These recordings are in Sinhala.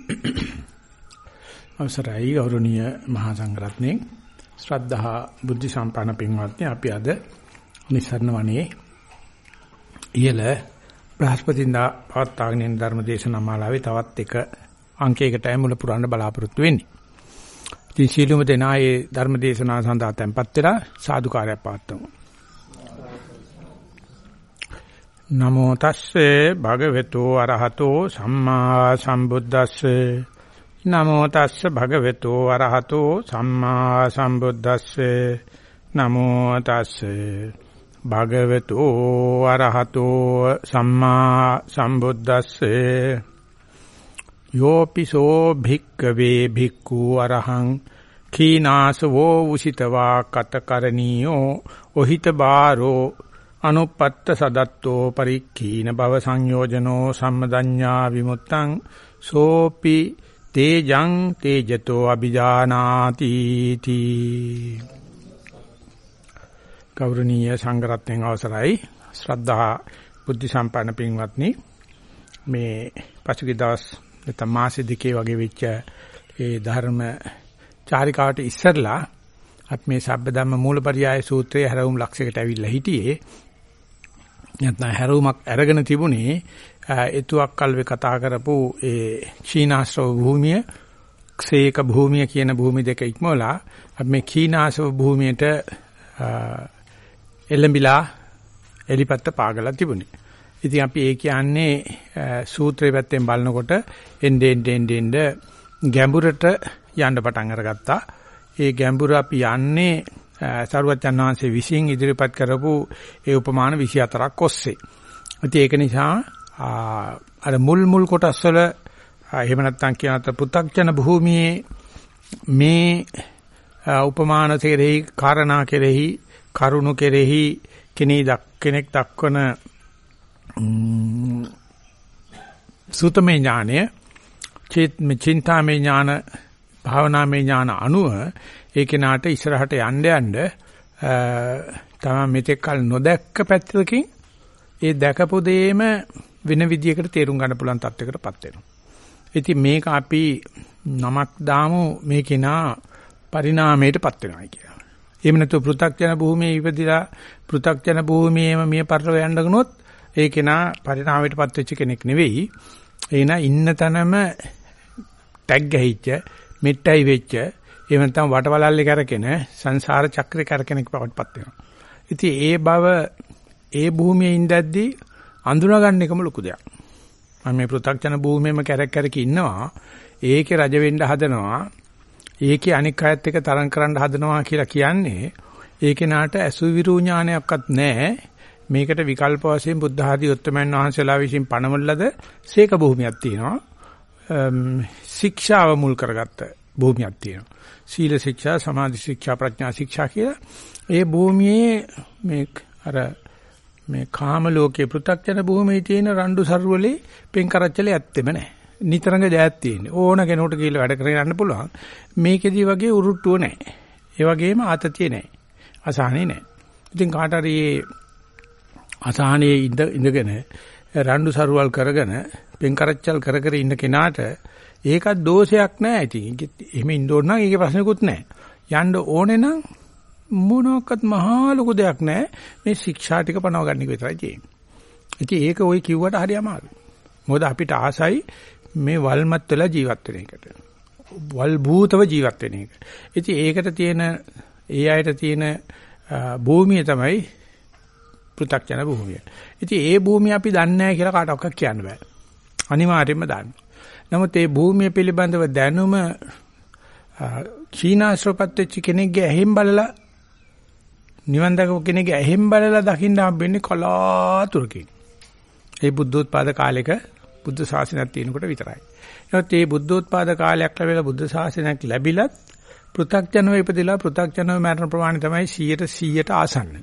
අවසරයි ගෞරවනීය මහා සංඝරත්නයේ ශ්‍රද්ධා බුද්ධ සම්පන්න පින්වත්නි අපි අද නිසරණ වනේ ඉහළ බ්‍රහස්පතින්දා පවත්වාගෙන යන ධර්ම දේශනා මාලාවේ තවත් එක අංකයකටයි මුල පුරන්න බලාපොරොත්තු වෙන්නේ. ඉතින් සීලුම දෙනා මේ ධර්ම දේශනාව සඳහා tempත් වෙලා සාදුකාරයක් පවත්වමු. නමෝ තස්සේ භගවතු අරහතෝ සම්මා සම්බුද්දස්සේ. නමෝ තස්ස භගවතු අරහතෝ සම්මා සම්බුද්දස්සේ. නමෝ තස්සේ භගවතු අරහතෝ සම්මා සම්බුද්දස්සේ. යෝපිසෝ භික්කවේ භික්ඛු අරහං කීනාසවෝ උසිතවා කතකරණීයෝ ඔහිත බාරෝ අනුපත්ත සදත්තෝ පරික්ඛීන භව සංයෝජනෝ සම්මදඤ්ඤා විමුත්තං සෝපි තේජං තේජතෝ අ비ජානාති තී. ගෞරවනීය සංඝරත්නයන් අවසරයි. ශ්‍රද්ධා බුද්ධ සම්පන්න පින්වත්නි මේ පසුගිය දවස් නැත්නම් මාස දෙකේ වගේ වෙච්ච ඒ ධර්ම චාරිකාවට ඉස්සරලා අපි මේ සබ්බධම්ම මූලපරියාය සූත්‍රයේ හැරවුම් ලක්ෂයකට ඇවිල්ලා හිටියේ. නැත්නම් හැරවුමක් අරගෙන තිබුණේ එතුවක් කල්වේ කතා කරපු ඒ ක්ෂීනාශ්‍රව භූමිය ක්ෂේක භූමිය කියන භූමි දෙක ඉක්මවලා අපි මේ ක්ෂීනාශ්‍රව භූමියට එළඹිලා එලිපත්ත පාගලා තිබුණේ. ඉතින් අපි ඒ කියන්නේ සූත්‍රයේ පැත්තෙන් බලනකොට එnde end end ගැඹුරට යන්න පටන් අරගත්තා. ඒ ගැඹුර අපි යන්නේ සරුවච්චන් වහන්සේ විසින් ඉදිරිපත් කරපු ඒ උපමාන 24ක් ඔස්සේ. ඉතින් ඒක නිසා අර මුල් මුල් කොටස් වල එහෙම නැත්නම් කියනත් පු탁ජන භූමියේ මේ උපමාන කෙරෙහි කාරණා කෙරෙහි කරුණු කෙරෙහි කෙනෙක් දක් කෙනෙක් දක්වන සූතමේ ඥානය චේත් චින්තාමේ ඥාන භාවනාමේ ඥාන අනුව ඒ කෙනාට ඉස්සරහට යන්න යන්න තමයි මෙතෙක් කල නොදැක්ක පැත්තකින් ඒ දැකපු දෙයම වෙන විදියකට තේරුම් ගන්න පුළුවන් තත්යකටපත් වෙනවා. ඉතින් මේක අපි නමක් දාමු මේ කෙනා පරිණාමයටපත් වෙනවා කියලා. එහෙම නැත්නම් පෘථග්ජන භූමියේ ඉපදිලා පෘථග්ජන භූමියේම මිය පරලව යන්න ගනොත් ඒ කෙනා පරිණාමයටපත් වෙච්ච කෙනෙක් නෙවෙයි. එන ඉන්න තැනම ටැග් ගහිච්ච, මෙට්ටයි වෙච්ච, එහෙම නැත්නම් වටවලල්ලේ කරකෙන සංසාර චක්‍රේ කරකෙනෙක් බවටපත් වෙනවා. ඉතින් ඒ බව ඒ භූමියේ ඉඳද්දී අඳුනගන්න එකම ලොකු දෙයක්. මම මේ පෘථග්ජන භූමියේම කැරක් කැරක ඉන්නවා. ඒකේ රජ වෙන්න හදනවා. ඒකේ අනික් අයත් එක්ක තරම් කරන්න හදනවා කියලා කියන්නේ ඒ කෙනාට අසුවිරු ඥානයක්වත් නැහැ. මේකට විකල්ප වශයෙන් බුද්ධ ආදී උත්තමයන් වහන්සේලා විසින් පණවලද සීක භූමියක් තියෙනවා. ශික්ෂාව මුල් කරගත්ත භූමියක් තියෙනවා. සීල ශික්ෂා, සමාධි ශික්ෂා, ප්‍රඥා ශික්ෂා කියලා ඒ භූමියේ මේ අර මේ කාම ලෝකේ පෘථග්ජන භූමියේ තියෙන රණ්ඩු සරුවලේ පෙන් කරච්චලේ ඇත්තෙම නැහැ. නිතරම දෑත් තියෙන්නේ. ඕන කෙනෙකුට කියලා වැඩ කරගෙන යන්න පුළුවන්. මේකෙදි වගේ උරුට්ටුව නැහැ. ඒ වගේම ආතතිය නැහැ. අසහනෙ නැහැ. ඉතින් කාට හරි අසහනේ ඉඳ ඉඳගෙන රණ්ඩු සරුවල් කරගෙන පෙන් කරච්චල් කර කර ඉන්න කෙනාට ඒකත් දෝෂයක් නැහැ. ඉතින් එහෙම ඉන්න ඕන නම් ඒකේ ප්‍රශ්නකුත් නැහැ. යන්න ඕනේ නම් මොනවාක්වත් මහා ලොකු දෙයක් නැහැ. මේ ශික්ෂා ටික පනව ගන්න එක විතරයි තියෙන්නේ. ඉතින් ඒක ওই කිව්වට හරි අමාරුයි. මොකද අපිට ආසයි මේ වල්මත් වෙලා ජීවත් වෙන එකට. වල් භූතව ජීවත් වෙන එක. ඉතින් ඒකට තියෙන ඒ අයට තියෙන භූමිය තමයි පෘථග්ජන භූමිය. ඉතින් ඒ භූමිය අපි දන්නේ නැහැ කියලා කාටවත් කියන්න බෑ. අනිවාර්යයෙන්ම දන්න. නමුත් ඒ භූමිය පිළිබඳව දැනුම චීනාශ්‍රපත් වෙච්ච කෙනෙක්ගේ ඇහෙන් බලලා නිවන් දකපු කෙනෙක්ගේ ඇහෙන් බලලා දකින්න හම්බෙන්නේ කලාතුරකින්. ඒ බුද්ධෝත්පාද කාලෙක බුද්ධ ශාසනයක් තියෙනකොට විතරයි. එහෙනම් මේ බුද්ධෝත්පාද කාලයක් ලැබිලා බුද්ධ ශාසනයක් ලැබිලත් පෘථග්ජනව ඉපදිලා පෘථග්ජනව මරණ ප්‍රමාණය තමයි 100ට 100ට ආසන්න.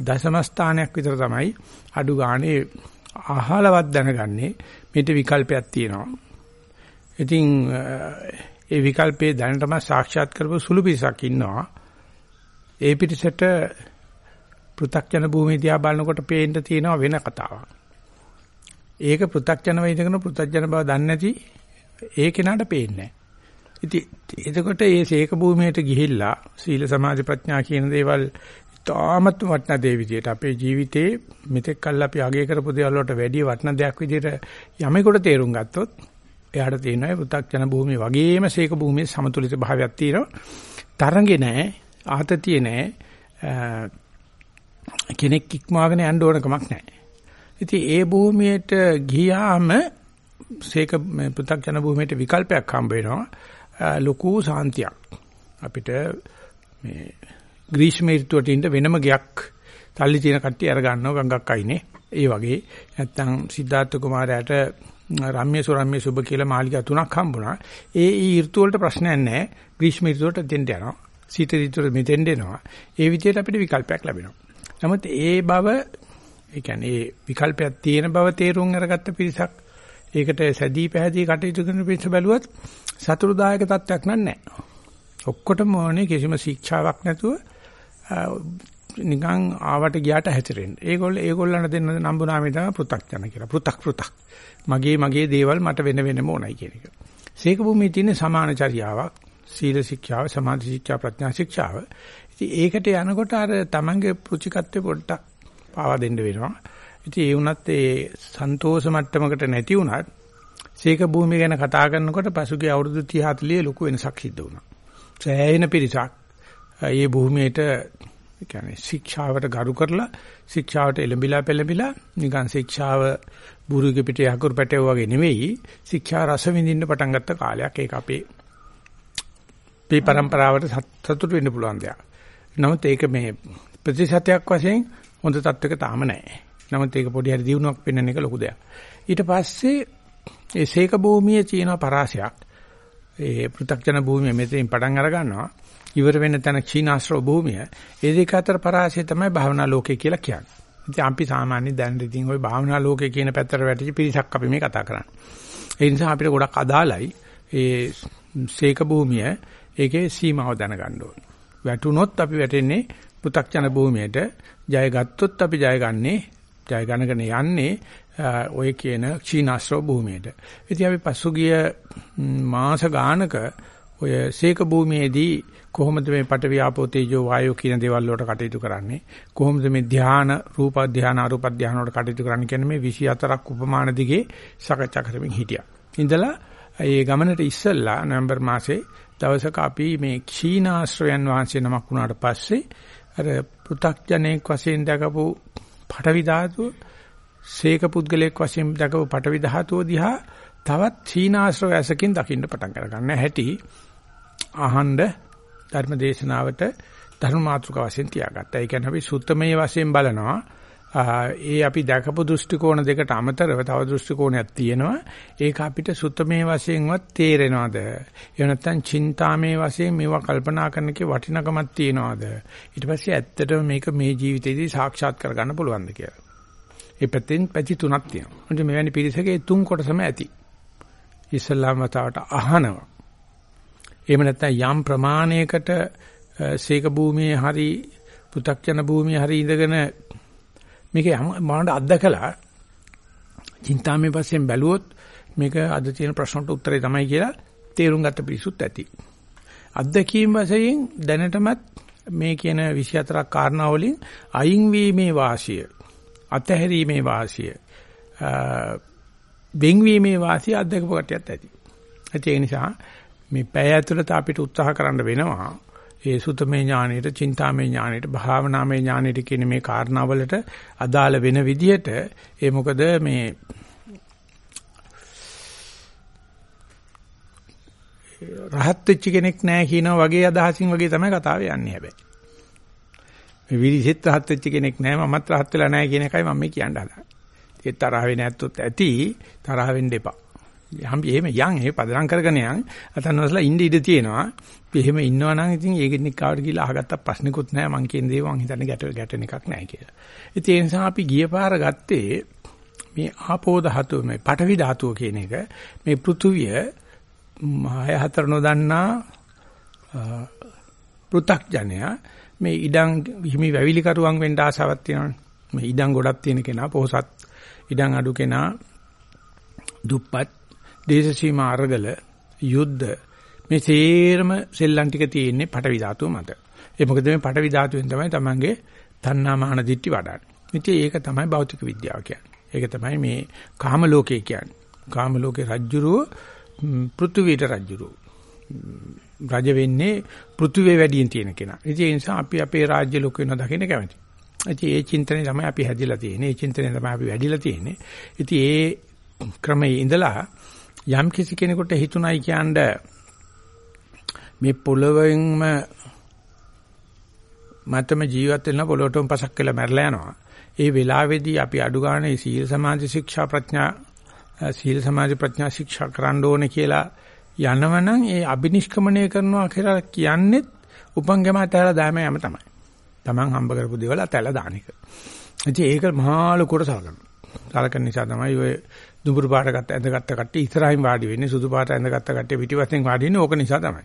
දශම ස්ථානයක් විතර තමයි අඩු ගානේ අහලවත් දැනගන්නේ මේට විකල්පයක් තියෙනවා. ඉතින් ඒ විකල්පේ දැනටම සාක්ෂාත් කරපු සුළු පිරිසක් ඉන්නවා. ඒ පිරිසට පෘථග්ජන භූමිය දිහා බලනකොට පේන්න තියෙනවා වෙන කතාවක්. ඒක පෘථග්ජන වේදකන පෘථග්ජන බව දන්නේ නැති ඒ කෙනාට පේන්නේ නැහැ. ඉතින් එතකොට මේ සීක භූමියට ගිහිල්ලා සීල සමාධි ප්‍රඥා කියන දේවල් තාමත් වටන දේ විදියට අපේ ජීවිතේ මෙතෙක් කල් අපි අගය කරපු දේවල් වලට වැඩිය වටන දෙයක් විදියට යමෙකුට තේරුම් ගත්තොත් එයාට තේරෙනවා පු탁ජන භූමිය වගේම සීක භූමියේ සමතුලිත භාවයක් තියෙනවා. තරංගේ නැහැ, ආතතිය නැහැ. කෙනෙක් ඉක්මවාගෙන යන්න ඕන කමක් නැහැ. ඉතින් ඒ භූමියට ගියාම සීක පු탁ජන භූමියට විකල්පයක් හම්බ වෙනවා. ලොකු සාන්තියක්. අපිට මේ ග්‍රීෂ්ම ඍතුවට ඉන්න වෙනම ගයක් තල්ලි තියෙන කට්ටිය අර ගන්නවා ගඟක් අයිනේ. ඒ වගේ නැත්තම් සිද්ධාර්ථ කුමාරයාට රම්‍ය සුරම්‍ය සුබ කියලා මාලිගා තුනක් හම්බුණා. ඒ ඊ ඍතු වලට ප්‍රශ්නයක් නැහැ. ග්‍රීෂ්ම ඍතුවට දෙන්න යනවා. සීත ඍතුවට මෙතෙන් දෙනවා. ඒ විදිහට අපිට විකල්පයක් ලැබෙනවා. නමුත් ඒ බව ඒ කියන්නේ ඒ විකල්පයක් තියෙන බව තේරුම් අරගත්ත පිරිසක් ඒකට සැදී පැහැදී කටයුතු කරන පිරිස බැලුවත් සතුරුදායක තත්වයක් නැහැ. ඔක්කොටම ඕනේ කිසිම ශික්ෂාවක් නැතුව නිකන් ආවට ගියාට හැතිරෙන්න. ඒගොල්ලෝ ඒගොල්ලන්ට දෙන්න නම්බුනාමේ තමයි පෘ탁ජන කියලා. පෘ탁 පෘ탁. මගේ මගේ දේවල් මට වෙන වෙනම ඕනයි කියන එක. සීක භූමියේ තියෙන සමාන චර්යාවක් සීල ශික්ෂාව, සමාධි ශික්ෂා, ප්‍රඥා ශික්ෂාව. ඉතින් ඒකට යනකොට අර තමන්ගේ ෘචිකත්වේ පොඩ්ඩක් පාවා දෙන්න වෙනවා. ඉතින් ඒ වුණත් ඒ සන්තෝෂ මට්ටමකට නැති වුණත් සීක භූමිය ගැන කතා කරනකොට පසුගිය අවුරුදු 30 40 ලොකු වෙනසක් සිද්ධ වුණා. සෑහෙන පිරිසක් මේ භූමියට කියන්නේ ශික්ෂාවට ගරු කරලා ශික්ෂාවට එළඹිලා පෙළඹිලා නිකන් ශික්ෂාව බුරුගේ පිටේ අකුරු පැටව වගේ නෙවෙයි ශික්ෂා රස විඳින්න පටන් ගත්ත කාලයක් ඒක අපේ මේ પરම්පරාවට සතුට වෙන්න පුළුවන් දෙයක්. නමුත් ඒක මේ ප්‍රතිශතයක් වශයෙන් හොඳ තත්වයක තාම නැහැ. නමුත් ඒක පොඩි හරි දියුණුවක් පෙන්වන එක ලොකු දෙයක්. ඊට පස්සේ ඒ සීක භූමියේ තියෙන පරාසයක් ඒ පෘථග්ජන භූමිය මෙතෙන් පටන් අර ගන්නවා. ඉවර වෙන තැන ක්ෂීණාශ්‍රව භූමිය. ඒ දෙක අතර පරාසය තමයි භාවනා ලෝකය කියලා කියන්නේ. ඉතින් අපි සාමාන්‍ය දැන් ඉතින් ওই භාවනා ලෝකය කියන පැත්තට වැටිච්ච පිරිසක් අපි මේ කතා කරන්නේ. ඒ නිසා අපිට ගොඩක් අදාළයි ඒ සීක භූමිය ඒකේ සීමාව දැනගන්න ඕනේ. වැටුනොත් අපි වැටෙන්නේ පෘ탁ජන භූමියට. ජය ගත්තොත් අපි ජය ගන්නේ ජය ගණගෙන යන්නේ ඔය කියන චීනාශ්‍රව භූමියට. ඉතින් අපි පසුගිය මාස ගානක ඔය සීක භූමියේදී කොහොමද මේ පඨවි ආපෝ තේජෝ වායෝ කියන දේවල් වලට කටයුතු කරන්නේ කොහොමද මේ ධ්‍යාන රූප ධ්‍යාන අරූප ධ්‍යාන වලට කටයුතු කරන්නේ කියන්නේ මේ 24ක් උපමාන දිගේ සාකච්ඡා කරමින් හිටියා. ඉඳලා ඒ ගමනට ඉස්සෙල්ලා නොවැම්බර් මාසේ දවසක අපි මේ ක්ෂීණාශ්‍රයන් වහන්සේ නමක් වුණාට පස්සේ අර පෘ탁ජනෙක් වශයෙන් දකපු පඨවි ධාතුව සීක පුද්ගලයෙක් වශයෙන් දකපු පඨවි ධාතුව දිහා තවත් ක්ෂීණාශ්‍රයසකින් දකින්න පටන් ගන්න හැටි අහඬ ධර්ම දේශනාවට ධර්ම මාතෘකාව වශයෙන් තියාගත්තා. ඒ කියන්නේ අපි සුත්තමයේ වශයෙන් බලනවා. ඒ අපි දැකපු දෘෂ්ටි කෝණ දෙකට අමතරව තව දෘෂ්ටි කෝණයක් තියෙනවා. ඒක අපිට සුත්තමයේ වශයෙන්වත් තේරෙනවද? එහෙම නැත්නම් චින්තාමේ වශයෙන් මේවා කල්පනා කරනකේ වටිනකමක් තියනවද? ඊට පස්සේ ඇත්තටම මේක මේ ජීවිතේදී සාක්ෂාත් කරගන්න පුළුවන්ද කියලා. ඒ පැත්තෙන් පැති තුනක් තියෙනවා. මොකද මෙවැනි පිරිසකේ තුන් කොටසම ඇති. ඉස්ලාම මතවට අහනවා. එහෙම නැත්නම් යම් ප්‍රමාණයකට සීක භූමියේ හරි පු탁ජන භූමියේ හරි ඉඳගෙන මේක මොනවාට අත්දකලා චින්තාමේ පස්සෙන් බැලුවොත් මේක අද තියෙන ප්‍රශ්නට උත්තරේ තමයි කියලා තේරුම් ගත්ත පිසුත් ඇති. අත්දැකීම් වශයෙන් දැනටමත් මේ කියන 24ක් කාරණා වලින් අයින් වීමේ වාසිය අතහැරීමේ වාසිය වෙන්වීමේ වාසිය අත්දකපු කටියත් ඇති. ඒ නිසා මේ පැය ඇතුළත අපිට උත්සාහ කරන්න වෙනවා ඒ සුතමේ ඥානෙට, චින්තාමේ ඥානෙට, භාවනාමේ ඥානෙට කියන මේ කාරණාවලට අදාළ වෙන විදිහට ඒ මොකද මේ රහත් වෙච්ච කෙනෙක් නැහැ කියනවා වගේ අදහසින් වගේ තමයි කතාව යන්නේ හැබැයි. මේ විරිසෙත් රහත් වෙච්ච කෙනෙක් නැහැ මමත් රහත් වෙලා නැහැ කියන එකයි මම මේ කියන්න හදන්නේ. ඒ තරහ වෙන්නේ නැත්තොත් ඇති තරහ වෙන්න එපා. යම් එහෙම යන් ඒ පදනම් කරගෙන යන් අතනවසලා ඉන්න ඉඩ තියෙනවා. එහෙම ඉන්නවා නම් ඉතින් ඒකෙන් කාවට ගිහලා අහගත්ත ප්‍රශ්නිකුත් නැහැ මං කියන දේ මං හිතන්නේ ගැට ගැටෙන එකක් නැහැ කියලා. ඉතින් ඒ නිසා අපි ගිය පාර ගත්තේ මේ ආපෝ ධාතුව මේ පඨවි ධාතුව කියන එක මේ පෘථුවිය මහය හතර නොදන්නා පෘ탁ජනයා මේ ඉඩම් හිමි වැවිලි කරුවන් වෙන්න ආසාවක් තියෙනවනේ. මේ ඉඩම් ගොඩක් තියෙන කෙනා පොහසත් ඉඩම් අඩු කෙනා දුප්පත් දේශ සීමා අරගල යුද්ධ මේ සේරම සෙල්ලම් ටික තියෙන්නේ පටවි ධාතුව මත. ඒ මොකද මේ පටවි ධාතුවෙන් තමයි තමන්ගේ තණ්හා මාන දිට්ටි වඩන්නේ. ඉතින් ඒක තමයි භෞතික විද්‍යාව කියන්නේ. ඒක තමයි මේ කාම ලෝකය කියන්නේ. කාම ලෝකේ රජ්ජුරුව පෘථුවියට රජ්ජුරුව. රජ වෙන්නේ පෘථුවේ වැඩියෙන් තියෙන කෙනා. ඉතින් ඒ නිසා අපි අපේ රාජ්‍ය ලෝක වෙන දකින්න කැමති. ඉතින් ඒ චින්තනය තමයි අපි හැදිලා තියෙන්නේ. ඒ චින්තනය තමයි අපි වැඩිලා තියෙන්නේ. ඉතින් ඒ ක්‍රමයේ ඉඳලා යම් කිසි කෙනෙකුට හිතුණයි කියන්නේ මේ පොළවෙන්ම මතම ජීවත් වෙන පොළොවටම පසක් වෙලා මැරලා යනවා. ඒ වෙලාවේදී අපි අඩු ගන්න සීල සමාධි ශික්ෂා ප්‍රඥා සීල සමාධි ප්‍රඥා ශික්ෂා කරන්න ඕනේ කියලා යනවනම් ඒ අබිනිෂ්ක්‍මණය කරනවා කියලා කියන්නේත් උපංගම ඇතලා දාම යම තමයි. Taman හම්බ කරපු දේවල් ඇතලා දාන එක. ඉතින් ඒක මහා ලොකුට සලකනවා. සලකන නිසා තමයි ඔය දුඹුරු පාට ගත්ත ඇඳගත්ත කට්ටිය ඉස්සරහින් වාඩි වෙන්නේ සුදු පාට ඇඳගත්ත කට්ටිය පිටිපස්සෙන් වාඩි වෙන්නේ ඕක නිසා තමයි.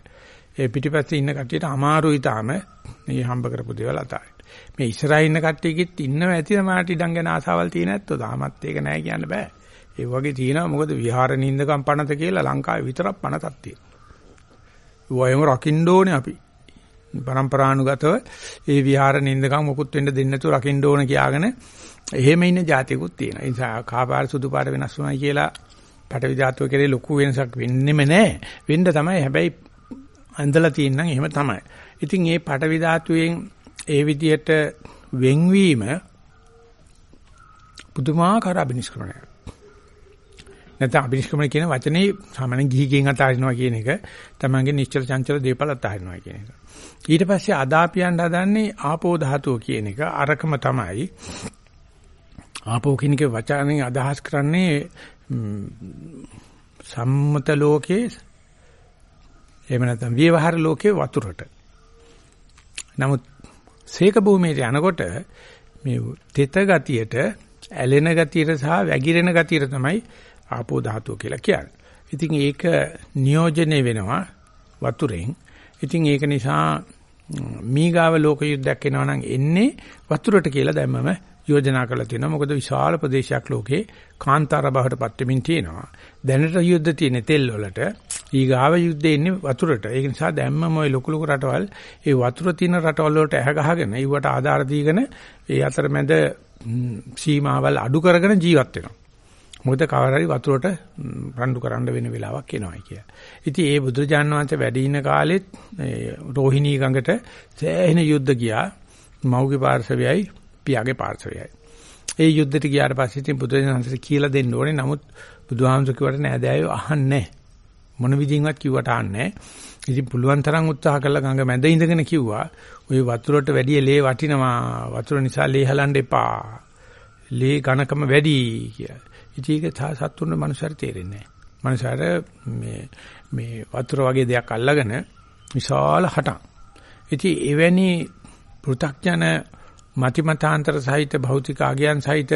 ඒ පිටිපස්සේ ඉන්න කට්ටියට අමාරුයි තාම මේ හම්බ කරපු දේවල් අතාරින්න. මේ ඉස්සරහින් ඉන්න කට්ටියකිත් ඉන්නව ඇති සමාහට ඉඩම් ගැන ආසාවල් තියෙන ඇත්තෝ තාමත් ඒක නෑ කියන්න බෑ. ඒ වගේ තියෙනවා මොකද විහාර නින්දකම් පනත කියලා ලංකාවේ විතරක් පනතක් තියෙනවා. වයම රකින්න ඕනේ අපි. පරම්පරානුගතව ඒ විහාර නින්දකම් මොකුත් වෙන්න දෙන්නේ නැතුව රකින්න ඕන කියාගෙන එහෙම ඉන්න જાතිකුත් තියෙනවා. ඒ නිසා කාපාර සුදු පාට වෙනස් වුණයි කියලා පටවි ධාතුව කෙරේ ලොකු වෙනසක් වෙන්නෙම නැහැ. වෙන්න තමයි හැබැයි ඇඳලා තියෙනනම් එහෙම තමයි. ඉතින් මේ පටවි ධාතුවෙන් ඒ විදිහට වෙන්වීම පුදුමාකාර අභිනිෂ්ක්‍රමණයක්. නැත්නම් අභිනිෂ්ක්‍රමණය කියන වචනේ සාමාන්‍යයෙන් ගිහිගෙන් අතාරිනවා කියන එක තමංගේ නිශ්චල චංචල දේපල අතාරිනවා කියන එක. ඊට පස්සේ අදාපියන් හදන්නේ ආපෝ ධාතුව කියන එක අරකම තමයි. ආපෝ කියන එක වචනෙන් අදහස් කරන්නේ සම්මත ලෝකේ එහෙම නැත්නම් විවහාර ලෝකේ වතුරට. නමුත් සීක භූමියට යනකොට මේ තෙත ගතියට ඇලෙන ගතියට සහ වැగిරෙන ගතියට තමයි ආපෝ ධාතුව කියලා කියන්නේ. ඉතින් ඒක නියෝජනය වෙනවා වතුරෙන්. ඉතින් ඒක නිසා මීගාව ලෝක යුද්ධයක් එනවා නම් එන්නේ වතුරට කියලා දැම්මම යෝජනා කරලා තියෙනවා. මොකද විශාල ප්‍රදේශයක් ලෝකේ කාන්තාර බවට පත් වෙමින් තියෙනවා. දැනට යුද්ධ තියෙන තෙල් වලට ඊගාව යුද්ධේ ඉන්නේ වතුරට. ඒක නිසා දැම්මම ওই ලොකු ලොකු රටවල් ඒ වතුර තියෙන රටවල් වලට ඇහ ගහගෙන ඒවට ආධාර දීගෙන ඒ අතරමැද සීමාවල් අඩු කරගෙන ජීවත් වෙනවා. මොකද කවර හරි වතුරට රණ්ඩු කරන්න වෙන වෙලාවක් එනවායි කිය. ඉතින් ඒ බුදුරජාණන් වහන්සේ වැඩ ඉන්න කාලෙත් රෝහිණී ගඟට සෑහෙන යුද්ධ ගියා. මව්ගේ පාර්ශවයයි පියාගේ පාර්ශවයයි. ඒ යුද්ධෙට ගියාට පස්සේ ඉතින් බුදුරජාණන් වහන්සේ කියලා දෙන්න ඕනේ. නමුත් බුදුහාමුදුරු කිව්වට නෑදෑයෝ අහන්නේ මොන විදිහින්වත් කිව්වට අහන්නේ ඉතින් පුළුවන් තරම් උත්සාහ කළා ගඟ මැද ඉඳගෙන කිව්වා ওই වතුරට වැඩිය ලේ වටිනවා වතුර නිසා ලේ හලන්න එපා ලේ ඝනකම වැඩි කියලා. ඉතින් ඒක සත්තුන්ගේ මනුස්සයර තේරෙන්නේ නැහැ. මනුස්සයර මේ මේ වතුර වගේ දෙයක් අල්ලගෙන විශාල හටන්. ඉතින් එවැනි පෘථග්ජන මතිමතාන්තර සහිත භෞතික ආගයන් සහිත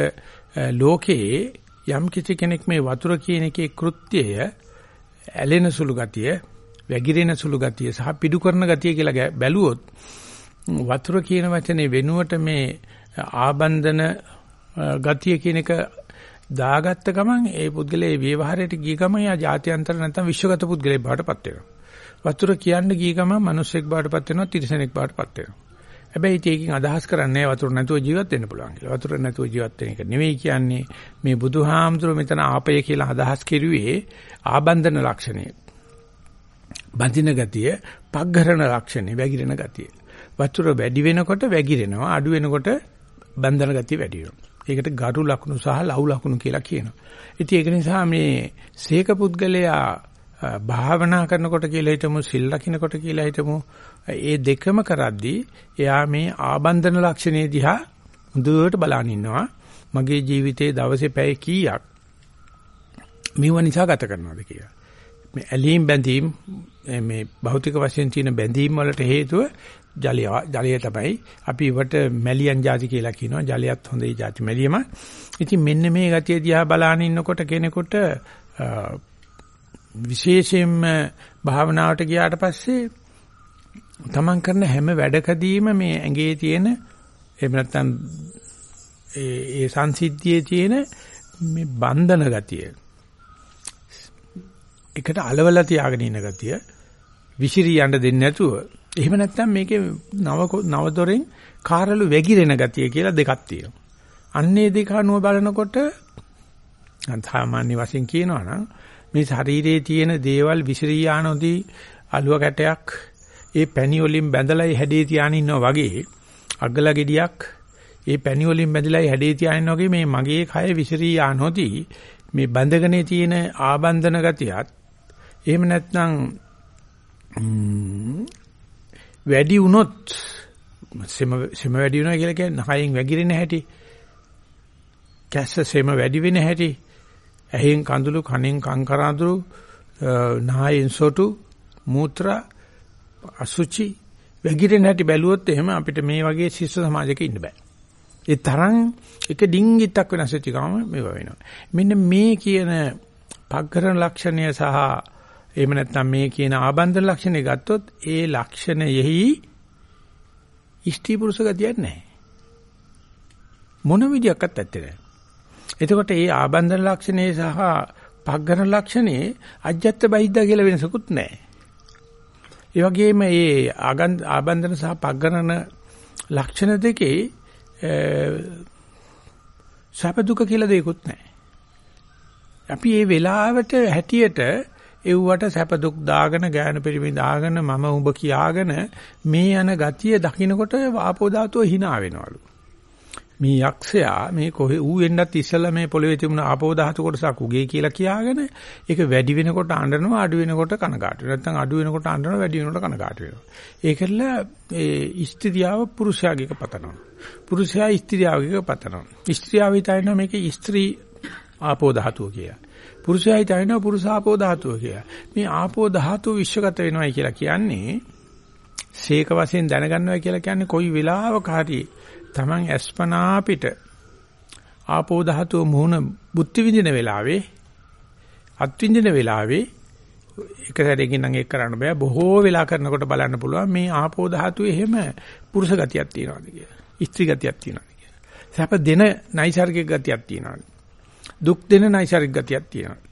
ලෝකයේ යම් කිසි කෙනෙක් මේ වතුර කියන එකේ කෘත්‍යය ඇලෙන සුළු ගතිය, වැగిරෙන සුළු ගතිය සහ පිඩු කරන ගතිය කියලා බැලුවොත් වතුර කියන වචනේ වෙනුවට මේ ආබන්ධන ගතිය කියන එක දාගත්ත ගමන් ඒ පුද්ගලයා ව්‍යවහාරයට ගිය ගමන් යා ජාත්‍යන්තර නැත්නම් විශ්වගත පුද්ගලයෙක් බවට පත් වෙනවා. වතුර කියන්න ගිය ගමන් මිනිස්සෙක් බවට පත් වෙනවා, තිරිසනෙක් බවට පත් වෙනවා. හැබැයි ඒකකින් අදහස් කරන්නේ වතුර නැතුව ජීවත් වෙන්න පුළුවන් කියලා. වතුර නැතුව ජීවත් වෙන එක නෙවෙයි කියන්නේ මේ බුදුහාමුදුරුවෝ මෙතන ආපය කියලා අදහස් කෙරුවේ ආබන්ධන ලක්ෂණය. බඳින ගතිය, පග්ඝරණ ලක්ෂණය, වැగిරෙන ගතිය. වතුර වැඩි වෙනකොට වැగిරෙනවා, අඩු වෙනකොට බන්ධන ගතිය වැඩි වෙනවා. ඒකට ගරු ලකුණු සහ ලහු ලකුණු කියලා කියනවා. ඉතින් ඒක නිසා මේ සීක පුද්ගලයා භාවනා කරනකොට කියලා හිතමු සිල් ලකිනකොට කියලා හිතමු ඒ දෙකම කරද්දී එයා මේ ආබන්ධන ලක්ෂණේ දිහා හොඳට බලන් ඉන්නවා. මගේ ජීවිතයේ දවසේ පැය කීයක් මේව නිසා ගත කරනවද කියලා. මේ ඇලීම් බැඳීම් මේ භෞතික වශයෙන් තියෙන බැඳීම් වලට හේතුව ජලය ජලය තමයි. අපි වට මැලියන් ಜಾති කියලා කියනවා. ජලයත් හොඳයි ಜಾති මැලියම. ඉතින් මෙන්න මේ ගතිය දිහා බලාගෙන ඉන්නකොට කෙනෙකුට විශේෂයෙන්ම භාවනාවට ගියාට පස්සේ තමන් කරන හැම වැඩකදීම මේ ඇඟේ තියෙන එහෙම නැත්නම් ඒ ඒ සංසිද්ධියේ තියෙන මේ බන්ධන ගතිය. එකට అలවලා තියාගෙන ඉන්න ගතිය. විසිරී යන්න දෙන්නේ නැතුව. එහෙම නැත්නම් මේකේ නව නව දොරෙන් කාරළු වැగిරෙන ගතිය කියලා දෙකක් තියෙනවා. අන්නේ දෙක අනුව බලනකොට සාමාන්‍ය වශයෙන් කියනවා නම් මේ ශරීරයේ තියෙන දේවල් විසිරී යානොදී අලුව කැටයක් ඒ පැණි වලින් බැඳලා හැඩේ තියාගෙන ඉන්නවා වගේ අග්ගල ගෙඩියක් ඒ පැණි වලින් බැඳලා හැඩේ තියාගෙන වගේ මේ මගේ කය විසිරී යනොදී මේ බැඳගෙන තියෙන ආබන්ධන ගතියත් එහෙම නැත්නම් වැඩි වුණොත් සෙම සෙම වැඩි වෙනවා කියලා කියන්නේ නහයෙන් වැగిරෙන හැටි කැස්ස සෙම වැඩි වෙන හැටි ඇහෙන් කඳුළු කනෙන් කංකරඳුරු නහයෙන් සොටු මූත්‍රා අසුචි වැగిරෙන හැටි බැලුවොත් එහෙම අපිට මේ වගේ ශිෂ්ට සමාජයක ඉන්න බෑ. ඒ තරම් එක ඩිංගිත්තක් වෙනස් වෙච්ච ගම මේව වෙනවා. මෙන්න මේ කියන පග්ගරණ ලක්ෂණය සහ එහෙම නැත්නම් මේ කියන ආබන්ධන ලක්ෂණය ගත්තොත් ඒ ලක්ෂණයෙහි ඉෂ්ටි පුරුෂ ගතියක් නැහැ. මොන විදියක්වත් ඇත්තේ නැහැ. එතකොට මේ ආබන්ධන ලක්ෂණේ සහ පග්ගන ලක්ෂණේ අජ්ජත් බහිද්දා කියලා වෙනසකුත් නැහැ. ඒ වගේම මේ ආබන්ධන සහ පග්ගනන ලක්ෂණ දෙකේ සැප දුක කියලා දෙයක්වත් නැහැ. අපි මේ වෙලාවට හැටියට එව්වට සැප දුක් දාගෙන ගෑනු පිරිමි දාගෙන මම උඹ කියාගෙන මේ යන ගතිය දකින්නකොට ආපෝ ධාතුව hina වෙනවලු. මේ යක්ෂයා මේ කොහෙ ඌ වෙන්නත් ඉස්සෙල්ලා මේ පොළවේ තිබුණ ආපෝ ධාතු කොටසක් උගේ කියලා කියාගෙන ඒක වැඩි වෙනකොට අඬනවා අඩු වෙනකොට කනගාටු වෙනවා. නැත්නම් අඩු වෙනකොට අඬනවා වැඩි වෙනකොට කනගාටු වෙනවා. ඒකෙල්ල ඒ ස්ත්‍රියාව පුරුෂයාගේක පතනවා. පුරුෂයා ස්ත්‍රියාවගේක පතනවා. ස්ත්‍රියාව හිතනවා මේක ස්ත්‍රී ආපෝ ධාතුව කියලා. පුරුෂයා හිතනවා පුරුෂ ආපෝ ධාතුව කියලා. මේ ආපෝ ධාතුව විශ්වගත වෙනවයි කියලා කියන්නේ සීක වශයෙන් දැනගන්නවා කියලා කියන්නේ කොයි වෙලාවක හරි Taman අස්පනා පිට ආපෝ ධාතුව මුහුණ බුද්ධ විඳින වෙලාවේ අත්විඳින වෙලාවේ එක සැරේකින් නම් ඒක කරන්න බෑ බොහෝ වෙලා කරනකොට බලන්න පුළුවන් මේ ආපෝ ධාතුවේ එහෙම පුරුෂ ගතියක් තියෙනවාද කියලා. ස්ත්‍රී ගතියක් තියෙනවාද කියලා. සැප දෙන නයිසර්ගික ගතියක් තියෙනවාද? දුක් දෙන නයිසර්ගික ගතියක් තියෙනවා.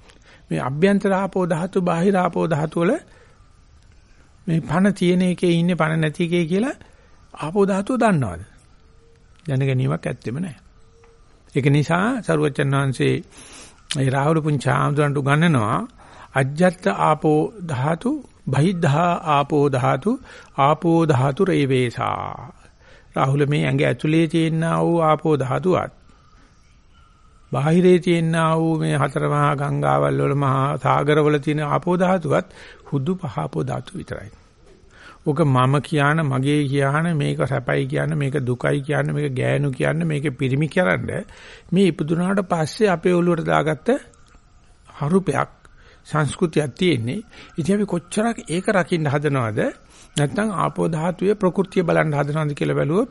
මේ අභ්‍යන්තර ආපෝ ධාතු බාහිර ආපෝ ධාතු වල මේ පණ තියෙන එකේ ඉන්නේ පණ නැති එකේ කියලා ආපෝ ධාතුව දන්නවද? දැන ගැනීමක් ඇත්තෙම නැහැ. ඒක නිසා සරුවචන් වහන්සේ ඒ රාහුල පුංචාම්දුරන්ට උගන්වනවා අජ්ජත් ආපෝ ධාතු බහිද්ධා ආපෝ ධාතු ආපෝ ධාතු රේවේසා රාහුල මේ ඇඟ ඇතුලේ තියෙනා වූ ආපෝ ධාතුවත් බාහිරේ තියෙනා වූ මේ හතර මහා ගංගාවල් වල මහා සාගරවල තියෙන ආපෝ ධාතුවත් හුදු පහපෝ ධාතු විතරයි. ඔක මම කියන මගේ කියන මේක සැපයි කියන මේක දුකයි කියන මේක ගෑනු කියන මේක පිරිමි කරන්න මේ ඉපදුනාට පස්සේ අපේ ඔළුවට දාගත්ත හරුපයක් සංස්කෘතියක් තියෙන්නේ. ඉතින් අපි කොච්චරක් ඒක රකින්න හදනවද? නැත්නම් ආපෝ ධාතුවේ ප්‍රകൃතිය බලන්න හදනවද කියලා බැලුවොත්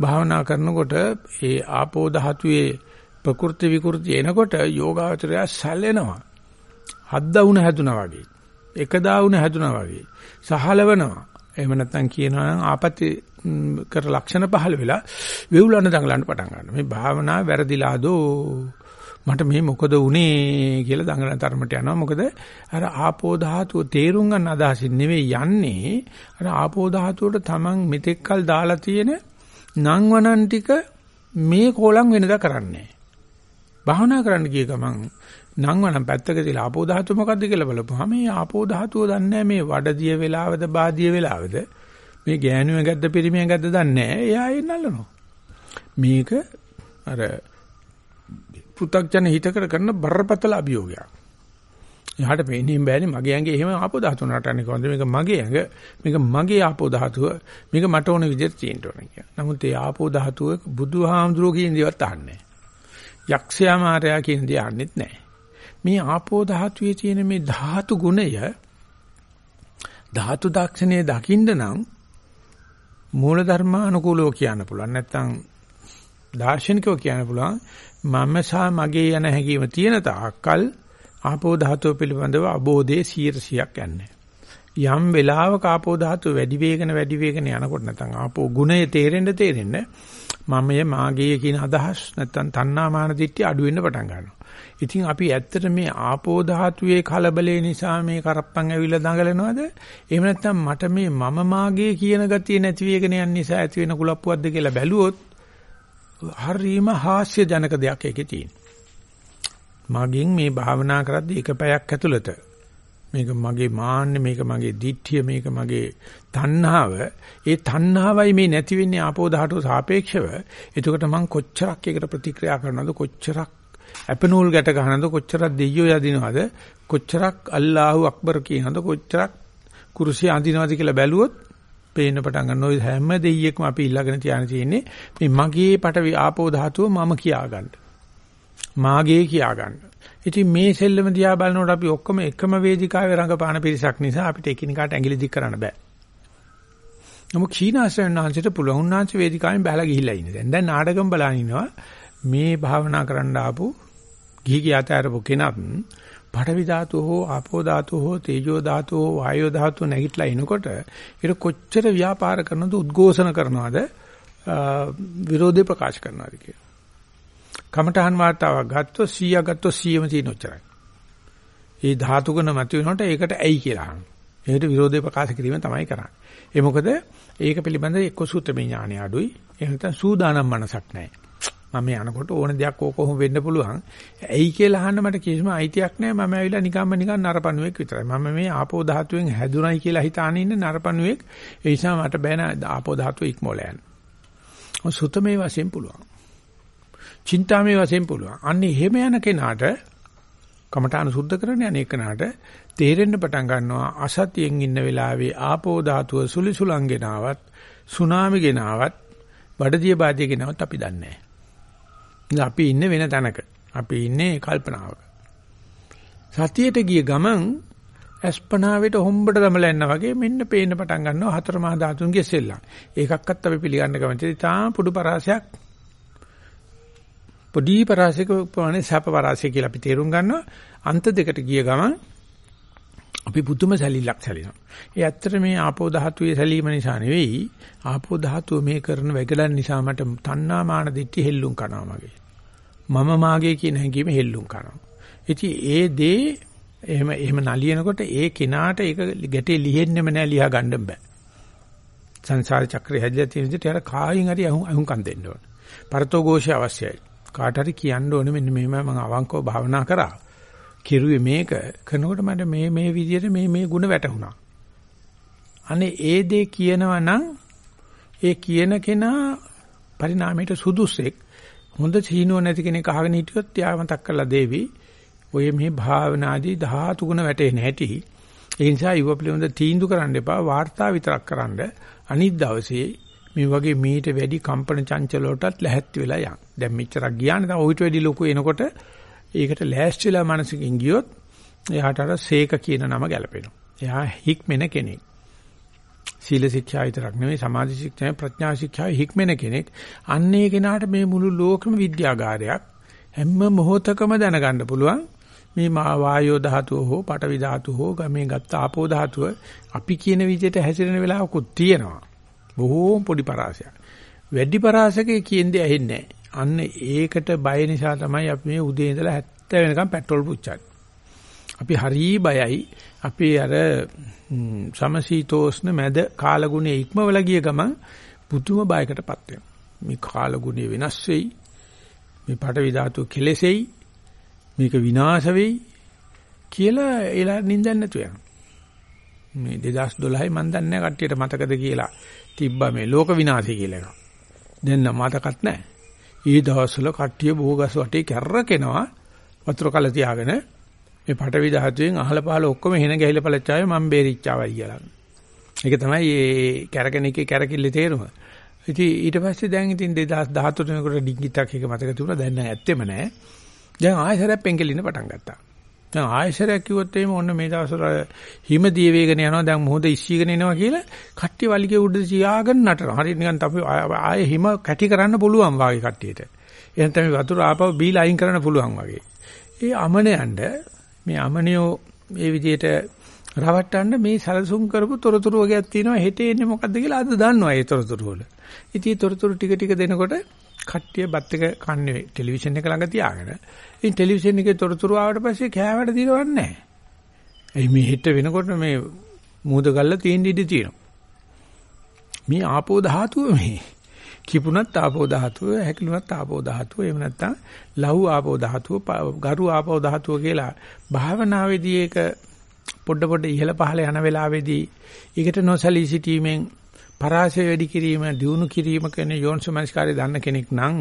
භාවනා කරනකොට ඒ ආපෝ ධාතුවේ ප්‍රකෘති විකෘති එනකොට යෝගාවචරය සැලෙනවා. හද්දා වුණ හැදුනා වගේ. එකදා වුණ හැදුනා වගේ. සහලවනවා. එහෙම නැත්නම් කියනවා නම් ආපත්‍ය කර ලක්ෂණ පහළ වෙලා වෙවුලන්න දඟලන්න පටන් ගන්නවා. මේ භාවනාව වැරදිලාදෝ මට මේ මොකද වුනේ කියලා දඟලන තරමට යනවා. මොකද අර ආපෝ ධාතුව තේරුම් ගන්න අදහසින් නෙවෙයි යන්නේ. අර ආපෝ ධාතුවට Taman මෙතෙක්කල් දාලා තියෙන නංවනන් ටික මේ කෝලම් වෙනදා කරන්නේ. භාවනා කරන්න ගිය ගමන් නංවනම් පැත්තක තියලා ආපෝ ධාතුව මොකද්ද කියලා බලපුවාම මේ ආපෝ ධාතුව දන්නේ මේ වඩදිය වෙලාවද බාදිය වෙලාවද මේ ගෑනුවේ ගැද්ද පිරිමියෙන් ගැද්ද දන්නේ නැහැ. එයා එන්නල්ලනවා. මේක අර පෘථග්ජන හිතකර කරන බරපතල අභියෝගයක්. එහාට පේන්නේ බෑනේ මගේ ඇඟේ එහෙම ආපෝ ධාතුව නටන්නේ කොහොමද මේක මගේ ඇඟ මේක මගේ ආපෝ ධාතුව මේක මට ඕන විදිහට තියෙන්න ඕන කියලා. නමුත් ඒ ආපෝ ධාතුව බුදුහාමුදුරුවෝ කියන දේවත් අහන්නේ යක්ෂයා මාරයා කියන දේ අහන්නෙත් නැහැ. මේ ආපෝ ධාතුවේ තියෙන මේ ධාතු ගුණය ධාතු දක්ෂණයේ දකින්න නම් මූල ධර්මානුකූලව කියන්න පුළුවන්. නැත්නම් දාර්ශනිකව කියන්න පුළුවන් මම සහ මගේ යන හැඟීම තියෙන තාක්කල් ආපෝ ධාතුව පිළිබඳව අබෝධයේ 100ක් යන්නේ. යම් වෙලාවක ආපෝ ධාතුව වැඩි වේගන වැඩි වේගන යනකොට නැත්නම් ආපෝ ගුණය තේරෙන්න තේරෙන්න මමයේ මාගේ කියන අදහස් නැත්තම් තණ්හා මාන දිට්ඨිය අඩු වෙන්න පටන් ගන්නවා. ඉතින් අපි ඇත්තට මේ ආපෝ ධාතුවේ කලබලේ නිසා මේ කරප්පන් ඇවිල්ලා දඟලනවද? එහෙම නැත්නම් මට මේ මම මාගේ කියන ගතිය නැති වෙගෙන යන නිසා ඇති වෙන කුලප්පුවක්ද කියලා බැලුවොත් හරීම හාස්‍ය ජනක දෙයක් ඒකේ තියෙනවා. මගෙන් මේ භාවනා කරද්දී එක පැයක් ඇතුළත මේක මගේ මාන්නේ මේක මගේ දිට්ඨිය මේක මගේ තණ්හාව ඒ තණ්හාවයි මේ නැති වෙන්නේ ආපෝ ධාතුව සාපේක්ෂව එතකොට මං කොච්චරක් ඒකට ප්‍රතික්‍රියා කරනවද කොච්චරක් අපනෝල් ගැට ගන්නවද කොච්චරක් දෙයියෝ යදිනවද කොච්චරක් අල්ලාහු අක්බර් කියනවද කොච්චරක් කුරුසිය අඳිනවද කියලා බැලුවොත් පේන්න පටන් ගන්න ওই හැම දෙයියෙක්ම අපි ඊළඟට තියාගෙන තියෙන්නේ මේ මගේ පට ආපෝ ධාතුව මම කියා ගන්න. මාගේ කියා ගන්න. ඉතින් මේ සෙල්ලම දිහා බලනකොට අපි ඔක්කොම එකම වේදිකාවේ රඟපාන පිරිසක් නිසා අපිට එකිනෙකාට ඇඟිලි දික් කරන්න බෑ. නමුත් කීනාසයන් වහන්සේට පුළුවන් උන්වහන්සේ වේදිකාවෙන් බහලා ගිහිල්ලා ඉන්නේ. දැන් දැන් නාටකම් බලන ඉනවා මේ භාවනා කරන්න ආපු ගිහි ගියාත අරපු කෙනත් පඨවි ධාතු හෝ ආපෝ ධාතු හෝ තේජෝ ධාතු හෝ වායෝ ධාතු නැගිටලා එනකොට ඒක කොච්චර ව්‍යාපාර කරනවද උද්ඝෝෂණ කරනවද විරෝධය ප්‍රකාශ කරනවද කියලා. කමඨහන් වාතාවක් ගත්තොත් 100 ගත්තොත් 100ම තියෙන ඔච්චරයි. ඒ ධාතු ගුණ මත වෙනකොට ඒකට ඇයි කියලා අහනවා. ඒකට විරෝධය ප්‍රකාශ කිරීම තමයි කරන්නේ. ඒ මොකද ඒක පිළිබඳ එක්ක සූත්‍රමය ඥානය අඩුයි. එහෙම නැත්නම් සූදානම් මනසක් නැහැ. මම යනකොට ඕන දෙයක් ඕක කොහොම වෙන්න පුළුවන්. ඇයි කියලා අහන්න මට කිසිම අයිතියක් නැහැ. මම ඇවිල්ලා නිකම්ම නිකන් නරපණුවෙක් විතරයි. මම මේ ආපෝ ධාතුවෙන් හැදුනයි කියලා හිතාන ඉන්න නරපණුවෙක්. ඒ නිසා මට බෑන ආපෝ ධාතුව ඉක්මෝල යන්න. ඔය සුතමේ වශයෙන් පුළුවන්. චින්තාමේ වශයෙන් පුළුවන්. අන්න එහෙම යන කෙනාට කමඨාන සුද්ධ කරන යන එකනට තේරෙන්න පටන් ගන්නවා අසතියෙන් ඉන්න වෙලාවේ ආපෝ ධාතුව සුලිසුලං ගෙනාවත් සුනාමි ගෙනාවත් බඩදිය බාදිය ගෙනාවත් අපි දන්නේ නැහැ. අපි ඉන්නේ වෙන තැනක. අපි ඉන්නේ කල්පනාවක. සතියට ගිය ගමන් අස්පනාවෙට හොම්බට දමලා යනවා වගේ මෙන්න පේන්න පටන් ගන්නවා හතර මහා ධාතුන්ගේ සෙල්ලම්. ඒකක්වත් අපි පිළිගන්න කැමති තාම පුඩු පරාසයක් පොඩි පරාසයක ප්‍රමාණය සැප පරාසය කියලා අපි තේරුම් ගන්නවා. අන්ත දෙකට ගිය ගමන් අපි පුදුම සැලිල්ලක් සැලිනවා. ඒ ඇත්තට මේ ආපෝ ධාතුවේ සැලීම නිසා නෙවෙයි ආපෝ ධාතුව මේ කරන වැගලන් නිසා මට තණ්හා මාන දිට්ඨි හෙල්ලුම් කරනවා මගේ. මම මාගේ කියන හැඟීම හෙල්ලුම් කරනවා. ඉතින් ඒ දේ එහෙම එහෙම නලියනකොට ඒ කෙනාට ඒක ගැටේ ලිහෙන්නෙම නෑ ලියා ගන්න බෑ. සංසාර චක්‍රය හැදලා තියෙන විදිහට යාර කායින් හරි අහුම්කම් දෙන්න ඕන. පරතෝ ഘോഷය අවශ්‍යයි. කාට හරි කියන්න ඕනේ මෙන්න මෙහෙම මම අවංකව භාවනා කරා. කෙරුවේ මේක කරනකොට මට මේ මේ විදියට මේ මේ ಗುಣ වැටහුණා. අනේ ඒ දේ කියනවා නම් ඒ කියන කෙනා පරිණාමයට සුදුසෙක් හොඳ සීනුව නැති කෙනෙක් අහගෙන හිටියොත් යා මතක් කරලා දෙවි. ඔය මේ භාවනාදී ධාතු ගුණ වැටෙන්නේ නැටි. ඒ නිසා ඊව පිළිබඳ තීන්දුව කරන්න එපා වාර්තා විතරක් කරන්න. අනිත් දවසේ මේ වගේ මීට වැඩි කම්පන චංචල වලටත් ලැහැත් වෙලා යන්න. දැන් මෙච්චරක් ගියානේ. දැන් ඔయిత වැඩි ලොකු එනකොට ඒකට ලෑස්තිලා මනසකින් ගියොත් එයාට අර සීක කියන නම ගැලපෙනවා. එයා හික්මෙන කෙනෙක්. සීල ශික්ෂා විතරක් නෙවෙයි සමාධි ශික්ෂා ප්‍රඥා ශික්ෂා හික්මෙන කෙනෙක්. අන්නේ කෙනාට මේ මුළු ලෝකෙම විද්‍යාගාරයක් හැම මොහොතකම දැනගන්න පුළුවන්. මේ වායෝ ධාතුව හෝ පඨවි ධාතුව හෝ මේ ගත්ත ආපෝ ධාතුව අපි කියන විදිහට හැසිරෙන වෙලාවකුත් තියෙනවා. බොහෝම පොඩි පරාසයක්. වැඩි පරාසකේ කියන්නේ ඇහෙන්නේ නැහැ. අන්න ඒකට බය නිසා තමයි අපි මේ උදේ ඉඳලා 70 වෙනකම් පෙට්‍රල් පුච්චන්නේ. අපි හරි බයයි. අපි අර සමසීතෝස්න මැද කාලගුණයේ ඉක්මවල ගිය ගමන් පුදුම බයකටපත් වෙනවා. මේ කාලගුණය වෙනස් වෙයි. මේ පටවි ධාතු කෙලෙසෙයි. මේක විනාශ වෙයි කියලා ඒලා නින්දන් නැතු යනවා. මේ 2012 මන් දන්නේ කට්ටියට මතකද කියලා තිබ්බා මේ ලෝක විනාශය කියලා එකක්. දැන් නම් මතකත් නැහැ. ඒ දවස්වල කට්ටිය බෝගස් වටේ කැරරකෙනවා වතුර කල තියාගෙන මේ පටවි ධාතුවෙන් අහල පහල ඔක්කොම හෙන ගහිලා පළච්චාවේ මම බේරිච්චාවයි කියලා. ඒක තමයි මේ කැරකෙන එකේ කැරකිල්ල තේරුම. ඉතින් ඊට පස්සේ දැන් ඉතින් 2013 වෙනකොට ඩිංගිතක් එක මතක තිබුණා දැන් නෑ ඇත්තෙම නෑ. දැන් ආයෙසරක් පෙන්කෙලින්න පටන් ගත්තා. දැන් ආයෙසරක් කිව්වොත් එහෙම ඔන්න මේ දවස්වල හිම දිය වේගන යනවා දැන් මොහොත ඉස්සීගෙන එනවා කියලා කට්ටිය වලිගේ උඩ තියාගෙන නටනවා. හරියට නිකන් අපි ආයෙ හිම කැටි කරන්න පුළුවන් වාගේ කට්ටියට. එහෙනම් තමයි වතුර ආපහු බීලා අයින් කරන්න පුළුවන් වගේ. ඒ අමනයන්ට මේ අමනියෝ මේ විදිහට රවට්ටන්න මේ සැලසුම් කරපු තොරතුරු වගේක් තියෙනවා හෙට එන්නේ මොකද්ද කියලා අද දන්නවා ඒ තොරතුරු වල. ඉතින් ඒ තොරතුරු ටික ටික දෙනකොට කට්ටිය බත් එක කන්නේ ටෙලිවිෂන් එක ළඟ තියාගෙන. ඉතින් ටෙලිවිෂන් එකේ තොරතුරු ආවට පස්සේ කෑවට දිනවන්නේ නැහැ. එයි මේ හෙට වෙනකොට මේ මූද ගල්ල තියෙන ඉඩ තියෙනවා. මේ ආපෝ ධාතුව මේ කිපුණත් ආපෝ ධාතුව හැකිලුණත් ආපෝ ධාතුව එහෙම නැත්නම් ලහු ආපෝ ධාතුව ගරු ආපෝ ධාතුව කියලා භාවනාවේදී ඒක පොඩ පොඩ ඉහළ පහළ යන වෙලාවේදී ඊකට නොසලී සිටීමෙන් පරාසය වැඩි කිරීම දියුණු කිරීම කියන යෝන්සමස්කාරය දන්න කෙනෙක් නම්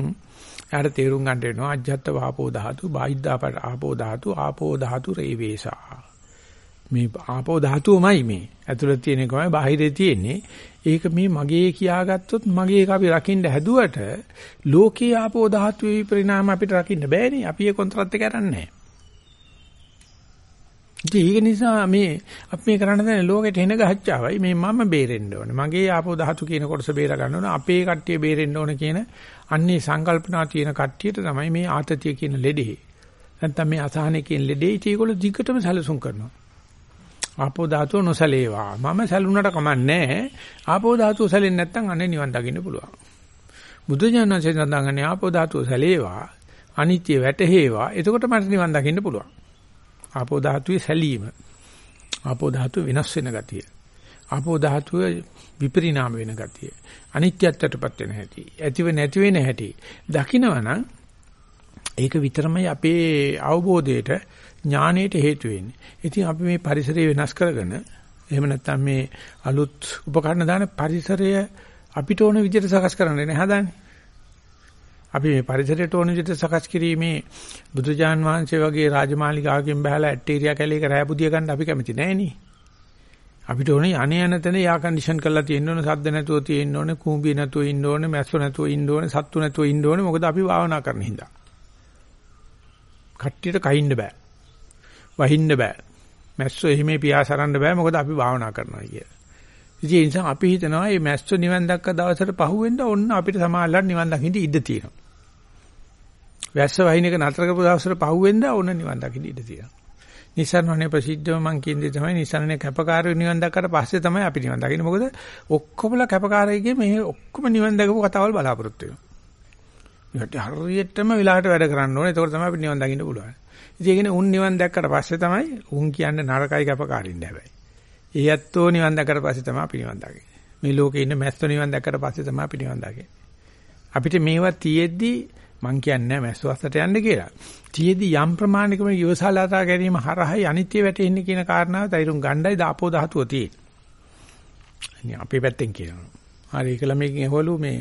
එයාට තේරුම් ගන්න වෙනවා අජ්ජත් වාපෝ ධාතු බාහිද්දාපට ආපෝ ධාතු ආපෝ ධාතු රේවේසා. මේ ආපෝ ධාතුවමයි මේ. ඇතුළත තියෙන එකමයි බාහිරේ තියෙන්නේ. ඒක මේ මගේ කියාගත්තොත් මගේ එක අපි රකින්න හැදුවට ලෝකේ ආපෝ ධාතුවේ පරිණාම අපිට රකින්න බෑනේ. අපි ඒ කොන්ත්‍රාත් එක කරන්නේ ඒක නිසා මේ අපි මේ කරන්න දැන ලෝකෙට එන ගහච්චාවයි මේ මම බේරෙන්න ඕනේ මගේ ආපෝ ධාතු කියන කොටස බේර ගන්න ඕනේ අපේ කට්ටිය බේරෙන්න ඕනේ කියන අන්නේ සංකල්පනා තියෙන කට්ටියට තමයි මේ ආතතිය කියන ලෙඩේ නැත්නම් මේ අසහනය කියන ලෙඩේ ඒකවල දිගටම සැලසුම් කරනවා ආපෝ ධාතුව නොසලේවා. මම සැලුනට කමන්නේ ආපෝ ධාතුව සැලෙන්නේ නැත්නම් අනේ නිවන් දකින්න පුළුවන්. බුදු ඥානසේ සඳහන් ආපෝ ධාතුව සැලේවා. අනිත්‍ය වැටහෙවා. එතකොට මට නිවන් දකින්න පුළුවන්. ආපෝ ධාතුවේ සැලීම. ආපෝ ධාතුව වෙනස් වෙන ගතිය. ආපෝ ධාතුව විපරිණාම වෙන ගතිය. අනිත්‍යත්වයටපත් වෙන හැටි. ඇතිව නැති වෙන හැටි. දකිනවනම් ඒක විතරමයි අපේ අවබෝධයට ඥානයට හේතු වෙන්නේ. ඉතින් අපි මේ පරිසරය වෙනස් කරගෙන එහෙම නැත්නම් මේ අලුත් උපකරණ දාන පරිසරය අපිට ඕන විදිහට සකස් කරන්න නේ හදාන්නේ. අපි මේ පරිසරයට ඕන විදිහට සකස් කිරීමේ බුදුජාන් වහන්සේ වගේ රාජමාලිගාවකින් බහලා ඇටීරියා කැලේක රෑබුදිය ගන්න අපි කැමති නෑනේ. අපිට ඕනේ අනේ යන තැන යා කන්ඩිෂන් කරලා තියෙන්න ඕනේ සද්ද නැතුව තියෙන්න ඕනේ කූඹිය නැතුව ඉන්න ඕනේ මැස්සෝ නැතුව ඉන්න ඕනේ සත්තු නැතුව ඉන්න ඕනේ මොකද අපි භාවනා කරන හින්දා. කට්ටියට කහින්න බෑ. වහින්න බෑ. මැස්සෝ එහිමේ පියාසරන්න බෑ මොකද අපි භාවනා කරනවා කියලා. ඉතින් ඒ නිසා අපි හිතනවා මේ මැස්සෝ නිවන් දැක්ක දවසට පහුවෙන්න ඔන්න අපිට සමාල්ලට නිවන් දකින්න ඉඩ තියෙනවා. වැස්ස වහින එක නතර කරපු දවසට පහුවෙන්න ඔන්න නිවන් දකින්න ඉඩ තියෙනවා. නිසරණනේ ප්‍රසිද්ධව මං කියන්නේ තමයි නිසරණේ කැපකාරී නිවන් දැක්කට පස්සේ තමයි අපි නිවන් දකින්නේ. මොකද ඔක්කොමලා කැපකාරයිගේ මේ ඔක්කොම නිවන් දැකපු කතාවල් බලාපොරොත්තු වෙනවා. හරියටම වෙලාවට වැඩ කරන්න ඕනේ. ඒකෝර තමයි අපිට නිවන් දකින්න පුළුවන්. ඉතින් ඒ කියන්නේ උන් නිවන් දැක්කට පස්සේ තමයි උන් කියන්නේ නරකයි කැපකාරින්න හැබැයි. ඒ ඇත්තෝ නිවන් දැක්කට පස්සේ තමයි අපි නිවන් දකින්නේ. මේ ලෝකේ ඉන්න මැස්සෝ නිවන් දැක්කට පස්සේ තමයි අපි නිවන් දකින්නේ. අපිට මේවා තියෙද්දි මං කියන්නේ මැස්සෝ අස්සට යන්න කියලා. තියෙද්දි යම් ප්‍රමාණයකම යොසලාතා ගැනීම හරහයි අනිත්‍ය වැටෙන්නේ කියන කාරණාව තයිරුම් ගණ්ඩයි දාපෝ ධාතුව තියෙන්නේ. අපේ පැත්තෙන් කියනවා. හරි ඒකලා මේකෙන් ඇහවලු මේ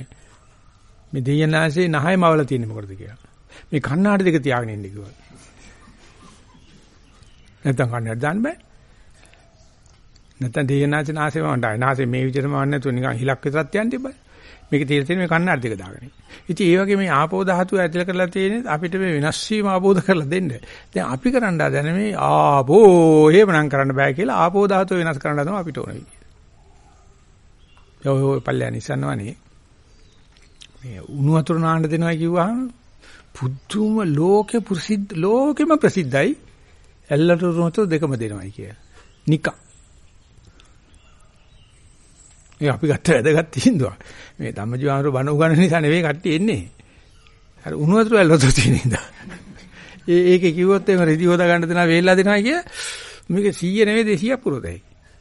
මේ දෙයනාසේ නහය මවල තියෙන්නේ මොකටද කියලා. මේ කන්නාඩි දෙක තියාගෙන ඉන්න කිව්වා. නැත්තම් කන්නට දාන්න බෑ. නැත්තම් දෙයනාච නාසෙම වණ්ඩායි. නාසෙ මේ විදිහටම වන්න නැතුව නිකන් හිලක් විතරක් තියන්න තිබ්බයි. මේක තියෙන තියෙන මේ කන්නට දෙක දාගෙන. ඉතින් ඒ වගේ මේ ආපෝ ධාතුව ඇතුළ කරලා තියෙන්නේ අපිට මේ වෙනස් වීම ආબોධ කරලා දෙන්න. දැන් අපි කරන්න හදන මේ ආපෝ එහෙමනම් කරන්න බෑ කියලා ආපෝ ධාතුව වෙනස් කරන්න හදනවා අපිට ඕන විදිහ. ඔය ඔය පල්ලෑ නිසන්නවනේ. මේ උණු වතුර නාන්න දෙනවා කිව්වහම පුදුම ලෝකේ ප්‍රසිද්ධ ලෝකෙම ප්‍රසිද්ධයි ඇල්ලට උරුමත දෙකම දෙනවයි කියලා. නිකන්. ඒ අපි ගත්ත වැදගත් තීන්දුවක්. මේ ධම්මජීවනර බණ උගන්න නිසා නෙවෙයි කට්ටිය එන්නේ. අර උණු වතුර ඇල්ලතෝ තියෙන ඉඳා. ඒ ඒකේ කිව්වොත් එහෙම රෙදි හොදා ගන්න දෙනවා වේල්ලා දෙනවා කිය මේක 100 නෙවෙයි 200ක් පුරොතයි.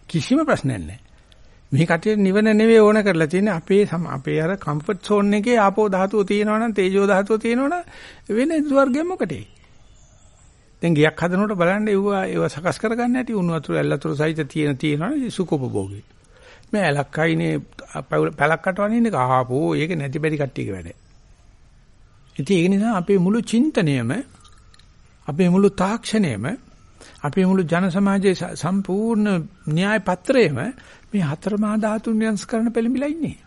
කිසිම ප්‍රශ්නයක් නැහැ. මේ කටියේ නිවන නෙවෙයි ඕන කරලා තියෙන්නේ අපේ අපේ අර කම්ෆර්ට් සෝන් එකේ ආපෝ ධාතුව තියෙනවනම් තේජෝ ධාතුව තියෙනවනම් වෙන ස්වර්ගය මොකටේ? දැන් ගියක් හදනකොට බලන්න ඒව ඒව සකස් කරගන්න ඇති උණු වතුර ඇල්ලතුරු සහිත තියෙන තියෙනවා සුකොපභෝගී. මේ ඇලක්කයිනේ පැලක් කටවන්නේ ඉන්නේ ආපෝ ඒක නැති බැරි කට්ටියක වැඩ. ඉතින් ඒක නිසා අපේ මුළු චින්තනයම අපේ මුළු තාක්ෂණයම අපේ මුළු ජන සමාජයේ සම්පූර්ණ න්‍යාය පත්‍රයම මේ හතර මහා ධාතුන් වෙනස් කරන පෙළඹිලා ඉන්නේ.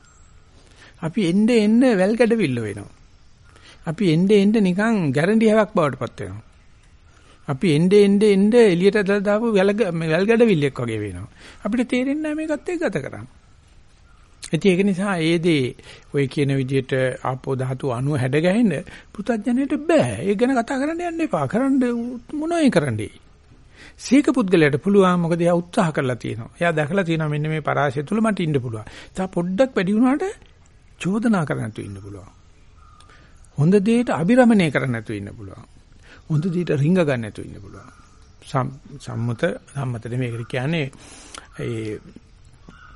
අපි එnde එnde වැල් ගැඩවිල්ල වෙනවා. අපි එnde එnde නිකන් ගැරන්ටි හැවක් බවට පත් වෙනවා. අපි එnde එnde එnde එළියට ඇදලා දාපු වැල් ගැඩවිල්ලෙක් වගේ වෙනවා. අපිට තේරෙන්නේ නැහැ මේකත් එක්ක ගත කරන්න. ඉතින් ඒක නිසා ඒ දේ ඔය කියන විදිහට ආපෝ ධාතු අණුව හැඩ ගැහෙන්න පුතඥයට බෑ. ඒක ගැන කතා කරන්න යන්න එපා. කරන්න මොනවයි කරන්නේ? සීක පුද්ගලයාට පුළුවන් මොකද එයා උත්සාහ කරලා තියෙනවා. එයා දැකලා තියෙනවා මෙන්න මේ පරාසය තුල මට ඉන්න පුළුවන්. තා පොඩ්ඩක් වැඩි වුණාට චෝදනා කරන්න නැතුව ඉන්න පුළුවන්. හොඳ දෙයට අබිරමණය කරන්න නැතුව ඉන්න පුළුවන්. හොඳ දෙයට රිංග ගන්න නැතුව ඉන්න පුළුවන්. සම්මත සම්මත මේකට කියන්නේ ඒ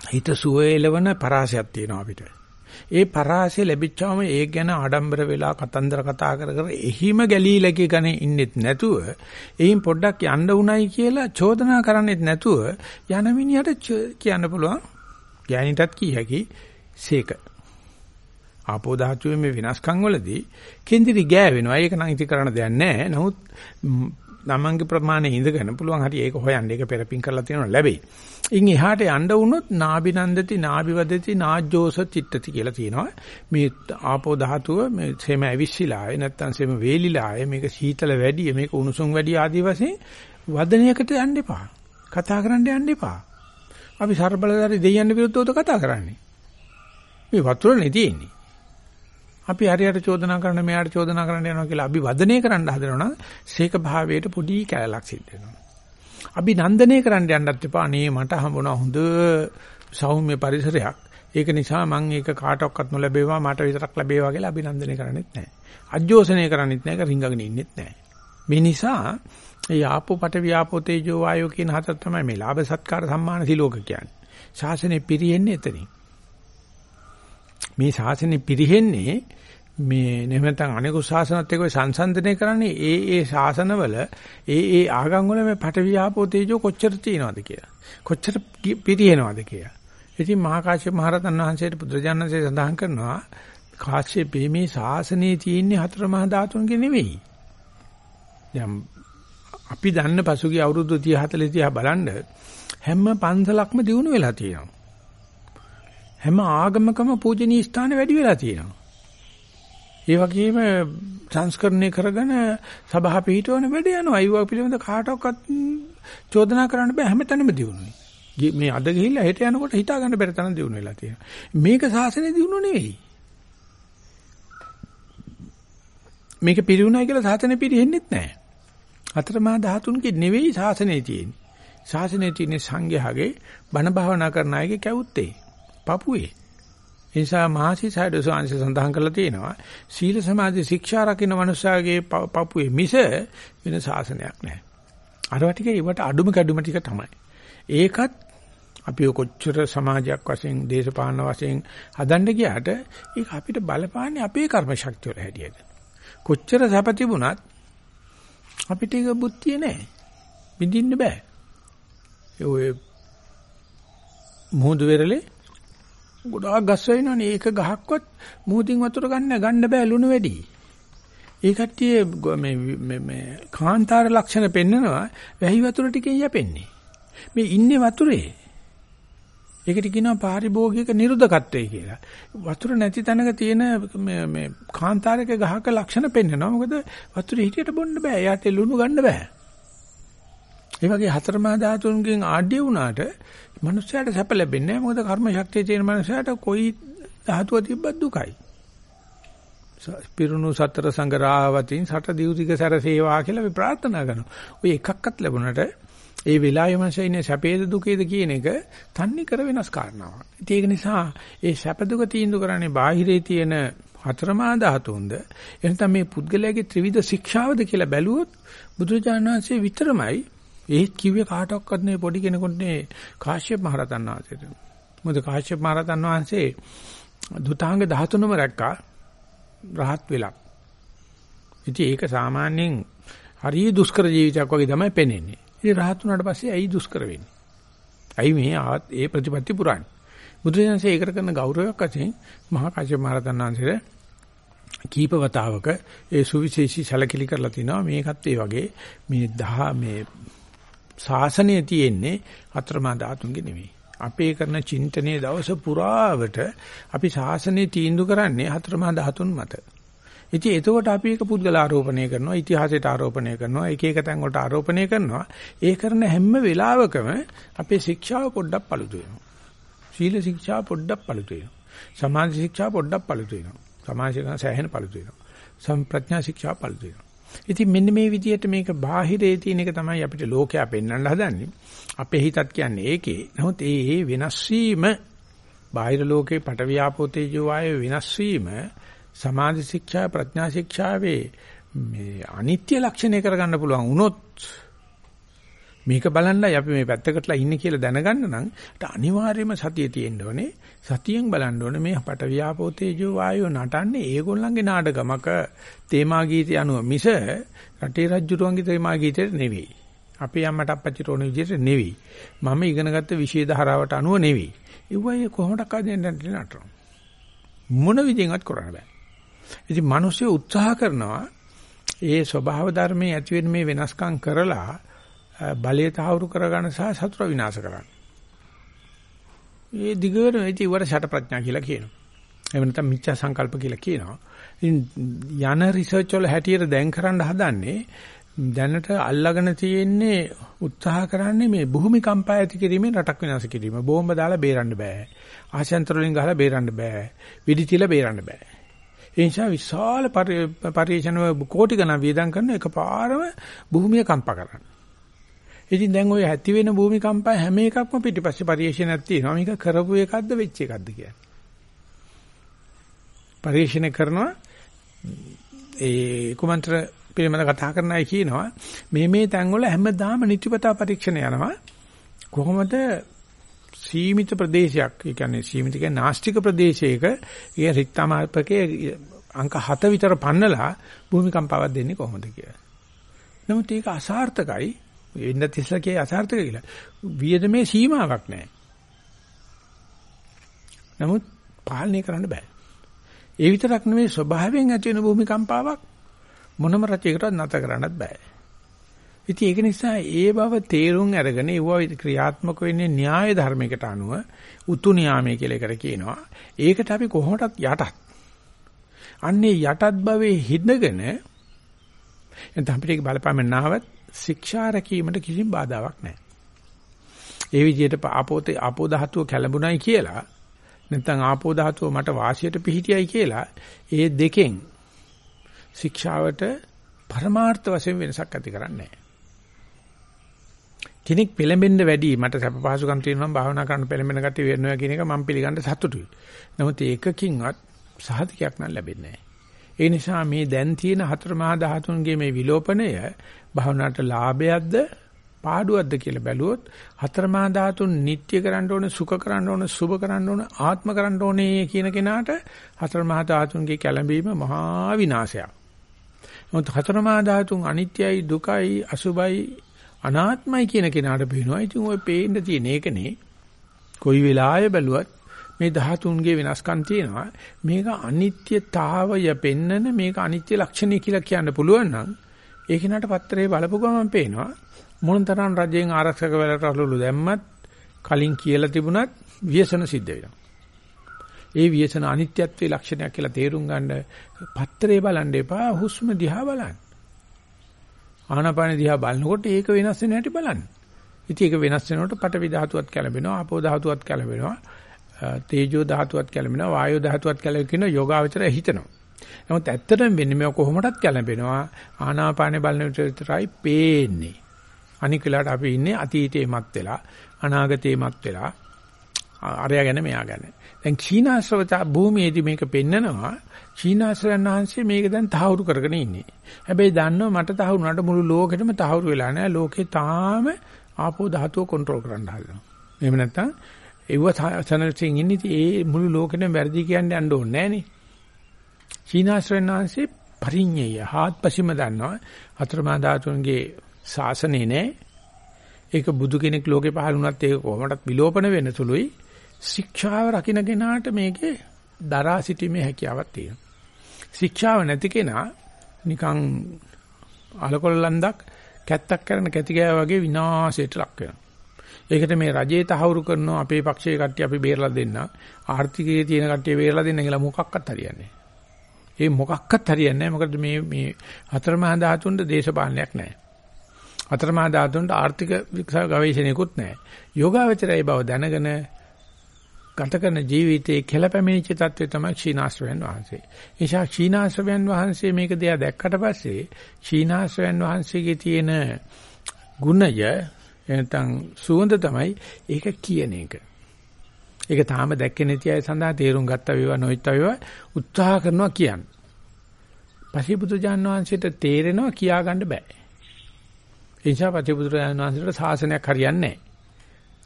හිත සුවේලවන පරාසයක් තියෙනවා අපිට. ඒ පරාසය ලැබිච්චාම ඒ ගැන ආඩම්බර වෙලා කතන්දර කතා කර කර එහිම ගැලීලකේ ගන ඉන්නෙත් නැතුව එයින් පොඩ්ඩක් යන්න උණයි කියලා චෝදනා කරන්නෙත් නැතුව යන මිනිහට කියන්න පුළුවන් ගෑණිටත් කිය හැකි සීක ආපෝ ධාතුවේ මේ වෙනස්කම් වලදී කේන්ද්‍රි ගෑවෙනවා ඒක නම් ඉති කරන්න දෙයක් නැහැ නමුත් තමන්ගේ ප්‍රමාණය ඉඳගෙන පුළුවන් හරි ඒක හොයන්න ඒක පෙරපින් කරලා තියෙනවා ලැබෙයි. ඉන් එහාට යන්න වුණොත් නාබිනන්දති නාබිවදති නාජ්ජෝස චිත්තති කියලා තියෙනවා. මේ ආපෝ ධාතුව මේ සෙම ඇවිස්සීලාය නැත්තම් සෙම වේලිලාය මේක සීතල වැඩි මේක උණුසුම් වැඩි ආදී වශයෙන් වදනයකට යන්න එපා. කතා කරන්න යන්න එපා. අපි ਸਰබලදාරි දෙයයන් විරුද්ධව කතා කරන්නේ. මේ වතුරනේ තියෙන්නේ. අපි හරියට චෝදනා කරන මෙයාට චෝදනා කරන්න යනවා කියලා අපි වදනය කරන්න හදනවා නම් සීක භාවයට පොඩි කැලලක් සිද්ධ වෙනවා. අපි නන්දනය කරන්න යන්නත් එපා. අනේ මට හම්බුණා හොඳ සෞම්‍ය පරිසරයක්. ඒක නිසා මම ඒක කාටවත් නොලැබේවා මට විතරක් ලැබේවා කියලා අභිනන්දනය කරන්නේත් නැහැ. අජෝසනය කරන්නේත් නැහැ. රිංගගෙන ඉන්නෙත් නැහැ. මේ නිසා ඒ ආපෝ පට ව්‍යාපෝ තේජෝ වායෝ කියන හතර තමයි මේ ලාභ සත්කාර සම්මාන සිලෝක කියන්නේ. ශාසනය පිරෙන්නේ එතනින්. මේ ශාසනය පිරෙන්නේ මේ නැත්නම් අනිකුත් ශාසනත් එක්ක සංසන්දනය කරන්නේ ඒ ඒ ශාසනවල ඒ ඒ ආගම් වල මේ පටවිය ආපෝ තේජෝ කොච්චර තියෙනවද කියලා. කොච්චර පිරිනවද කියලා. ඉතින් මහා කාශ්‍යප මහ රහතන් වහන්සේට පුත්‍රජානන්සේ සඳහන් කරනවා කාශ්‍යපේ මේ ශාසනයේ තියෙන හතර මහා ධාතුන්ගේ නෙවෙයි. දැන් අපි දන්න පසුගිය අවුරුදු 30 40 තියා බලන්න හැම පන්සලක්ම දිනු වෙලා තියෙනවා. හැම ආගමකම පූජනීය ස්ථාන වැඩි වෙලා තියෙනවා. ඒ වගේම සංස්කරණය කරගෙන සභා පිහිටවන වැඩ යනවා. අයුව පිළිබඳ කාටවත් චෝදනා කරන්න බෑ හැමතැනම දිනුනේ. මේ අද ගිහිල්ලා හෙට යනකොට හිතා ගන්න බැරි තරම් දිනු වෙලා තියෙනවා. මේක සාසනේ දිනු නෙවෙයි. මේක පිරිුණා කියලා සාසනේ පිරෙහෙන්නෙත් නැහැ. අතරමා ධාතුන්ගේ නෙවෙයි සාසනේ තියෙන්නේ. සාසනේ තියෙන්නේ සංඝයාගේ බණ භාවනා කරන අයගේ කැවුත්තේ. පපුවේ. ඒ නිසා මහසි සයිඩෝසාංශ සඳහන් කරලා තියෙනවා සීල සමාධි ශික්ෂා රකින්න මනුස්සයාගේ පපුවේ මිස වෙන සාසනයක් නැහැ. අරවා ටික ඒවට අඩුම කැඩුම ටික තමයි. ඒකත් අපි කොච්චර සමාජයක් වශයෙන් දේශපාලන වශයෙන් හදන්න ගියාට ඒක අපිට බලපාන්නේ අපේ කර්ම ශක්තිය වල හැටියට. කොච්චර සැප තිබුණත් අපිට ඒක බුද්ධිය නැහැ. විඳින්න බෑ. ඒ ඔය මුහුදු වෙරළේ ගොඩාක් ගස් වෙනවනේ ඒක ගහක්වත් මුහුදින් වතුර ගන්න ගන්න බෑ ලුණු වැඩි. ඒ කට්ටිය මේ මේ කාන්තාර ලක්ෂණ පෙන්නනවා වැහි වතුර ටිකෙන් යැපෙන්නේ. මේ ඉන්නේ වතුරේ. ඒකට කියනවා පාරිභෝගික නිරුද්ධකත්වය කියලා. වතුර නැති තැනක තියෙන මේ මේ කාන්තාරයක ගහක ලක්ෂණ පෙන්නනවා. මොකද වතුරේ හිටියට බොන්න බෑ. එයාට ලුණු ගන්න බෑ. ඒ වගේ හතරමහා ධාතුන්ගෙන් ආඩ්‍ය වුණාට මනුස්සයාට සැප ලැබෙන්නේ නැහැ. මොකද කර්ම ශක්තිය තියෙන මනුස්සයාට කොයි ධාතුව තිබ්බත් දුකයි. පිරුණු සතර සංගරාවතින් සට දියුතික සැරසේවා කියලා අපි ප්‍රාර්ථනා කරනවා. ඔය එකක්වත් ලැබුණට ඒ වෙලාවේ මනසේ ඉන්නේ සැපේද දුකේද කියන එක තන්නේ කර වෙනස් කාරණාවක්. ඒක නිසා ඒ සැප දුක තීන්දුව කරන්නේ බාහිරේ තියෙන හතරමා ධාතුන්ද එහෙනම් මේ පුද්ගලයාගේ ත්‍රිවිධ ශික්ෂාවද කියලා බැලුවොත් බුදුරජාණන් වහන්සේ විතරමයි ඒත් කිව්වේ කාටවත් නෙවෙයි පොඩි කෙනෙකුට නේ කාශ්‍යප මහ රහතන් වහන්සේට. මොකද කාශ්‍යප මහ රහතන් වහන්සේ දුතාංග 13ම රැක්කා රහත් වෙලා. ඉතින් ඒක සාමාන්‍යයෙන් හරිය දුෂ්කර ජීවිතයක් වගේ තමයි පෙනෙන්නේ. ඉතින් රහත් වුණාට පස්සේ ඇයි දුෂ්කර වෙන්නේ? ඇයි මේ ඒ ප්‍රතිපත්ති පුරන්නේ? බුදුරජාණන්සේ ඒකට කරන ගෞරවයක් වශයෙන් මහා කාශ්‍යප මහ රහතන් වහන්සේට කීප වතාවක ඒ සුවිශේෂී සැලකිලි කරලා තිනවා මේකත් ඒ වගේ මේ දහ මේ ශාසනය තියෙන්නේ අතරමා ධාතුන්ගේ නෙවෙයි. අපේ කරන චින්තනයේ දවස පුරාවට අපි ශාසනය තීන්දුව කරන්නේ අතරමා ධාතුන් මත. ඉතින් එතකොට අපි ඒක පුද්ගල ආරෝපණය කරනවා, ඉතිහාසයට ආරෝපණය කරනවා, එක එක තැන් වලට ආරෝපණය කරනවා. ඒ කරන හැම වෙලාවකම අපේ ශික්ෂාව පොඩ්ඩක් පළුදු වෙනවා. සීල ශික්ෂාව පොඩ්ඩක් පළුදු වෙනවා. සමාධි ශික්ෂාව පොඩ්ඩක් පළුදු වෙනවා. සමාජික සෑහෙන පළුදු වෙනවා. සම්ප්‍රඥා ශික්ෂාව පළුදු වෙනවා. ඉතින් මෙන්න මේ විදිහට මේක බාහිරේ තියෙන එක තමයි අපිට ලෝකයා පෙන්වන්න හදන්නේ. අපේ හිතත් කියන්නේ ඒකේ. නමුත් ඒ ඒ වෙනස් වීම බාහිර ලෝකේ පටවියාපෝ තේජෝ වායෝ වෙනස් වීම සමාධි ශික්ෂා ප්‍රඥා ශික්ෂාවේ මේ අනිත්‍ය ලක්ෂණය කරගන්න පුළුවන් වුණොත් මේක බලන්නයි අපි මේ පැත්තකටලා ඉන්නේ කියලා දැනගන්න නම් අනිවාර්යයෙන්ම සතිය තියෙන්න ඕනේ. සතියෙන් බලන්න ඕනේ මේ පට වියාපෝ තේජෝ වායෝ නටන්නේ ඒගොල්ලන්ගේ නාටකමක තේමා ගීතය අනුව මිස රටේ රජුරුවන්ගේ තේමා ගීතයට නෙවෙයි. අපේ අම්මට අප්පච්චිට ඕන විදිහට නෙවෙයි. මම ඉගෙනගත්ත විෂය ධාරාවට අනුව නෙවෙයි. ඒවයි කොහොමඩක් අදින්න නටනවා. මොන විදිහෙන්වත් කරන්න බෑ. ඉතින් මිනිස්සු උත්සාහ කරනවා ඒ ස්වභාව ධර්මයේ ඇති වෙන මේ වෙනස්කම් කරලා බලය තහවුරු කරගන්න සහ සතුට විනාශ කරන්න. ඒ දිගට ඉතින් ඉවර ෂට ප්‍රඥා කියලා කියනවා. එහෙම නැත්නම් මිච්ඡා සංකල්ප කියලා කියනවා. ඉතින් යන රිසර්ච් වල හැටියට දැන් කරන්න හදන්නේ දැනට අල්ලගෙන තියෙන්නේ උත්සාහ කරන්නේ මේ භූමිකම්පය ඇති කිරීමෙන් රටක් විනාශ කිරීම. බෝම්බ දාලා බේරන්න බෑ. ආශයන්තර වලින් ගහලා බේරන්න බෑ. විදි තියලා බේරන්න බෑ. ඒ නිසා විශාල පරිේශන කෝටි ගණන් වියදම් කරන එකපාරම භූමිය කම්පා කරන්න. ඉතින් දැන් ওই ඇති වෙන භූමිකම්පා හැම එකක්ම පිටිපස්සේ පරිේශනයක් තියෙනවා. මේක කරපු එකක්ද වෙච්ච එකක්ද කියන්නේ. පරිේශන කරනවා ඒ කුමන්ත්‍ර පිළිමද කතා කරන අය කියනවා මේ මේ තැන්වල හැමදාම නිතිපතා පරීක්ෂණ යනවා. කොහොමද සීමිත ප්‍රදේශයක්, ඒ කියන්නේ සීමිත කියන්නේ නාස්තික ප්‍රදේශයක ඒ රික්තමාපකයේ අංක 7 විතර පන්නලා භූමිකම්පාවක් දෙන්නේ කොහොමද කියලා. නමුත් ඒක අසාර්ථකයි. වෙන්න තිස්සකේ අසාර්ථක කියලා. වියදමේ සීමාවක් නැහැ. නමුත් පාලනය කරන්න බෑ. ඒ විතරක් නෙවෙයි ස්වභාවයෙන් ඇති වෙන භූමිකම්පාවක් මොනම රචයකටවත් නැත කරන්නත් බෑ. ඉතින් ඒක නිසා ඒ බව තේරුම් අරගෙන ඒව ක්‍රියාත්මක වෙන්නේ න්‍යාය ධර්මයකට අනුව උතු න්‍යාමයේ කියලා එකට කියනවා. ඒකට අපි කොහොමදත් යටත්. අන්නේ යටත් භවයේ හිඳගෙන එතන අපිට ඒක බලපෑම නාවත් ශික්ෂා රැකීමට කිසිම බාධාවක් නැහැ. ඒ විදිහට ආපෝතේ ආපෝ ධාතුව කැළඹුණයි කියලා නැත්නම් ආපෝ ධාතුව මට වාසියට පිහිටියයි කියලා ඒ දෙකෙන් ශික්ෂාවට පරමාර්ථ වශයෙන් වෙනසක් ඇති කරන්නේ නැහැ. කෙනෙක් පෙළඹෙන්න වැඩි මට සැප පහසුකම් තියෙනවා නම් භාවනා කරන්න පෙළඹෙන කට්ටිය වෙනවා කියන එක මම පිළිගන්න සතුටුයි. නමුත් ඒකකින්වත් සහතිකයක් නම් ලැබෙන්නේ නැහැ. ඒ නිසා මේ දැන් තියෙන හතර මහා ධාතුන්ගේ මේ විලෝපණය භවනාට ලාභයක්ද පාඩුවක්ද කියලා බැලුවොත් හතර මහා ධාතුන් නිට්ටය කරන්න ඕනේ සුඛ කරන්න ඕනේ සුභ කරන්න ඕනේ ආත්ම කරන්න ඕනේ කියන කෙනාට හතර මහා ධාතුන්ගේ කැළඹීම මහා විනාශයක්. මොකද හතර මහා ධාතුන් අනිත්‍යයි දුකයි අසුභයි අනාත්මයි කියන කෙනාට පේනවා. ඉතින් ওই පේන්න තියෙන එකනේ කොයි වෙලාවෙ බැලුවත් මේ ධාතුන්ගේ වෙනස්කම් තියෙනවා. මේක අනිත්‍යතාවය පෙන්නන මේක අනිත්‍ය ලක්ෂණය කියලා කියන්න පුළුවන් නම් ඒක නට පත්‍රයේ බලපු ගමන් පේනවා මොනතරම් රජයෙන් ආරක්ෂක වලට අලුළු දැම්මත් කලින් කියලා තිබුණත් ව්‍යසන සිද්ධ වෙනවා. ඒ ව්‍යසන අනිත්‍යත්වයේ ලක්ෂණයක් කියලා තේරුම් ගන්න පත්‍රයේ බලන්න එපා හුස්ම දිහා බලන්න. ආනාපාන දිහා බලනකොට ඒක වෙනස් වෙන හැටි බලන්න. ඉතින් ඒක වෙනස් වෙනකොට පටවි ධාතුවත් කැළඹෙනවා, ආපෝ ධාතුවත් කැළඹෙනවා, තේජෝ ධාතුවත් කැළඹෙනවා වායෝ ධාතුවත් කැළඹෙන යෝගාවචරය හිතනවා. නමුත් ඇත්තටම වෙන්නේ මේ කොහොමඩත් කැළඹෙනවා ආනාපානේ බලන විතරයි පේන්නේ. අනික වෙලාවට අපි ඉන්නේ අතීතේමත් වෙලා අනාගතේමත් වෙලා අරයා ගැන මෙයා ගැන. දැන් චීනාශ්‍රවත භූමියේදී මේක පෙන්නනවා චීනාශ්‍රයන් වහන්සේ මේක දැන් තහවුරු කරගෙන ඉන්නේ. හැබැයි දන්නවා මට තහවුරු වුණාට මුළු ලෝකෙටම තහවුරු වෙලා නැහැ. ලෝකේ තාම ආපෝ ධාතුව කන්ට්‍රෝල් කරන්න හදනවා. එහෙම නැත්නම් ඒව සනසින් ඉන්නේ ඒ මුළු ලෝකෙම වැරදි කියන්න යන්න ඕනේ නෑනේ. චීනාශ්‍රයන් වහන්සේ පරිඤ්ඤය හාත්පසීම දන්නවා හතරමා ධාතුන්ගේ ශාසනේ නෑ. ඒක බුදු කෙනෙක් ලෝකේ පහළ වුණත් ඒක කොහොමදත් විලෝපන වෙන සුළුයි. ශික්ෂාව රකින්න කෙනාට මේකේ දරා සිටීමේ හැකියාවක් තියෙනවා. ශික්ෂාව නැති කෙනා නිකන් අලකොල්ලන්දක් කැත්තක් කරන කැටි ගෑ වගේ විනාශයට ලක් වෙනවා. ඒකට මේ රජයේ තහවුරු කරනවා අපේ පක්ෂයේ කට්ටිය අපි බේරලා දෙන්න. ආර්ථිකයේ තියෙන කට්ටිය බේරලා දෙන්න කියලා මොකක්වත් හරියන්නේ ඒ මොකක්වත් හරියන්නේ නැහැ. මොකද මේ මේ හතරමහා ධාතුන්ට දේශපාලනයක් නැහැ. හතරමහා ධාතුන්ට ආර්ථික ගවේෂණයකුත් නැහැ. යෝගාවචරයේ බව දැනගෙන ගත කරන ජීවිතයේ කෙලපැමිණිච්ච තත්ත්වය තමයි ක්ෂීණාශ්‍රවයන් වහන්සේ. ඒෂා ක්ෂීණාශ්‍රවයන් වහන්සේ මේක දිහා දැක්කට පස්සේ ක්ෂීණාශ්‍රවයන් වහන්සේගේ තියෙන ගුණය එනතන් සුවඳ තමයි ඒක කියන එක. ඒක තාම දැක්කේ නැති අය සඳහා තේරුම් ගත්ත වේවා නොහිට වේවා උත්සාහ කරනවා කියන්න. පසිපුත්‍ර ජාන වහන්සේට තේරෙනවා කියා ගන්න බෑ. ඒ නිසා පසිපුත්‍ර ජාන වහන්සේට ශාසනයක් හරියන්නේ නැහැ.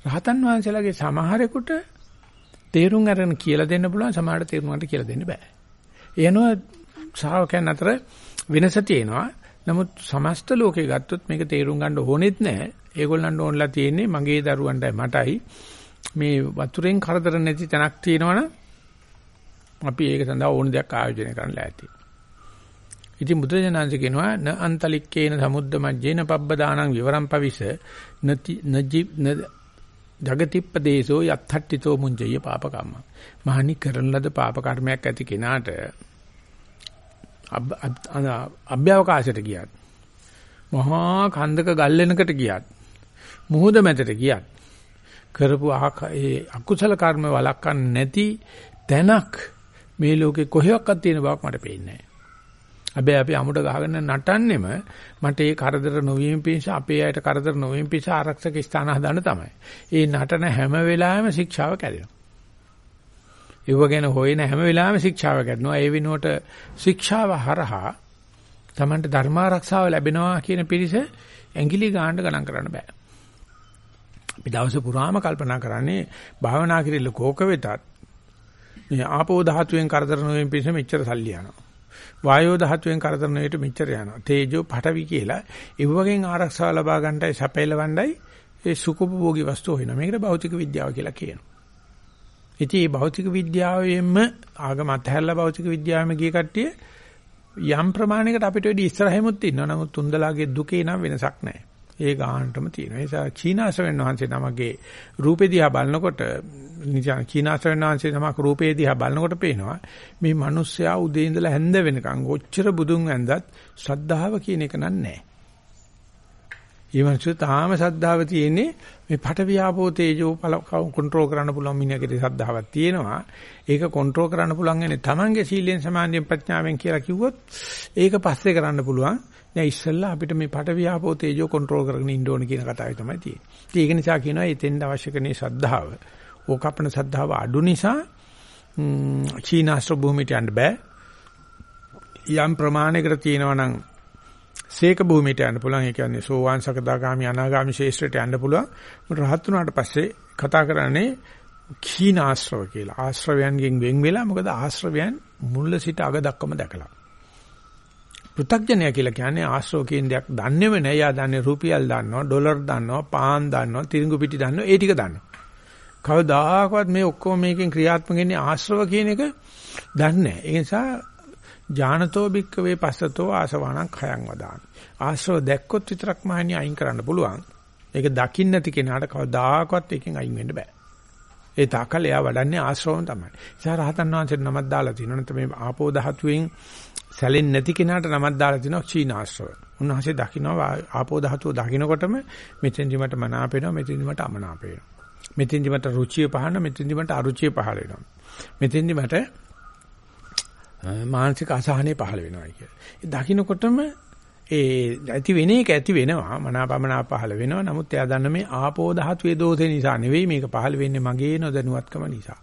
රහතන් වහන්සේලාගේ සමහරෙකුට තේරුම් අරගෙන කියලා දෙන්න පුළුවන් සමහරට තේරුම් ගන්නට කියලා දෙන්න බෑ. එනවා ශ්‍රාවකයන් අතර වෙනස තියෙනවා. නමුත් සමස්ත ලෝකේ ගත්තොත් මේක තේරුම් ගන්න ඕනෙත් නැහැ. ඒගොල්ලන්ට ඕනලා තියෙන්නේ මගේ දරුවන්ටයි මටයි මේ වතුරෙන් කරදර නැති තැනක් තියෙනවනම් අපි ඒක සඳහා ඕන දෙයක් ආයෝජනය කරන්න ලෑස්ති. ඉතින් බුදුජානන්සේ කියනවා න අන්තලික්කේන සමුද්ද මජ්ජේන පබ්බදානං විවරම් පවිස නති නජි ජගතිප්පදේශෝ යත්ථට්ඨිතෝ මුංජය පාපකම්ම. මහනි කරන ලද පාප කර්මයක් ඇති කෙනාට අභ්‍යවකාශයට ගියත් මහා කන්දක ගල්ලෙනකට ගියත් මුහුද මැදට ගියත් කරපු ඒ අකුසල කර්ම වළක්වන්න නැති තැනක් මේ ලෝකේ කොහෙවත් තියෙන බවක් මට පේන්නේ නැහැ. හැබැයි අපි අමුඩ ගහගෙන නටන්නෙම මට ඒ කරදර නොවීම පිණිස අපේ අයට කරදර නොවීම පිණිස ආරක්ෂක ස්ථාන හදන්න තමයි. ඒ නටන හැම වෙලාවෙම ශික්ෂාව කැඩෙනවා. ඒව ගැන හොයන හැම වෙලාවෙම ශික්ෂාව කැඩෙනවා. ඒ වෙනුවට ශික්ෂාව හරහා Tamanට ධර්ම ආරක්ෂාව ලැබෙනවා කියන පිරිස ඇඟිලි ගන්න ගණන් කරන්න බෑ. අපි දවස පුරාම කල්පනා කරන්නේ භාවනා කිරිල්ල කෝක වෙතත් මේ ආපෝ ධාතුවෙන් කරදර නොවෙන් පිණිස මෙච්චර සල්ලි යනවා. වායෝ ධාතුවෙන් කරදර නොවේට මෙච්චර යනවා. තේජෝ පඨවි කියලා ඒ වගේන් ආරක්ෂාව ලබා ගන්නයි සැපයලවන්නයි ඒ සුඛෝපභෝගී වස්තු හොයනවා. මේකට භෞතික විද්‍යාව කියලා කියනවා. ඉතින් මේ භෞතික විද්‍යාවෙන්ම ආගම අතහැරලා භෞතික විද්‍යාවෙම ගිය කට්ටිය යම් ප්‍රමාණයකට අපිට වැඩි ඉස්සරහෙමුත් ඉන්නවා. නමුත් තුන්දලාගේ දුකේ නම් වෙනසක් නැහැ. ඒ ගානටම තියෙනවා. ඒ නිසා චීනාසවෙන් වහන්සේ නමගේ රූපේ දිහා බලනකොට නිකන් චීනාසවෙන් වහන්සේ නමක රූපේ දිහා බලනකොට පේනවා මේ මිනිස්සයා උදේ ඉඳලා හැන්ද වෙනකන් ඔච්චර බුදුන් වැඳත් ශ්‍රද්ධාව කියන එක නන්නේ. ඒ මිනිස්සු තාම ශ්‍රද්ධාව තියෙන්නේ මේ පටවියාපෝ තේජෝ කන්ට්‍රෝල් කරන්න පුළුවන් මිනිහකට ශ්‍රද්ධාවක් තියෙනවා. ඒක කන්ට්‍රෝල් කරන්න පුළුවන් ඉන්නේ Tamange සීලෙන් සමාධියෙන් ප්‍රඥාවෙන් කියලා කිව්වොත් ඒක පස්සේ කරන්න පුළුවන්. දැන් ඉස්සෙල්ලා අපිට මේ පට වියාපෝ තේජෝ කන්ට්‍රෝල් කරගෙන ඉන්න ඕන කියන කතාවයි තමයි තියෙන්නේ. ඒක නිසා කියනවා එතෙන්ද අවශ්‍ය කරන්නේ ශ්‍රද්ධාව. ඕකප්පන ශ්‍රද්ධාව අඩු නිසා චීනාස්ත්‍ර භූමියට යන්න බෑ. යම් ප්‍රමාණයකට තියෙනවා නම් සීක භූමියට යන්න පුළුවන්. ඒ කියන්නේ සෝවාන් සකදාගාමි අනාගාමි ශේෂ්ත්‍රයට යන්න පුළුවන්. රහත් වුණාට පස්සේ කතා කරන්නේ කීනාශ්‍රව කියලා. ආශ්‍රවයන්ගෙන් වෙන් වෙලා මොකද ආශ්‍රවයන් මුල සිට අග දක්වම දැකලා. පෘථග්ජනය කියලා කියන්නේ ආශ්‍රව කියන දෙයක් දන්නේම නෑ. යා දන්නේ රුපියල් දන්නවා, ඩොලර් දන්නවා, පාන් දන්නවා, තිරිඟු පිටි දන්නවා. ඒ ටික දන්නවා. කවදාකවත් මේ ඔක්කොම මේකෙන් ක්‍රියාත්මක වෙන්නේ ආශ්‍රව කියන එක දන්නේ නෑ. ඒ නිසා ඥානතෝ භික්කවේ පස්සතෝ ආසවාණං khයං වදාන. ආශ්‍රව දැක්කොත් විතරක් මහණිය අයින් කරන්න පුළුවන්. ඒක දකින්න නැති කෙනාට කවදාකවත් ඒකෙන් අයින් වෙන්න බෑ. ඒ තාකල් එයා වඩන්නේ ආශ්‍රවම තමයි. ඒ නිසා රහතන් වහන්සේ නමක් දාලා තියෙනවා. නැත්නම් මේ ආපෝ ධාතුවෙන් සැලෙන්නේ නැති කෙනාට නමක් දාලා තිනවා චීනාශ්‍රව. උන්වහන්සේ දකින්නවා ආපෝ ධාතුව දකින්නකොටම මෙතෙන්දි මට මනාප වෙනවා මෙතෙන්දි මට අමනාප වෙනවා. මෙතෙන්දි මට රුචිය පහළ මෙතෙන්දි මට අරුචිය පහළ වෙනවා. මෙතෙන්දි මට මානසික අසහනය පහළ වෙනවා කියලා. ඒ දකින්නකොටම ඒ ඇති වෙන එක ඇති වෙනවා මනාපමනාප පහළ වෙනවා. නමුත් එයා දන්න මේ ආපෝ ධාතුවේ දෝෂේ නිසා නෙවෙයි මේක පහළ වෙන්නේ මගේ නොදැනුවත්කම නිසා.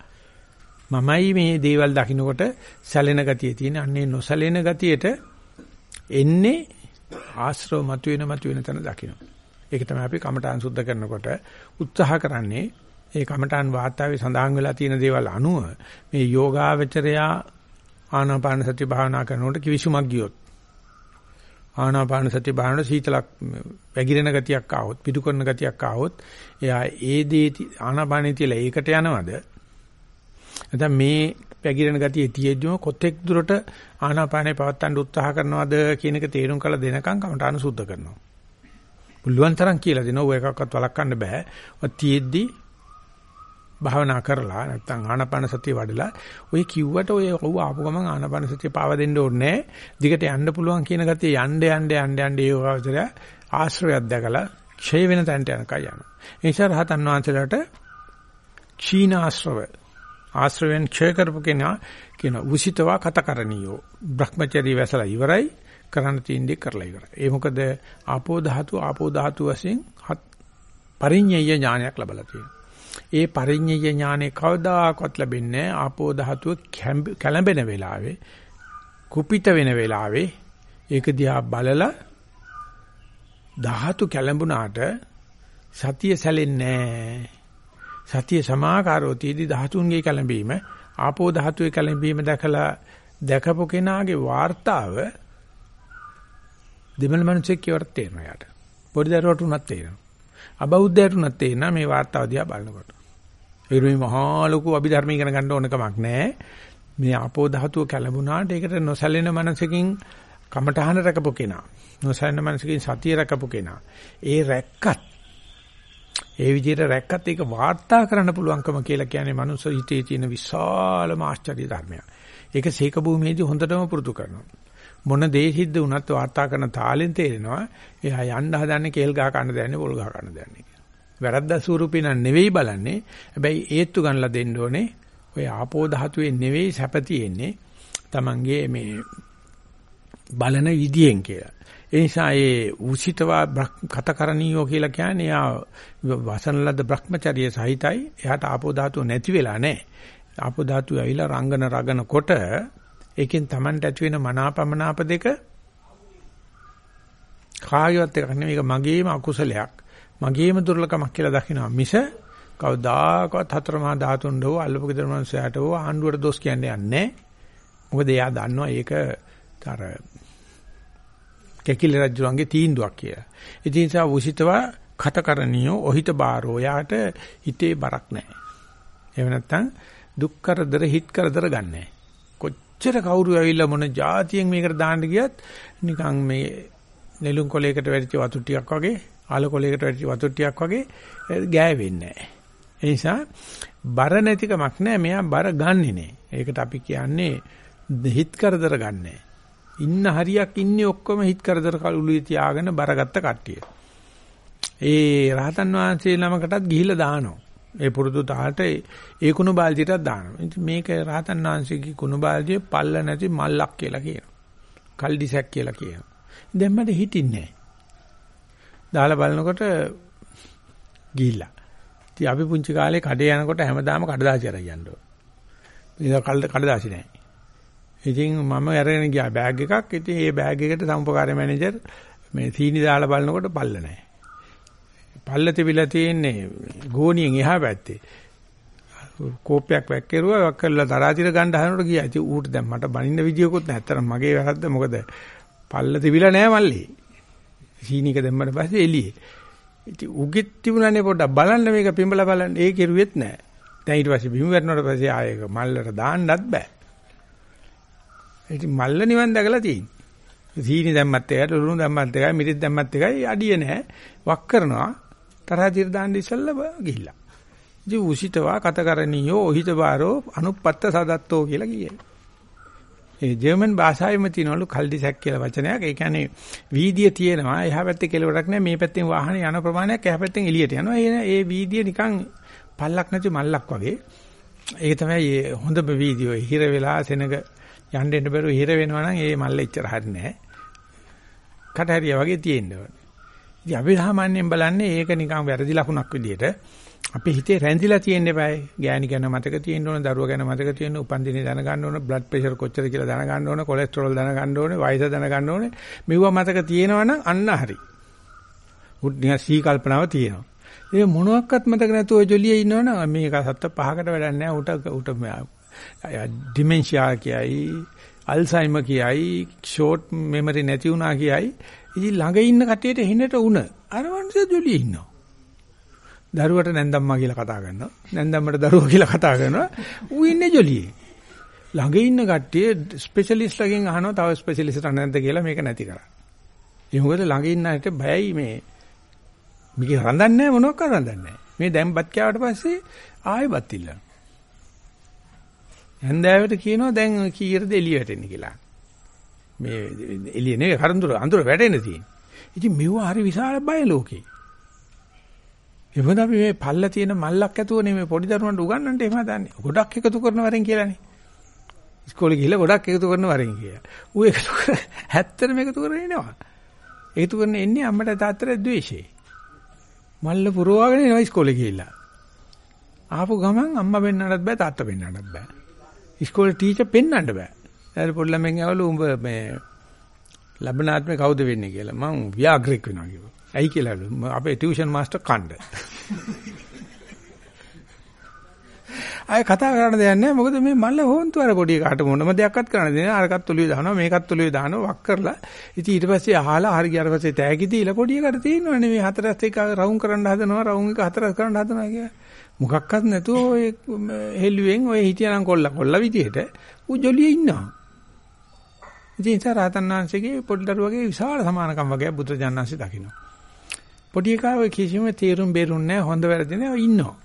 මමයි මේ දේවල් දකින්නකොට සැලෙන ගතිය තියෙන අන්නේ නොසැලෙන ගතියට එන්නේ ආශ්‍රව මතුවෙන මතුවෙන තැන දකින්න. ඒක තමයි අපි කමඨාන් සුද්ධ කරනකොට උත්සාහ කරන්නේ ඒ කමඨාන් වාතාවේ සඳහන් වෙලා තියෙන දේවල් අනුව මේ යෝගාවචරයා ආනාපාන සති භාවනා කරනකොට කිවිසුමක් ගියොත් ආනාපාන සති භාවනාවේ සීතලක් වැగిරෙන ගතියක් ආවොත් පිටු කරන ගතියක් ආවොත් එයා ඒ දේ ආනාපානෙ තියලා ඒකට යනවද නැත්නම් මේ පැගිරෙන ගතිය තියෙද්දිම කොතෙක් දුරට ආනාපානේ පවත්තන්න උත්සාහ කරනවද කියන එක තේරුම් කරලා දෙනකම් කමටහන සුද්ධ කරනවා. පුළුවන් තරම් කියලා දෙනවා ඔය එකක්වත් වළක්වන්න බෑ. ඔය තියෙද්දි භාවනා කරලා නැත්නම් ආනාපාන සතිය වඩලා ඔය කිව්වට ඔය ඔව් ආපු ගමන් ආනාපාන සතිය පාව දෙන්න ඕනේ දිගට යන්න පුළුවන් කියන ගතිය යන්න යන්න යන්න යන්න ඒ වගේ ආශ්‍රයයක් දැකලා ක්ෂය වෙන තැනට යනකම් යනවා. ඒ නිසා රහතන් වහන්සේලාට ක්ෂීණ ආශ්‍රව ආශ්‍රවයන් ක්ෂය කරපු කෙනා කියන උසිතවා කතකරණියෝ. Brahmacharya වැසලා ඉවරයි කරන්න තියෙන දේ කරලා ඉවරයි. ඒ මොකද ආපෝ ධාතු ආපෝ ධාතු වශයෙන් පරිඤ්ඤය ඥානයක් ලැබලා තියෙනවා. ඒ පරිඤ්ඤය ඥානෙ කවදාකවත් ලැබෙන්නේ නැහැ ආපෝ ධාතුව කැළඹෙන වෙලාවේ කුපිත වෙන වෙලාවේ ඒක දිහා බලලා ධාතු කැළඹුණාට සතිය සැලෙන්නේ නැහැ. සතිය සමාකාරෝ තීදි ධාතුන්ගේ කැළඹීම ආපෝ ධාතුවේ කැළඹීම දැකලා දැකපු කෙනාගේ වார்த்தාව දෙමළ මිනිස්සෙක් කියවට තේරෙනවා යාට. පොඩි දරුවට උනත් තේරෙනවා. අබෞද්ධයට උනත් තේරෙනවා මේ වார்த்தාව දිහා බලනකොට. ඒ මේ මහා ලොකු අභිධර්ම ඉගෙන ගන්න ඕන කමක් නැහැ. මේ ආපෝ ධාතුව කැළඹුණාට ඒකට නොසැලෙන මනසකින් කමඨහන රකපු කෙනා. නොසැලෙන මනසකින් සතිය රකපු කෙනා. ඒ රැක්කත් ඒ විදිහට රැක්කත් ඒක වාර්තා කරන්න පුළුවන්කම කියලා කියන්නේ මනුස්ස හිතේ තියෙන විශාලම ආශ්චර්ය ධර්මයක්. ඒක සීක භූමියේදී හොඳටම පුරුදු කරනවා. මොන දේ සිද්ධ වුණත් වාර්තා කරන තාලෙන් තේරෙනවා එයා යන්න හදන්නේ කේල් ගහ ගන්න දයන්නේ පොල් ගහ ගන්න දයන්නේ කියලා. වැරද්ද ස්වරූපේ නම් නෙවෙයි බලන්නේ. හැබැයි ඒත්තු ගන්නලා දෙන්න ඕනේ. ඔය ආපෝ ධාතුවේ නෙවෙයි සැප තියෙන්නේ. Tamange මේ බලන විදියෙන් කියලා. ඒ නිසා ඒ උසිතවා කතකරණීයෝ කියලා කියන්නේ යා වසනලද Brahmacharya සහිතයි. එයාට ආපෝ ධාතුව නැති වෙලා නැහැ. ආපෝ ධාතුව ඇවිල්ලා රංගන රගනකොට ඒකෙන් Tamanට ඇති වෙන මනාපමනාප දෙක කායවත් එක නෙමෙයි මේක මගේම අකුසලයක්. මගේම දුර්ලකමක් කියලා දකිනවා මිස කවදාකවත් හතර මහා ධාතුන් දෝ අල්ලපු ගෙදර මනුස්සයාට හෝ ආණ්ඩුවට දොස් කියන්නේ නැහැ. මොකද එයා දන්නවා ඒක අර කැකිලි රජුන්ගේ තීන්දුවක් කියලා. ඒ නිසා උසිතවා කතකරණියෝ ඔහිත බාරෝ යාට හිතේ බරක් නැහැ. එහෙම නැත්නම් දුක් කරදර හිත කරදර ගන්නෑ. කොච්චර කවුරු ඇවිල්ලා මොන જાතියෙන් මේකට දාන්න ගියත් නිකන් මේ නෙළුම් කොලයකට වැටිච්ච වතු ටිකක් වගේ ආල කොලයකට වැටිච්ච වතු ටිකක් වගේ ගෑවෙන්නේ නැහැ. ඒ නිසා බර නැතිකමක් නැහැ. මෙයා බර ගන්නෙ නෑ. ඒකට අපි කියන්නේ හිත කරදර ගන්නෑ. ඉන්න හරියක් ඉන්නේ ඔක්කොම හිත කරදර කලුලුවේ තියාගෙන බරගත්ත කට්ටිය. ඒ රහතන් වහන්සේ ළමකටත් ගිහිල්ලා දානවා. ඒ පුරුදු තාලට ඒ කුණු බාල්දියටත් දානවා. ඉතින් මේක රහතන් වහන්සේගේ කුණු බාල්දිය පල්ල නැති මල්ලක් කියලා කියනවා. කල්ඩිසැක් කියලා කියනවා. දැන් මට හිටින්නේ නැහැ. දාලා බලනකොට ගිහිල්ලා. ඉතින් අපි පුංචි කාලේ කඩේ යනකොට හැමදාම කඩදාසි අරන් යන්න ඕන. ඒක කඩදාසි නැහැ. ඉතින් මම අරගෙන ගියා බෑග් එකක්. ඉතින් ඒ බෑග් එකට සමුපකාරී මැනේජර් මේ සීනි දාලා බලනකොට පල්ල නැහැ. පල්ල තිබිලා තියෙන්නේ ගෝණියෙන් එහා පැත්තේ. කෝපයක් වැක්කිරුවා වක් කරලා තරාතිර ගන්න හදනකොට ගියා. ඉතින් ඌට දැන් මට බනින්න විදියකුත් නැහැ. අතර මගේ වැරද්ද මොකද පල්ල තිබිලා නැහැ මල්ලි. සීනික දැම්මට පස්සේ එළියේ. ඉතින් උගෙත් තිබුණානේ පොඩ්ඩක් බලන්න මේක පිඹලා බලන්න. ඒ කෙරුවෙත් නැහැ. දැන් ඊට පස්සේ බිම වැටෙනකොට පස්සේ ආයෙක මල්ලට දාන්නත් බෑ. ඉතින් මල්ල නිවන් දැකලා තියෙන්නේ. සීනි දැම්මත් එකයි, ලුණු දැම්මත් එකයි, මිරිස් දැම්මත් එකයි අඩිය නැහැ. වක් කරනවා. තරහ දිර දාන්න ඉස්සල්ලා ගිහිල්ලා. ඉතින් උසිතවා කතකරණියෝ ඔහිත බාරෝ අනුපත්ත සදත්තෝ කියලා කියයි. ඒ ජර්මන් භාෂාවෙම තියෙනවලු කල්ඩිසැක් කියලා වචනයක්. ඒ කියන්නේ වීදිය තියෙනවා. එහා පැත්තේ කෙලවරක් නැහැ. මේ පැත්තෙන් වාහනේ යන ප්‍රමාණයක් එහා පැත්තෙන් එළියට යනවා. ඒ ඒ වීදිය නිකන් පල්ලක් නැති මල්ලක් වගේ. ඒක තමයි හොඳම වීදියෝ. හිර වෙලා සෙනග යන්න එන්න බැරුව හිර වෙනවා නම් ඒ මල්ල එච්චර හරිනේ. කටහරිය වගේ තියෙන්න ඕනේ. ඉතින් අපි සාමාන්‍යයෙන් බලන්නේ ඒක නිකන් වැරදි ලකුණක් විදියට අපේ හිතේ රැඳිලා තියෙන්න eBay. ගෑණි ගැන මතක තියෙන්න ඕන, දරුවා ගැන මතක තියෙන්න, උපන්දිනේ දැනගන්න ඕන, බ්ලඩ් ප්‍රෙෂර් කොච්චර කියලා දැනගන්න ඕන, කොලෙස්ටරෝල් දැනගන්න ඕන, වයස දැනගන්න ඕන. මෙවුවා මතක තියෙනවා නම් අන්න හරි. උත් නිකන් සී කල්පනාව තියෙනවා. ඒ මොනවත් මතක නැතුව ඔය ජොලියේ ඉන්නවනම් මේක සත්ත පහකට වැඩක් නැහැ. උට උට ඩිමෙන්ෂියා කියයි අල්සයිමර් කියයි ෂෝට් මෙමරි නැති වුණා කියයි. ඉතින් ළඟ ඉන්න කටියට හිනට උණ අර මනුස්සය ජොලිය ඉන්නවා. දරුවට නැන්දම්මා කියලා කතා කරනවා. නැන්දම්මට දරුවා කියලා කතා කරනවා. ඌ ඉන්නේ ජොලියේ. ළඟ ඉන්න කට්ටිය ස්පෙෂලිස්ට්ලගෙන් අහනවා තව ස්පෙෂලිස්ට් නැද්ද කියලා මේක නැති කරා ඒ මොකද ළඟ ඉන්න අයට බයයි මේ. මේක රඳන්නේ නැහැ මොනවක් රඳන්නේ නැහැ. මේ දැන් බත් කෑවට පස්සේ ආයෙ බත් ඉල්ලනවා. හැන්දෑවට කියනවා දැන් කීයටද එළිය වැටෙන්නේ කියලා. මේ එළිය නෙවෙයි කරඳුර අඳුර වැටෙන්න තියෙන්නේ. ඉතින් මෙව හරි විශාල බය ලෝකේ. එහෙමද අපි මේ පල්ල තියෙන මල්ලක් ඇතුවනේ මේ පොඩි දරුවන්ට උගන්වන්නට එහෙම හදන්නේ. ගොඩක් එකතු කරන වරෙන් කියලානේ. ඉස්කෝලේ ගිහලා ගොඩක් එකතු කරන වරෙන් කියලා. ඌ එකතු කර 70ම එකතු කරගෙන එනවා. එකතු කරන එන්නේ අම්මට තාත්තට ද්වේෂේ. මල්ල පුරවාගෙන එනවා ඉස්කෝලේ ගිහිල්ලා. ආපු ගමන් අම්මා වෙන්නන්නත් බෑ තාත්තා වෙන්නන්නත් බෑ. ඉස්කෝලේ ටීචර් පෙන්වන්න බෑ. ඊට පොඩි ළමෙන් ඇවලු උඹ මේ ලබනාත්මේ කවුද වෙන්නේ කියලා. මං ව්‍යාග්‍රික වෙනවා කිව්වා. ඇයි කියලාලු අපේ ටියුෂන් මාස්ටර් කණ්ඩ. අය කතා කරන්න දෙයක් නැහැ. මොකද මේ මල්ල හොන්තු අර පොඩි කාට මොනම දෙයක්වත් කරන්න දෙන්නේ නැහැ. අරකට ඔළුවේ දානවා, මේකත් ඔළුවේ දානවා, වක් කරලා. ඉතින් ඊට පස්සේ අහලා හරි ගියාට පස්සේ තෑගි දීලා පොඩි එකට තියෙනවනේ මේ හතරස් එක රවුම් කරන්න හදනවා, රවුම් එක හතරස් කරන්න හදනවා කියලා. මොකක්වත් නැතුව ඔය හෙළුවෙන් ඔය හිටියනම් කොල්ල කොල්ල විදියට ඌ ජොලියේ ඉන්නවා. ඉතින් ඒ රහතන් වහන්සේගේ පොඩි දරුවගේ විශාල සමානකම් වගේ බුද්ධ ජානනාංශي දකින්න. පොඩි එකා ඔය කිසිම තීරුම් බේරුම් නැහැ හොඳ වැරදි නැහැ ඉන්නවා.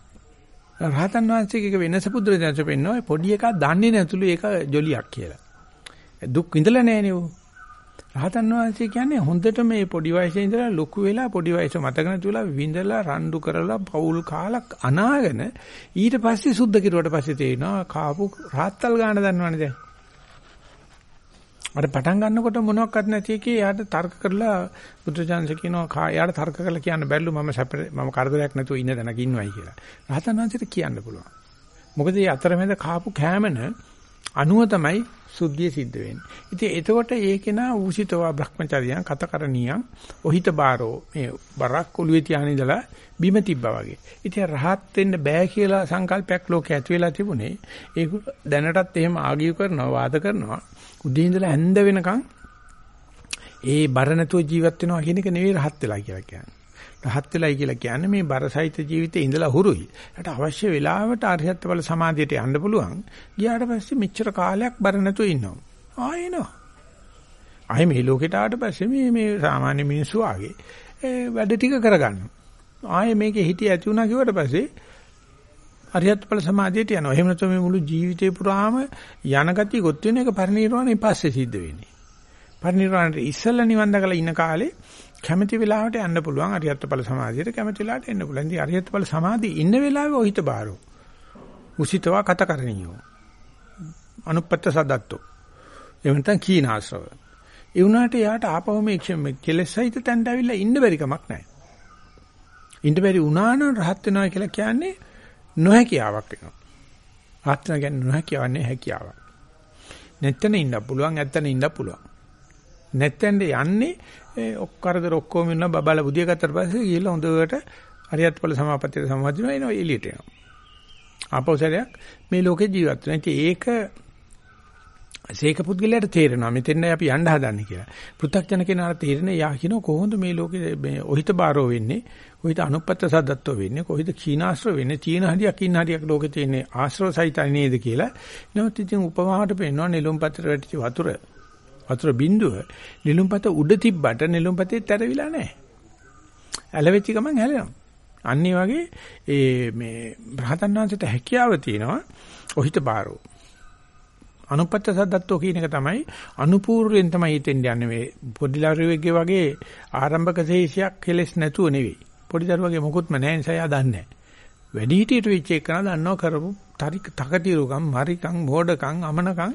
රහතන් වහන්සේගේ වෙනස පුදුර දැනස පෙන්නවා පොඩි එකා දන්නේ නැතුළු ඒක ජොලියක් කියලා. දුක් විඳලා නැහැනේ ඌ. රහතන් වහන්සේ කියන්නේ හොඳට මේ පොඩි වයසේ ඉඳලා ලොකු වෙලා පොඩි වයස මතක නැතුවලා විඳලා රණ්ඩු කරලා පවුල් කාලා අනාගෙන ඊට පස්සේ සුද්ධ කිරුවට පස්සේ තේරෙනවා කාපු රාත්තල් ගාන දන්නවනේ දැන්. අර පටන් ගන්නකොට මොනවත් නැති එකේ යාට තර්ක කරලා බුදුචාන්ස කියනවා කා යාට තර්ක කරලා කියන්න බැරිලු මම මම කරදරයක් නැතුව ඉන්න තැනක ඉන්නවයි කියලා. රහතන් වහන්සේට කියන්න පුළුවන්. මොකද මේ අතරමැද කාපු කෑමන අනුව තමයි සුද්ධිය සිද්ධ වෙන්නේ. ඉතින් එතකොට ඒකේ නා ඌසිතවා භ්‍රමචරියන් කතකරණියන් ඔහිත බාරෝ මේ බරක් ඔළුවේ තියාගෙන ඉඳලා බිම තිබ්බා වගේ. ඉතින් රහත් වෙන්න බෑ කියලා සංකල්පයක් ලෝකේ ඇති වෙලා තිබුණේ. ඒක දැනටත් එහෙම ආගිය කරනවා වාද කරනවා. උදේ ඉඳලා හැන්ද වෙනකන් ඒ බර නැතුව ජීවත් වෙනවා කියන එක නෙවෙයි රහත් වෙලා කියලා කියන්නේ. රහත් වෙලයි කියලා කියන්නේ මේ බරසහිත ජීවිතේ ඉඳලා හුරුයි. ඒකට අවශ්‍ය වෙලාවට අරහත් බල සමාධියට යන්න පුළුවන්. ගියාට පස්සේ මෙච්චර කාලයක් බර නැතුව ඉන්නවා. ආයෙනවා. ආයෙ මේ ලෝකෙට ආවට පස්සේ මේ මේ සාමාන්‍ය මිනිස්සු ආගේ වැඩ ටික කරගන්නවා. ආයෙ මේකේ හිටිය ඇති වුණා කිව්වට පස්සේ අරියත් බල සමාධියට යනවා. එහෙම නැත්නම් මේ මුළු ජීවිතේ පුරාම යන ගතිය ගොත් වෙන එක පරිණිරවණේ පස්සේ සිද්ධ වෙන්නේ. පරිණිරවණට ඉස්සෙල්ලා නිවන් දකලා ඉන්න කාලේ කැමැති වෙලාවට යන්න පුළුවන් අරියත් ඵල සමාධියට කැමැති වෙලාවට එන්න පුළුවන්. ඉතින් අරියත් ඵල සමාධිය ඉන්න වෙලාවේ ඔහිත බාරෝ. උසිතවා කතකරණියෝ. අනුපත්ත සදත්තෝ. එහෙම නැත්නම් කීනාශ්‍රව. ඒ වුණාට යාට ආපහු මේ කෙලෙසයිත තැන්ට ඇවිල්ලා ඉන්න බැරි කමක් නැහැ. ඉන්න බැරි වුණා නම් රහත් වෙනවා කියලා කියන්නේ නොහැකියාවක් වෙනවා. රහත් වෙනවා කියන්නේ නොහැකියාවක් නෙවෙයි හැකියාවක්. නැත්තන ඉන්න පුළුවන්, ඇත්තන ඉන්න පුළුවන්. නැත්තෙන්ද යන්නේ ඔක්කරදර ඔක්කොම ඉන්න බබල බුදිය ගත්තට පස්සේ ගිහලා හොඳට හරියත් ඵල සමාපත්තියට සම්බන්ධ වෙනවා එනවා එළියට එනවා. ආපෞසරයක් මේ ලෝකේ ජීවත් වෙන. ඒක සීක පුද්ගලයාට තේරෙනවා මෙතෙන් අපි යන්න හදන්නේ කියලා. පෘථග්ජන කෙනාට තේරෙන යා කියන කොහොමද මේ ලෝකේ මේ ඔහිත බාරෝ වෙන්නේ? කොහිත අනුපත්ත සද්දත්ව වෙන්නේ? කොහිත කීනාශ්‍ර වෙන්නේ? චීන හරියක් ඉන්න හරියක් ලෝකේ තියෙන්නේ ආශ්‍රව සහිතයි නේද කියලා. නමුත් ඉතින් උපමාවට පෙන්වනවා නෙළුම් පතර වැටිච්ච වතුර. වතුර බින්දුව නිලුම්පත උඩ තිබ්බට නිලුම්පතේ තැරවිලා නැහැ. ඇලවෙච්ච ගමන් හැලෙනවා. අන්න වගේ ඒ මේ රහතන් වහන්සේට හැකියාව තියෙනවා ඔහිත බාරෝ. අනුපත්ත සද්දත්තෝ කියන එක තමයි අනුපූර්වයෙන් තමයි හිතෙන් යන්නේ මේ පොඩි දරුවෙක්ගේ වගේ ආරම්භක ශේෂයක් කෙලස් නැතුව නෙවෙයි. පොඩි දරුවගේ මොකුත්ම නැහැ නිසා එයා දන්නේ නැහැ. වැඩි හිටියට වෙච්ච එක නා දන්නව කරපු තකතිරුකම්, මරිකම්, මෝඩකම්, අමනකම්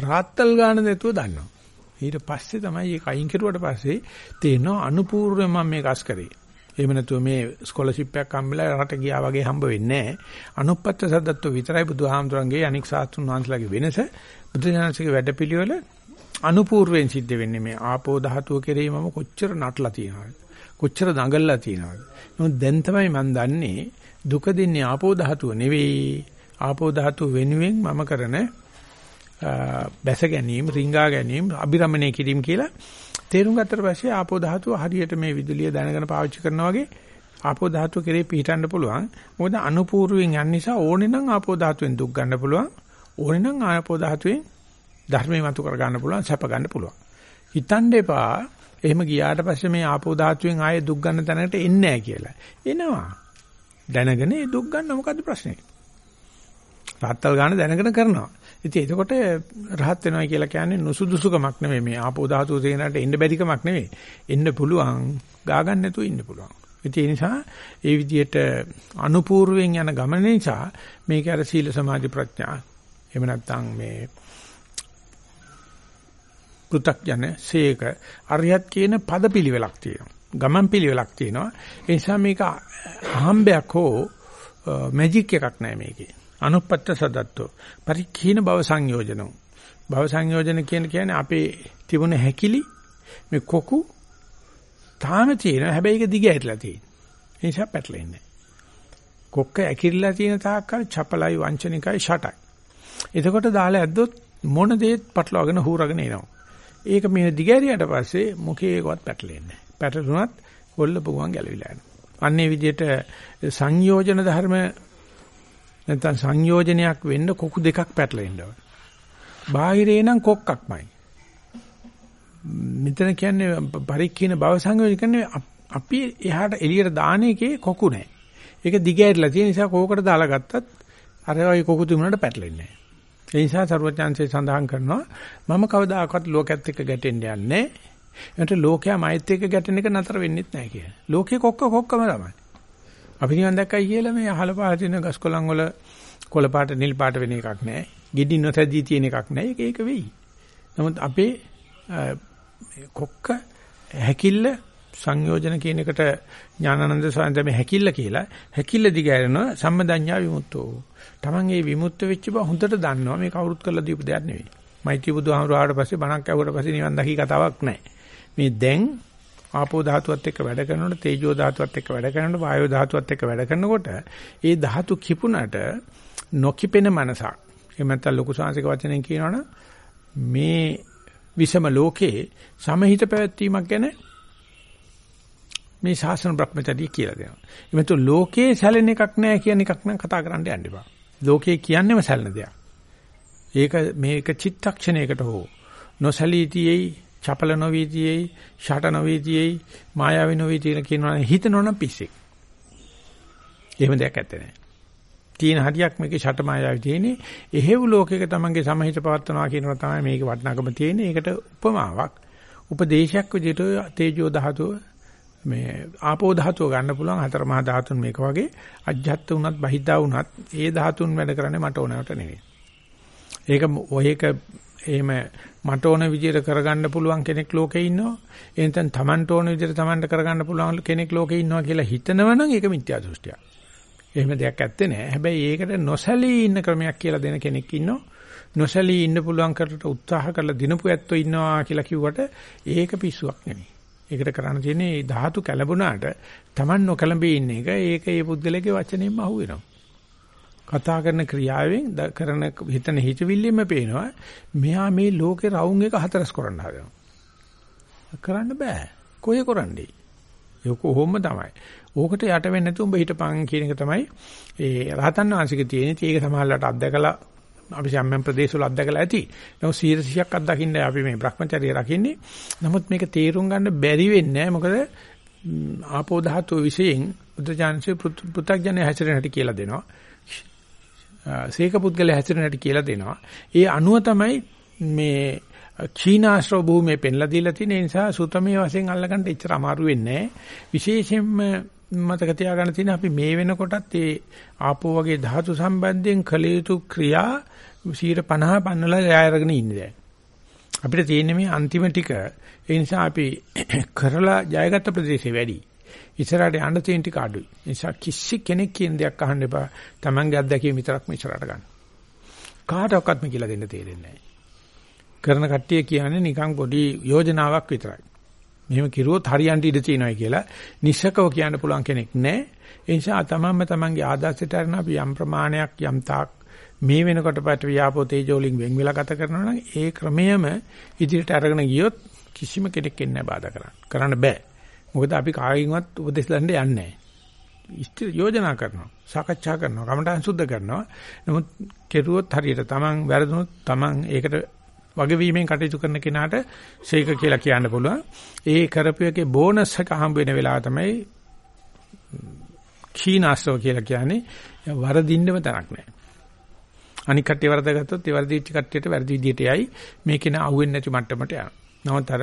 රාත්තල් ගන්න නැතුව දන්නවා. ඊට පස්සේ තමයි ඒක අයින් කරුවට පස්සේ තේරෙනවා අනුපූර්වයෙන් මම මේක අස් කරේ. එහෙම නැතුව මේ ස්කෝලර්ෂිප් එකක් හම්බෙලා රට ගියා වගේ හම්බ වෙන්නේ නැහැ. අනුපත්ත සද්දත්ව විතරයි බුදුහාමුදුරන්ගේ අනික් සාස්තුන් වහන්සේලාගේ වෙනස. බුදුජානකගේ වැඩපිළිවෙල අනුපූර්වයෙන් සිද්ධ වෙන්නේ මේ ආපෝ ධාතුව කෙරෙහි මම කොච්චර නටලා තියෙනවද? කොච්චර දඟලලා තියෙනවද? නමුත් දැන් තමයි මම දන්නේ දුක දෙන්නේ ආපෝ ධාතුව නෙවෙයි. ආපෝ ධාතුව වෙනුවෙන් මම කරන බැස ගැනීම, රිංගා ගැනීම, අබිරමණය කිරීම කියලා තේරුම් ගත්තට පස්සේ ආපෝ ධාතුව හරියට මේ විදුලිය දැනගෙන පාවිච්චි කරනවා වගේ ආපෝ ධාතුව කෙරේ පිහිටන්න පුළුවන්. මොකද අනුපූර්වයෙන් යන නිසා ඕනේ නම් ආපෝ ධාතුවෙන් දුක් ගන්න පුළුවන්. ඕනේ නම් ආපෝ ධාතුවෙන් ධර්මේ මතු කර ගන්න පුළුවන්, සැප ගන්න පුළුවන්. හිතන්න එපා එහෙම ගියාට පස්සේ මේ ආපෝ ධාතුවෙන් ආයේ දුක් ගන්න තැනකට එන්නේ නැහැ කියලා. එනවා. දැනගෙන ඒ දුක් ගන්න මොකද්ද ප්‍රශ්නේ? රාත්තල් ගන්න දැනගෙන කරනවා. ඉතින් එතකොට රහත් වෙනවා කියලා කියන්නේ නුසුදුසුකමක් නෙමෙයි මේ ආපෝ ධාතුව තේනට එන්න බැරිකමක් නෙමෙයි. එන්න පුළුවන්, ගා ගන්න නැතුව ඉන්න පුළුවන්. ඒ නිසා ඒ විදිහට අනුපූර්වයෙන් යන ගමන නිසා මේක අර සීල සමාධි ප්‍රඥා එහෙම නැත්නම් මේ පෘ탁ජන සේක අරියත් කියන පදපිලිවෙලක් තියෙනවා. ගමන් පිළිවෙලක් තියෙනවා. ඒ නිසා මේක අහම්බයක් හෝ මැජික් එකක් නෑ මේකේ. අනුපත්ත සදත්තෝ. පරික්ඛීන භව සංයෝජනෝ. භව සංයෝජන කියන කියන්නේ අපේ තිබුණ හැකිලි මේ කොකු තාම තියෙනවා. හැබැයි ඒක දිග ඇట్లా තියෙන. ඒ නිසා පැටලෙන්නේ කොක්ක ඇකිරිලා තියෙන තාක්කල් චපලයි වංචනිකයි ෂටයි. එතකොට දාලා ඇද්දොත් මොන දේත් පටලවාගෙන හූරගෙන එනවා. ඒක මේ දිගෑරියට පස්සේ මොකේකවත් පැටලෙන්නේ නැහැ. පැටලුණත් කොල්ල පුගුවන් ගැලවිලා යනවා. අන්නේ විදිහට සංයෝජන ධර්ම නැත්නම් සංයෝජනයක් වෙන්න කොකු දෙකක් පැටලෙන්න ඕන. බාහිරේ නම් කොක්කක්මයි. මෙතන කියන්නේ පරික්කින භව සංයෝජන කියන්නේ අපි එහාට එළියට දාන එකේ කොකු නැහැ. ඒක දිගෑරිලා තියෙන නිසා කෝකට දාලා ගත්තත් අර වගේ කොකු තිබුණාට පැටලෙන්නේ නැහැ. ඒ නිසා සර්වඥාන්සේ සඳහන් කරනවා මම කවදාකවත් ලෝකයේත් එක්ක ගැටෙන්න යන්නේ නැහැ. එතන ලෝකයා මෛත් එක්ක ගැටෙන එක නතර වෙන්නෙත් නැහැ කියලා. ලෝකේ කොක්ක කොක්කම තමයි. අපි නිවන් දැක්කයි කියලා මේ අහල පහල තියෙන ගස් කොළන් වල කොළ පාට නිල් පාට වෙන එකක් නැහැ. gedi නොසැදී තියෙන එකක් නැහැ. ඒක ඒක වෙයි. නමුත් අපේ කොක්ක හැකිල්ල සංයෝජන කියන එකට ඥානানন্দ සයන්ත මේ හැකිල්ල කියලා හැකිල්ල දිගහැරෙනවා සම්මදඤ්ඤා විමුක්තෝ. Taman ඒ විමුක්ත වෙච්ච බව හොඳට දන්නවා. මේ කවුරුත් කරලා දීපු දෙයක් නෙවෙයි. මෛත්‍රී බුදුහාමුදුරුවෝ ආවට පස්සේ බණක් ඇහුවට පස්සේ නිවන් දකි කතාවක් නැහැ. මේ දැන් ආපෝ ධාතුවත් එක්ක වැඩ කරනකොට තේජෝ ධාතුවත් එක්ක වැඩ කරනකොට වායෝ ධාතුවත් එක්ක වැඩ කරනකොට ඒ ධාතු කිපුණට නොකිපෙන මනසක්. එහෙම නැත්නම් ලොකු සාංශික වචනෙන් කියනවනම් මේ විෂම ලෝකේ සමහිත පැවැත්වීමක් ගැන මේ ශාසන බ්‍රහ්මචර්ය කියලා දෙනවා. එමෙතු ලෝකේ සැලෙන එකක් නැහැ කියන එකක් නම් කතා කරන්න යන්න එපා. ලෝකේ කියන්නේම සැලෙන දෙයක්. ඒක මේක චිත්තක්ෂණයකට හෝ නොසලී තියේයි, චපල නොවී තියේයි, ෂට නොවී තියේයි, මායාවී නොවී තියෙන කියනවා හිතනවනම් පිස්සෙක්. එහෙම දෙයක් ඇත්තේ නැහැ. තියෙන හරියක් මේකේ ෂට මායාවී තියෙන්නේ. එහෙව් ලෝකයක තමන්ගේ සමහිත පවත්වනවා කියනවා තමයි මේකේ වටිනාකම තියෙන්නේ. ඒකට උපමාවක්. උපදේශයක් විදිහට තේජෝ ධාතුව මේ ආපෝ ධාතුව ගන්න පුළුවන් හතර මහා ධාතුන් මේක වගේ අජ්ජත් උනත් බහිද්දා උනත් ඒ ධාතුන් වැඩ කරන්නේ මට ඕනවට නෙවෙයි. ඒක ඔයක එහෙම මට ඕන විදිහට කරගන්න පුළුවන් කෙනෙක් ලෝකේ ඉන්නවා. එහෙනම් Tamanට ඕන විදිහට Tamanට කරගන්න පුළුවන් කෙනෙක් ලෝකේ ඉන්නවා කියලා හිතනවනම් ඒක මිත්‍යා දෘෂ්ටියක්. එහෙම දෙයක් ඇත්තේ නැහැ. හැබැයි ඒකට නොසැලී ඉන්න ක්‍රමයක් කියලා දෙන කෙනෙක් ඉන්නවා. නොසැලී ඉන්න පුළුවන් කරට උත්සාහ කරලා දිනපු ඇත්තෝ ඉන්නවා කියලා කිව්වට ඒක පිස්සුවක් නෙමෙයි. ඒකට කරන්න තියෙන්නේ මේ ධාතු කැළඹුණාට Taman නොකැළඹී ඉන්න එක ඒක ඒ පුද්ගලයාගේ වචනයෙන්ම අහුවෙනවා. කතා කරන ක්‍රියාවෙන් කරන හිතන හිතවිල්ලෙම පේනවා මෙහා මේ ලෝකේ රවුම් එක හතරස් කරන්න හදනවා. කරන්න බෑ. කොහේ කරන්නේ? ඒක කොහොම තමයි. ඕකට යට වෙන්නේ නැතුව උඹ හිටපන් කියන එක තමයි ඒ රහතන් වහන්සේගේ තියෙන. ඒක සමහරවිට අත්දකලා අපි සම්මන් ප්‍රදේශවල අත්දකලා ඇති. නමුත් 100ක් අත්දකින්න අපි මේ Brahmacharya රකින්නේ. නමුත් මේක තේරුම් ගන්න බැරි වෙන්නේ නැහැ. මොකද ආපෝ ධාතු විශේෂයෙන් බුද්ධ පෘථග්ජනය හැසිරෙන හැටි කියලා දෙනවා. සීක පුද්ගලයා හැසිරෙන හැටි කියලා දෙනවා. ඒ අනුව තමයි මේ චීනාශ්‍රව භූමියේ පෙන්ලා දීලා තියෙන නිසා සුතමේ වශයෙන් අල්ලගන්න එච්චර අමාරු වෙන්නේ නැහැ. විශේෂයෙන්ම මතක තියාගන්න තියෙන අපි මේ වෙනකොටත් ඒ ආපෝ වගේ ධාතු සම්බන්ධයෙන් කළ යුතු ක්‍රියා 150 පන්නලා යායරගෙන ඉන්නේ දැන්. අපිට තියෙන්නේ මේ අන්තිම ටික. ඒ නිසා අපි කරලා ජයගත්ත ප්‍රදේශේ වැඩි. ඉස්සරහට යන්න තියෙන ටික අඩුයි. ඒ නිසා කිසි කෙනෙක් කියන දෙයක් අහන්න එපා. Tamange අත්දැකීම විතරක්ම ඉස්සරහට ගන්න. කාටවත් මේ කියලා දෙන්න තේරෙන්නේ නැහැ. කරන කට්ටිය කියන්නේ නිකන් පොඩි යෝජනාවක් විතරයි. මෙහෙම කිරුවොත් හරියන්ට ඉඩ තියෙනවා කියලා නිශ්චකව කියන්න පුළුවන් කෙනෙක් නැහැ. ඒ නිසා තමන්ම තමන්ගේ ආදර්ශයට අරන අපි යම් ප්‍රමාණයක් යම් තාක් මේ වෙනකොට පැට වියාපෝ තේජෝලින් වෙන් වෙලා ගත කරනවා නම් ඒ ක්‍රමයේම ඉදිරියට අරගෙන ගියොත් කිසිම කෙනෙක් එන්නේ බාධා කරන්න. කරන්න බෑ. මොකද අපි කායින්වත් උපදෙස් දෙන්න යන්නේ නැහැ. ඉස්ති යෝජනා කරනවා. සාකච්ඡා කරනවා. කමටහන් සුද්ධ කරනවා. නමුත් කෙරුවොත් හරියට තමන් වැරදුනොත් තමන් ඒකට වගවීමෙන් කටයුතු කරන කෙනාට ශේක කියලා කියන්න පුළුවන්. ඒ කරපු එකේ බෝනස් එක හම්බ වෙන වෙලාව තමයි කීනාස්තව කියලා කියන්නේ වරදින්නම තරක් නැහැ. අනික් කට්ටිය වරදගත්තොත් ඒ වරදිච්ච කට්ටියට වැරදි විදියට යයි මේකේ න අහුවෙන්නේ නැති මට්ටමට යනවා. නමුත් අර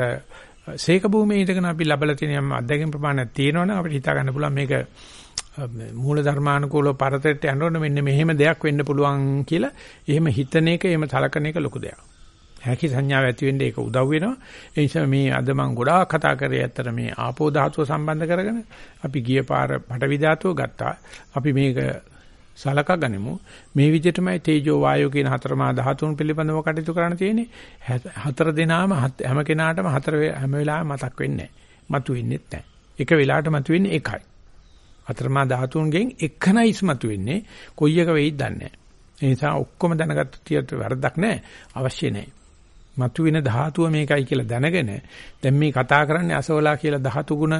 සීක භූමියේ ඉඳගෙන අපි ලබලා තියෙන යම් අත්දැකීම් ප්‍රමාණයක් තියෙනවනම් අපිට හිතා ගන්න පුළුවන් මේක මූල ධර්මානුකූලව පරතරයට යනකොට මෙන්න මෙහෙම දෙයක් වෙන්න පුළුවන් කියලා එහෙම හිතන එක එහෙම සලකන එක ලොකු දෙයක්. හැකි සංඥාව ඇති වෙන්න ඒක උදව් වෙනවා. ඒ නිසා මේ අද මම ගොඩාක් කතා කරේ ඇත්තට මේ ආපෝ ධාතුව සම්බන්ධ කරගෙන අපි ගිය පාර පටවි ධාතුව ගත්තා. අපි මේක සලකා ගනිමු. මේ විදිහටමයි තේජෝ වායෝ කියන හතරමා ධාතුන් පිළිබඳව කටයුතු කරන්න තියෙන්නේ. හතර දෙනාම හැම කෙනාටම හතර හැම වෙලාවෙම මතක් වෙන්නේ නැහැ. මතු වෙන්නේ නැහැ. එක වෙලාවට මතු වෙන්නේ එකයි. හතරමා ධාතුන්ගෙන් එකනයි ඉස්මතු වෙන්නේ. කොයි එක වෙයිද දන්නේ නැහැ. ඒ නිසා ඔක්කොම දැනගත්ත තියට වැරද්දක් නැහැ. අවශ්‍ය නැහැ. මතුවෙන ධාතුව මේකයි කියලා දැනගෙන දැන් මේ කතා කරන්නේ අසවලා කියලා ධාතු ගුණ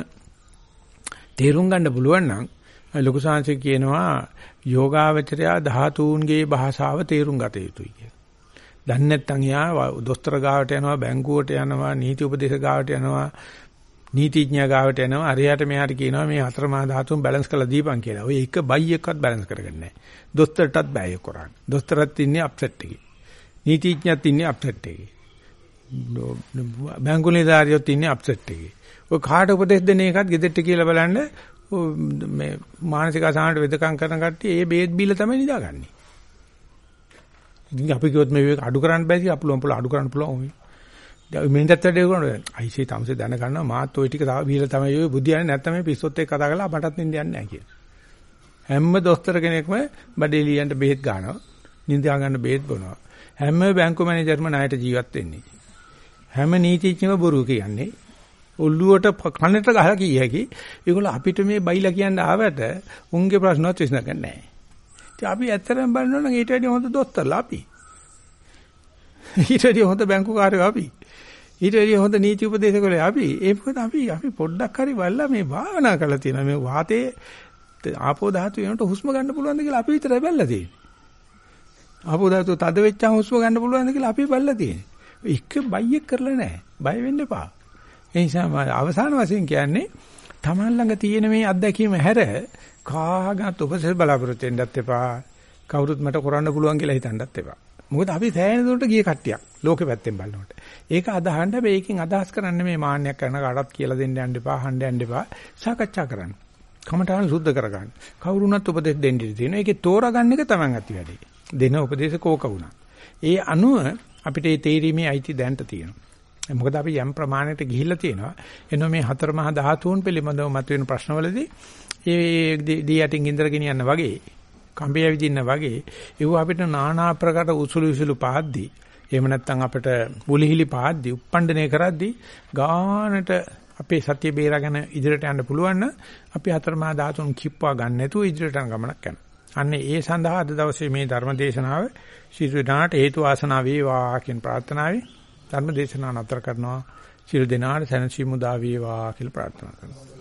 තේරුම් ගන්න පුළුවන් නම් ලොකු සංසය කියනවා යෝගාවචරයා ධාතුන්ගේ භාෂාව තේරුම් ගත යුතුයි කියලා. දන්නේ නැත්නම් යා දොස්තර ගාවට යනවා බැංකුවට යනවා නීති උපදේශ ගාවට යනවා නීතිඥ ගාවට යනවා අරයට මෙහාට කියනවා මේ හතරමා ධාතුන් බැලන්ස් කරලා දීපන් කියලා. ඔය එක බයි එකක්වත් බැලන්ස් කරගන්නේ නැහැ. දොස්තරටත් බෑ ඒක කරන්න. දොස්තරත් ඉන්නේ අප්සෙට් එකේ. නීතිඥයත් ඉන්නේ අප්සෙට් එකේ. බැංකු නිලධාරියොත් ඉන්නේ අප්සෙට් එකේ. ඔය කාට උපදෙස් දෙන එකත් ගෙදෙට්ට කියලා බලන්න මේ මානසික අසහනට වෙදකම් කරන කට්ටිය ඒ බේත් බීල තමයි නිදාගන්නේ. ඉතින් අපි කිව්වොත් මේ අඩු කරන්න බැරි අපලුම් පොළ අඩු කරන්න පුළුවන්. දැන් මිනිත්ත් වැඩි කරනවා. අයිසේ තමසේ දැන ගන්නවා මාත් ওই ටික තව බීලා තමයි ඔය බුදියන්නේ නැත්නම් මේ පිස්සොත් එක්ක කතා කරලා අපටත් නින්ද යන්නේ නැහැ කියලා. හැම දොස්තර කෙනෙක්ම බඩේ ලියන්න බෙහෙත් ගන්නවා. නින්දා ගන්න බෙහෙත් බොනවා. හැම බැංකු මැනේජර්ම ණයට ජීවත් වෙන්නේ. හැම නීතිඥයම බොරු කියන්නේ. ඔල්ලුවට කනට ගහලා කිය හැකි. ඒගොල්ලෝ අපිට මේ බයිලා කියන්න ආවට උන්ගේ ප්‍රශ්නවත් විසඳගන්නේ නැහැ. ඉතින් අපි ඇත්තටම බලනවා නම් ඊට වැඩිය හොඳ දොස්තරලා අපි. ඊට වැඩිය හොඳ බැංකු කාර්යෝ අපි. ඊට වැඩිය හොඳ නීති උපදේශකවල අපි. ඒ මොකද අපි අපි පොඩ්ඩක් හරි බලලා මේ භාවනා කරලා තියෙනවා. මේ වාතයේ ආපෝ ධාතු වෙනකොට හුස්ම ගන්න පුළුවන්ද කියලා අපි විතරයි බලලා තියෙන්නේ. ආපෝ ධාතු තද වෙච්චාම හුස්ම ගන්න පුළුවන්ද කියලා අපි බලලා තියෙන්නේ. එක බයියක් කරලා නැහැ. බය වෙන්න එපා. ඒ නිසා අවසාන වශයෙන් කියන්නේ Taman ළඟ තියෙන මේ අත්දැකීම හැර කාගත් උපසෙල් බලාපොරොත්තු වෙන්නත් එපා. කවුරුත් මට කරන්න පුළුවන් කියලා හිතන්නත් එපා. මොකද අපි සෑහෙන දුරට ගිය කට්ටියක් ලෝකෙ පැත්තෙන් බලනකොට. ඒක අදහන්න මේකෙන් අදහස් කරන්න මේ මාන්නයක් කරන කාටවත් කියලා දෙන්න යන්න එපා, හඬ යන්න එපා. සාකච්ඡා කරන්න. කමඨාන සුද්ධ කරගන්න. කවුරුණත් උපදෙස් දෙන්න ඉඩ තියෙනවා. ඒකේ තෝරාගන්න එක තමයි අති වැඩේ. දෙන උපදේශ කෝක වුණා. ඒ අනුව අපිට මේ තේරීමේ අයිති දැනට තියෙනවා. මොකද අපි යම් ප්‍රමාණයකට ගිහිල්ලා තියෙනවා. එනවා මේ හතර මහා ධාතුන් පිළිබඳව මතුවෙන ප්‍රශ්නවලදී ඒ දී යටින් ඉඳලා ගෙනියන්න වගේ, කම්බිය විදින්න වගේ, ඒව අපිට নানা ආකාර උසුළු උසුළු පාද්දී, එහෙම නැත්නම් අපිට බුලිහිලි පාද්දී, උප්පණ්ඩනය කරද්දී ගානට අපේ සත්‍ය බේරාගෙන ඉදිරියට යන්න පුළුවන් නම් අපි හතර මහා ධාතුන් කිප්පවා ගන්න නැතුව ඉදිරියට යන ගමනක් යනවා. අන්න ඒ සඳහා අද දවසේ මේ ධර්ම දේශනාව ශිරු දිනාට හේතු වාසනා වේවා කියන ප්‍රාර්ථනාවයි ධර්ම දේශනාව නතර කරනවා. ශිරු දිනාට සැනසීම උදා වේවා කියලා ප්‍රාර්ථනා කරනවා.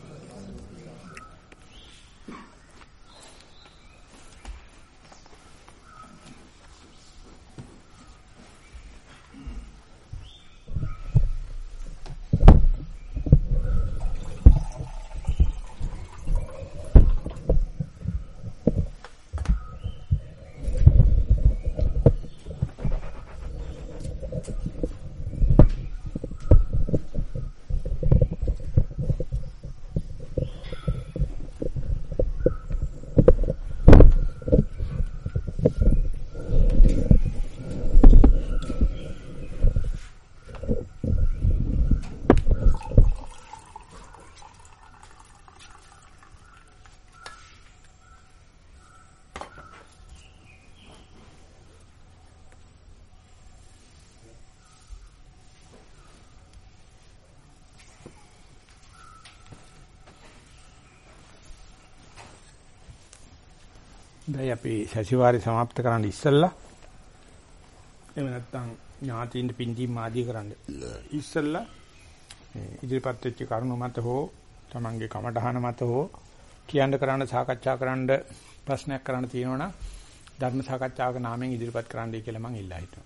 හොඳයි. අපි සතිವಾರි સમાપ્ત කරන්න ඉස්සෙල්ලා එහෙම නැත්නම් ඥාතියින් පින්දීම් ආදී කරන්න ඉස්සෙල්ලා ඉදිරිපත් වෙච්ච කරුණු මත හෝ තමන්ගේ කමඨහන මත හෝ කියන්න කරන්න සාකච්ඡා කරන්න ප්‍රශ්නයක් කරන්න තියෙනවා නම් ධර්ම සාකච්ඡාවක නාමයෙන් ඉදිරිපත් කරන්නයි කියලා මම ඉල්ලා හිටිනවා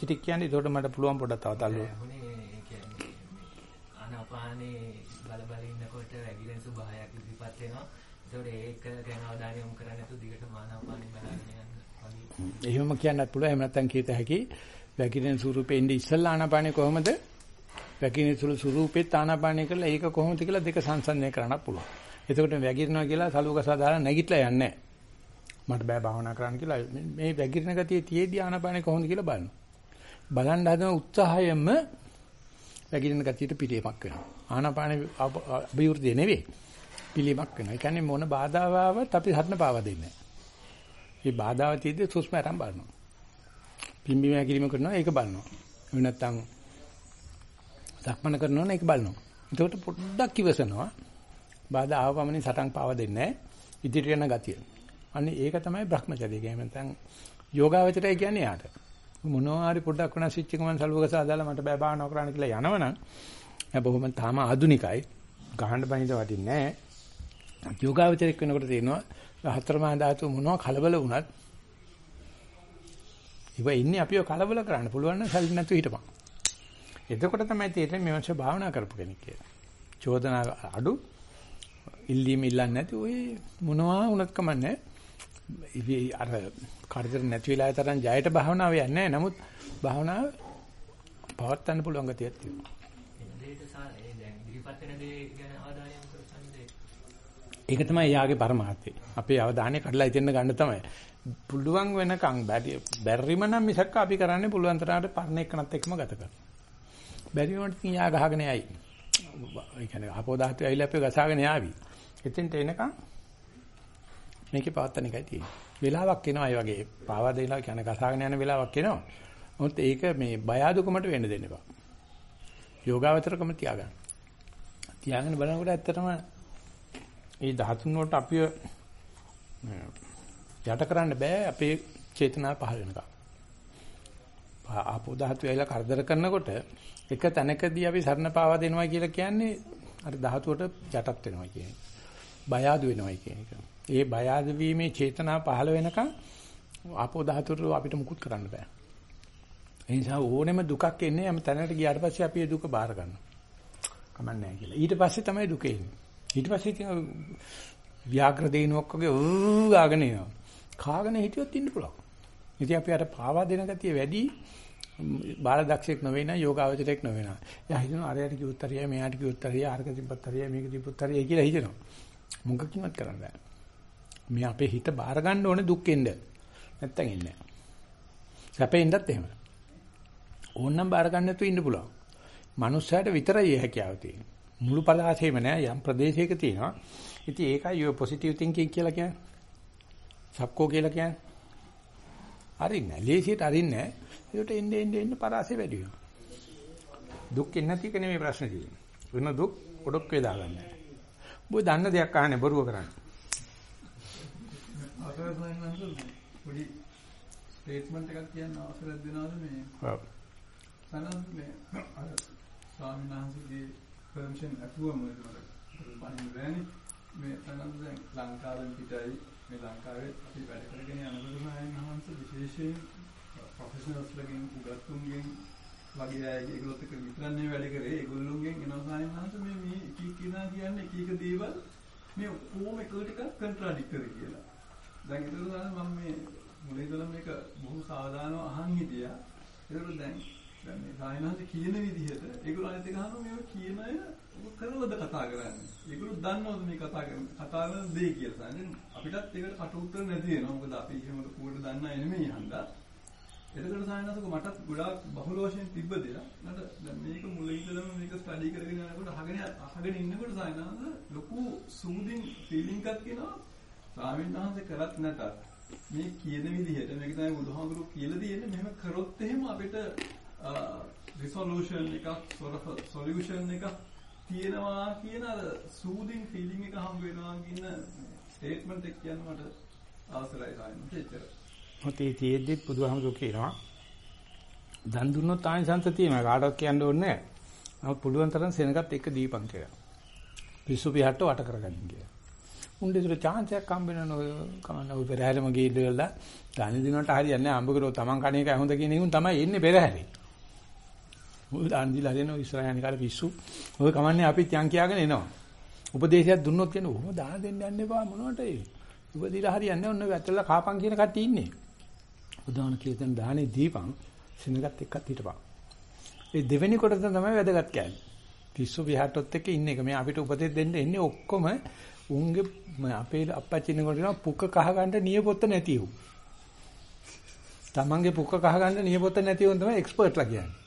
වෙච්ච ටික කියන්නේ ඒකට මට පුළුවන් පොඩක් තව තල්ලු ආනාපානේ බල බල ඉන්නකොට රැගිලෙන් සුභායක් ඉදිරිපත් වෙනවා. ඒතකොට ඒක ගැන අවධානය යොමු කරන්නේ නැතුව දිගටම ආනාපානේ බලන්න යන්න එහෙම කියන්නත් පුළුවන්. එහෙම නැත්නම් කීත හැකි රැගිලෙන් ස්වරූපේ ඉඳි ඉස්සල්ලා ආනාපානේ කොහොමද? රැගිලෙන් ස්වරූපෙත් ආනාපානේ කරලා ඒක කොහොමද කියලා දෙක සංසන්දනය කරන්නත් පුළුවන්. එතකොට වැගිරනවා කියලා සලුවක සාදාලා නැගිටලා යන්නේ නැහැ මට බෑ භාවනා කරන්න කියලා. මේ වැගිරෙන ගතිය තියේදී ආනාපානේ කොහොමද කියලා බලනවා. බලන්න හදන උත්සාහයෙන්ම වැగిරෙන ගතියට පිළියමක් වෙනවා. ආනාපානේ අභිවෘද්ධිය නෙවෙයි. පිළියමක් වෙනවා. ඒ කියන්නේ මොන බාධාව ආවත් අපි හත්න පාවා දෙන්නේ නැහැ. මේ බාධාව තියෙද්දි සුස්ම අරන් බලනවා. පිම්බීම හැකිලිම කරනවා ඒක බලනවා. එහෙම නැත්නම් දක්මන කරනවා නම් ඒක බලනවා. එතකොට පොඩ්ඩක් ඉවසනවා. බාධා ආවමනේ සටන් පාවා දෙන්නේ නැහැ. ඉදිරියට යන ගතිය. අනේ ඒක තමයි Brahmacharya කියන්නේ. නැත්නම් යෝගාවචරය කියන්නේ යාට. මොනවා හරි පොඩ්ඩක් වෙනස් වෙච්ච එක මම සල්වක සාදාලා මට බෑ භාවනා කරන්න කියලා යනවනම් මම බොහොම තාම ආදුනිකයි. ගහන්න බනින්න වටින්නේ නැහැ. යෝගාවචරයක් වෙනකොට තේනවා හතරමහා ධාතු මොනවා කලබල වුණත් ඉව ඉන්නේ අපිව කලබල කරන්න පුළුවන් නම් සල්ලි නැතුව හිටපන්. එතකොට තමයි තේරෙන්නේ මේ වංශ භාවනා කරපු කෙනෙක් කියලා. චෝදනා අඩු ඉල්ලීම ඉල්ලන්නේ නැති ඔය මොනවා වුණත් කමන්නේ. ඉවි අර කරදර නැති වෙලාවේ තරම් ජයට භාවනාව යන්නේ නැහැ. නමුත් භාවනාව පවත්වන්න පුළුවන් ගතියක් තියෙනවා. එන්නේට සා ඒ දැන් ඉදිරිපත් වෙන දේ ගැන අවධානය යොමු කරන්නේ ඒක තමයි යාගේ පරමාර්ථය. අපේ අවධානය කඩලා ඉතින්න ගන්න තමයි. පුළුවන් වෙනකන් බැරිම නම් මිසක් අපි කරන්නේ පුළුවන් තරමට පරණ එකනත් එක්කම ගත කරනවා. බැරි වුණත් යා ගහගෙන යයි. ඒ කියන්නේ ආපෝ ධාතු ඇවිල්ලා අපේ ගසාගෙන යාවි. එතෙන්ට එනකන් මේකේ පවත්තන එකයි තියෙන්නේ. වෙලාවක් එනවා ඒ වගේ පාවා දෙනවා කියන ගසාගෙන යන වෙලාවක් එනවා. මොකද ඒක මේ බය අදුකමට වෙන්න දෙන්න එපා. යෝගාවචරකම තියාගන්න. තියාගෙන බලනකොට ඇත්තටම මේ ධාතුන් වලට අපිව යට කරන්න බෑ අපේ චේතනාව පහළ වෙනකම්. ආපෝ ධාතු ඇවිල්ලා කරදර කරනකොට එක තැනකදී අපි සරණ පාවා දෙනවා කියලා කියන්නේ අර ධාතුවට යටත් වෙනවා කියන එක. බය ආදු වෙනවා කියන එක. ඒ බය ආදු වීමේ චේතනාව පහළ වෙනකම් ආපෝ ධාතුවට අපිට මුකුත් කරන්න බෑ. ඒ නිසා ඕනෙම දුකක් එන්නේ යම් තැනකට ගියාට පස්සේ අපි ඒ දුක බාර ගන්නවා. කමන්නේ කියලා. ඊට පස්සේ තමයි දුක එන්නේ. ඊට පස්සේ ඉතින් ව්‍යාග්‍ර දේනුවක් වගේ ඌ ගාගෙන එනවා. කාගෙන හිටියොත් ඉන්න පුළුවන්. ඉතින් අපි අර පාවා දෙන ගතිය වැඩි බාලදක්ෂයෙක් නොවේ නා යෝගාවචරයක් නොවේ නා. එයා හිතනවා අරයට කිව්වොත් හරියයි මෙයාට කිව්වොත් හරියයි අරක තිබ්බත් හරියයි මේක තිබ්බත් හරියයි කියලා හිතනවා. මොකකින්වත් කරන්න බෑ. මේ අපේ හිත බාර ගන්න ඕනේ දුක්ෙන්ද. නැත්තම් ඉන්නේ නැහැ. සැපෙන්දත් එහෙම. ඕනනම් බාර ගන්න නැතුව ඉන්න පුළුවන්. මනුස්සයාට විතරයි ඒ හැකියාව තියෙන්නේ. මුළු පළාතේම නෑ යම් ප්‍රදේශයක තියෙනවා. ඉතින් ඒකයි ඔය පොසිටිව් තින්කින් කියලා කියන්නේ. සක්කෝ කියලා කියන්නේ. අරින්නේ නෑ. ලේසියට අරින්නේ නෑ. ඒකට එන්නේ එන්නේ එන්නේ පරාසය වැඩි වෙනවා. දුක් එන්නේ නැති එක නෙමෙයි ප්‍රශ්නේ තියෙන්නේ. වෙන දුක් ඔඩොක් වේදා ගන්න. ඔබ දන්න දෙයක් අහන්නේ බොරුව කරන්නේ. අසරසයන්වන්ස පොඩි ස්ටේට්මන්ට් එකක් කියන්න අවසරයක් දෙනවද මේ? ඔව්. සනන්ද මේ අර ස්වාමීන් වහන්සේගේ පර්මිෂන් අතුවම බෑනේ. මේ සනන්ද දැන් ලංකාවෙන් පිටයි මේ ලංකාවේ අපි වැඩ කරගෙන යනකොට මම විශේෂයෙන් ප්‍රොෆෙෂනල්ස් ලගෙන් උගත්තුන්ගෙන් වගේ අය ඒගොල්ලොත් එක්ක විතරන්නේ වැඩ කරේ ඒගොල්ලොන්ගෙන් එනවා සායනහන්ස මේ මේ එක එක කෙනා කියන්නේ එක එක දේවල් මේ කොහොම එකට එකක් කන්ට්‍රාඩික්ටරි කියලා. දැන් ඒක උදාහරණ මම මේ මුලින් ඉඳලා මේක බොහෝ සාධාරණව අහන් හිටියා. ඒක දැන් දැන් මේ සායනහන්ස කියන විදිහට ඒගොල්ලෝ අනිත් එක අහනවා මේ කියන අය කරවද කතා කරන්නේ. ඒගොල්ලෝ දන්නවද මේ කතා කරන කතා කරන දේ කියලා. දැන් අපිටත් ඒකට කට උත්තර නැති වෙනවා. මොකද අපි එහෙම ලොකුවට දන්න අය නෙමෙයි හන්දා. එතකොට සායනසක මටත් ගොඩාක් බහුල වශයෙන් තිබ්බ දෙයක්. මට දැන් මේක මුලින් ඉඳලම මේක ස්ටඩි කරගෙන යනකොට අහගෙන අහගෙන ඉන්නකොට සායනස ලොකු සූදින් ෆීලිං එකක් එනවා. ස්වාමීන් වහන්සේ කරත් නැතත් මේ කියන විදිහට මේක තමයි බුදුහාමුදුරු කියලා දෙන්නේ මෙහෙම කරොත් එහෙම අපිට රිසොලූෂන් එකක් සොලියුෂන් එකක් තියෙනවා කියන අර සූදින් ෆීලිං එක හම්බ වෙනවා කියන ස්ටේට්මන්ට් එක කියන්න මට අවසරයි සායනස එච්චරයි. මොතේ තියෙද්දි බුදුහාමුදුරු කියනවා දන් දුන්නොත් ආනිසංස තියෙනවා කාටවත් කියන්න ඕනේ නැහැ. නමුත් පුළුවන් තරම් සෙනගත් එක දීපන් කියලා. පිස්සු පිහට්ට වට කරගන්න කියලා. උන් දෙතර chance එකක් හම්බ වෙනවා ඔය කමන්න ඔය පෙරහැරම ගිහිල්ලා ගානි දිනකට හරියන්නේ නැහැ. අඹ කරෝ Taman කණ එකයි හොඳ කියන එකෙන් තමයි එන්නේ පෙරහැරේ. ඔය දාන දීලා හරියන ඔය ඉස්සරහයන් කාලේ පිස්සු. ඔය කමන්නේ අපිත් යන් කියාගෙන එනවා. උපදේශයක් දුන්නොත් කියන ඔහොම දාන දෙන්න යන්න එපා මොනවට ඒ. උපදීලා හරියන්නේ ඔන්න වැටලා කාපන් කියන කට්ටිය ඉන්නේ. උදාන කීතන දානේ දීපන් සිනගත් එක්කත් හිටපන්. ඒ දෙවෙනි කොටස තමයි වැදගත් කියන්නේ. පිස්සු විහාරටත් එක්ක ඉන්න එක. මේ අපිට උපදෙස් දෙන්න එන්නේ ඔක්කොම උන්ගේ අපේ අප්පච්චිනේ කොට පුක කහ ගන්න නියපොත්ත නැති උ. තමන්ගේ පුක කහ ගන්න නියපොත්ත නැති උන් තමයි එක්ස්පර්ට්ලා කියන්නේ.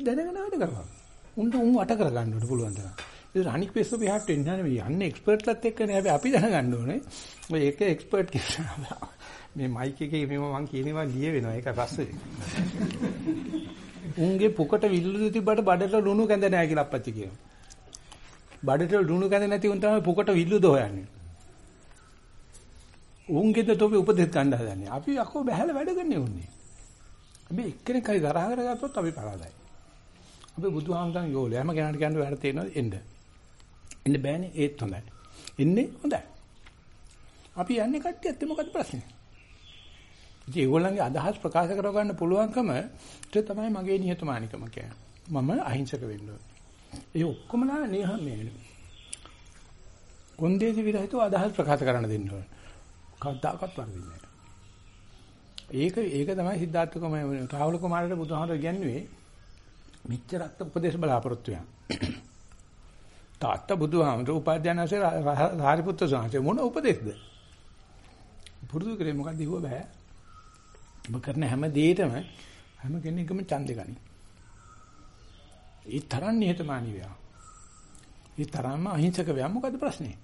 දැනගෙන වැඩ කරපන්. උන්ට උන් වට කර ගන්න ඕනේ පුළුවන් තරම්. ඒක අනික් පිස්සු විහාරට එන්නේ නැහැ. යන්නේ එක්ස්පර්ට්ලාත් එක්කනේ. හැබැයි අපි දැනගන්න ඕනේ. ඔය එක එක්ස්පර්ට් කියනවා. මේ මයික් එකේ මං කියනවා ලිය වෙනවා. ඒක පස්සේ. උන්ගේ පුකට විල්ලු තිබ්බට බඩට ලුණු කැඳ නැහැ කියලා අප්පච්චි කියනවා. බඩට ලුණු කැඳ නැති උන් තමයි පුකට විල්ලුද හොයන්නේ. උන්ගේද තෝපේ උපදෙස් ගන්න හදන්නේ. අපි අකෝ බහැලා වැඩ ගන්නේ උන්නේ. අපි එක්කෙනෙක් හරි තරහ කරගත්තොත් අපි පරාදයි. අපි බුදුහාමුදුරන් යෝලේ හැම කෙනාට කියන්න වැඩ තේනවා එන්න. එන්න බෑනේ ඒත් හොඳයි. එන්නේ හොඳයි. අපි යන්නේ කට්ටියත් මොකද ප්‍රශ්නේ? ඉතින් ඒගොල්ලන්ගේ අදහස් ප්‍රකාශ කර ගන්න පුළුවන්කම ඒක තමයි මගේ නිහතමානිකම කියන්නේ. මම අහිංසක වෙන්න ඕනේ. ඒ ඔක්කොමලා නේහ මේ කොන්දේසි විරහිතව අදහස් ප්‍රකාශ කරන්න දෙන්න ඕනේ. කවදාකවත් වරදින්නේ නැහැ. ඒක ඒක තමයි සිද්ධාර්ථ කුමාරය රාහුල කුමාරට බුදුහාමර කියන්නේ මෙච්චරත් උපදේශ බලාපොරොත්තු වෙන. තාත්තා බුදුහාමර උපාධ්‍යානසේ සාරිපුත්‍ර සාංශේ මොන උපදේශද? පුරුදු කරේ මොකක්ද ඉහුව බෑ. ඔබ කරන හැම දෙයකම හැම කෙනෙක්ගම ඡන්දේ ගනි. ඒ තරම් නිහතමානී වෙනවා. ඒ තරම්ම අහිංසක වෙනවා. මොකද ප්‍රශ්නේ?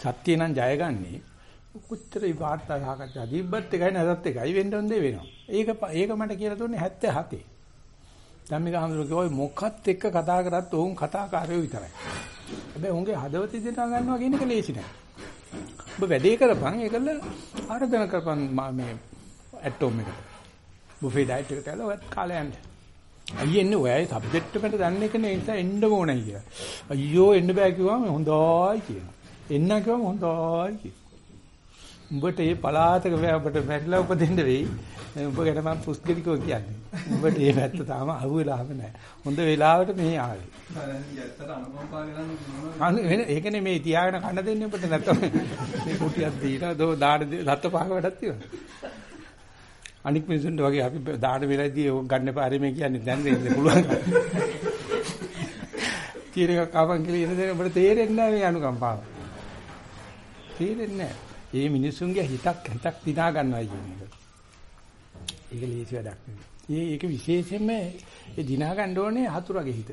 සත්‍ය නම් ජයගන්නේ කොච්චර වාර්තා සාකච්ඡා දීබ්බත් එකයි නැදත් එකයි වෙන්න හොඳේ වෙනවා. ඒක ඒක මට කියලා දුන්නේ 77. ධම්මික හඳුරගේ ඔය මොකත් එක්ක කතා කරත් ඕන් කතාකාරයෝ විතරයි. හැබැයි උන්ගේ හදවත ඉදලා ගන්නවා කියන එක ලේසි නෑ. ඔබ වැඩේ කරපන් ඒකල ආරාධනා කරපන් මේ ඇටෝම් එකට. බුෆේ ඩයට් එකට ඇවිල්ලා ඔයත් කාලේ යන්න. අයියේ එන්නේ ඔයයි සබ්ජෙක්ට් එකට දන්නේ කනේ ඒ නිසා එන්න ඕනයි කියලා. අයියෝ එන්න බෑ කිව්වම හොඳයි කියනවා. එන්න කිව්වම හොඳයි කියනවා. උඹට මේ පලාතක ඔබට මැරිලා උපදින්න වෙයි. උඹ ගැන මම පුස්තකිකෝ කියන්නේ. උඹට මේ පැත්ත තාම අහුවෙලාම නැහැ. හොඳ වෙලාවට මෙහි ආවේ. අනේ ඒකනේ මේ තියාගෙන කන්න දෙන්නේ ඔබට නැත්තම් මේ කුටියක් දීලා දෝ දාඩ දත්ත පහක වැඩක් තියෙනවා. අනික් මිනිසුන්ට වගේ අපි දාඩ වෙලදී ගන්න පාරේ මේ කියන්නේ දැන් දෙන්න පුළුවන්. කීර එකක් ආවන් කියලා ඉන්න දෙන ඔබට තේරෙන්නේ නැහැ මේ අනුකම්පාව. තේරෙන්නේ නැහැ. ඒ මිනිසුන්ගේ හිතක් හිතක් දිනා ගන්නවා කියන එක. ඒක ලේසි වැඩක් නෙවෙයි. ඒක විශේෂයෙන්ම ඒ දිනා ගන්න ඕනේ හතුරගේ හිත.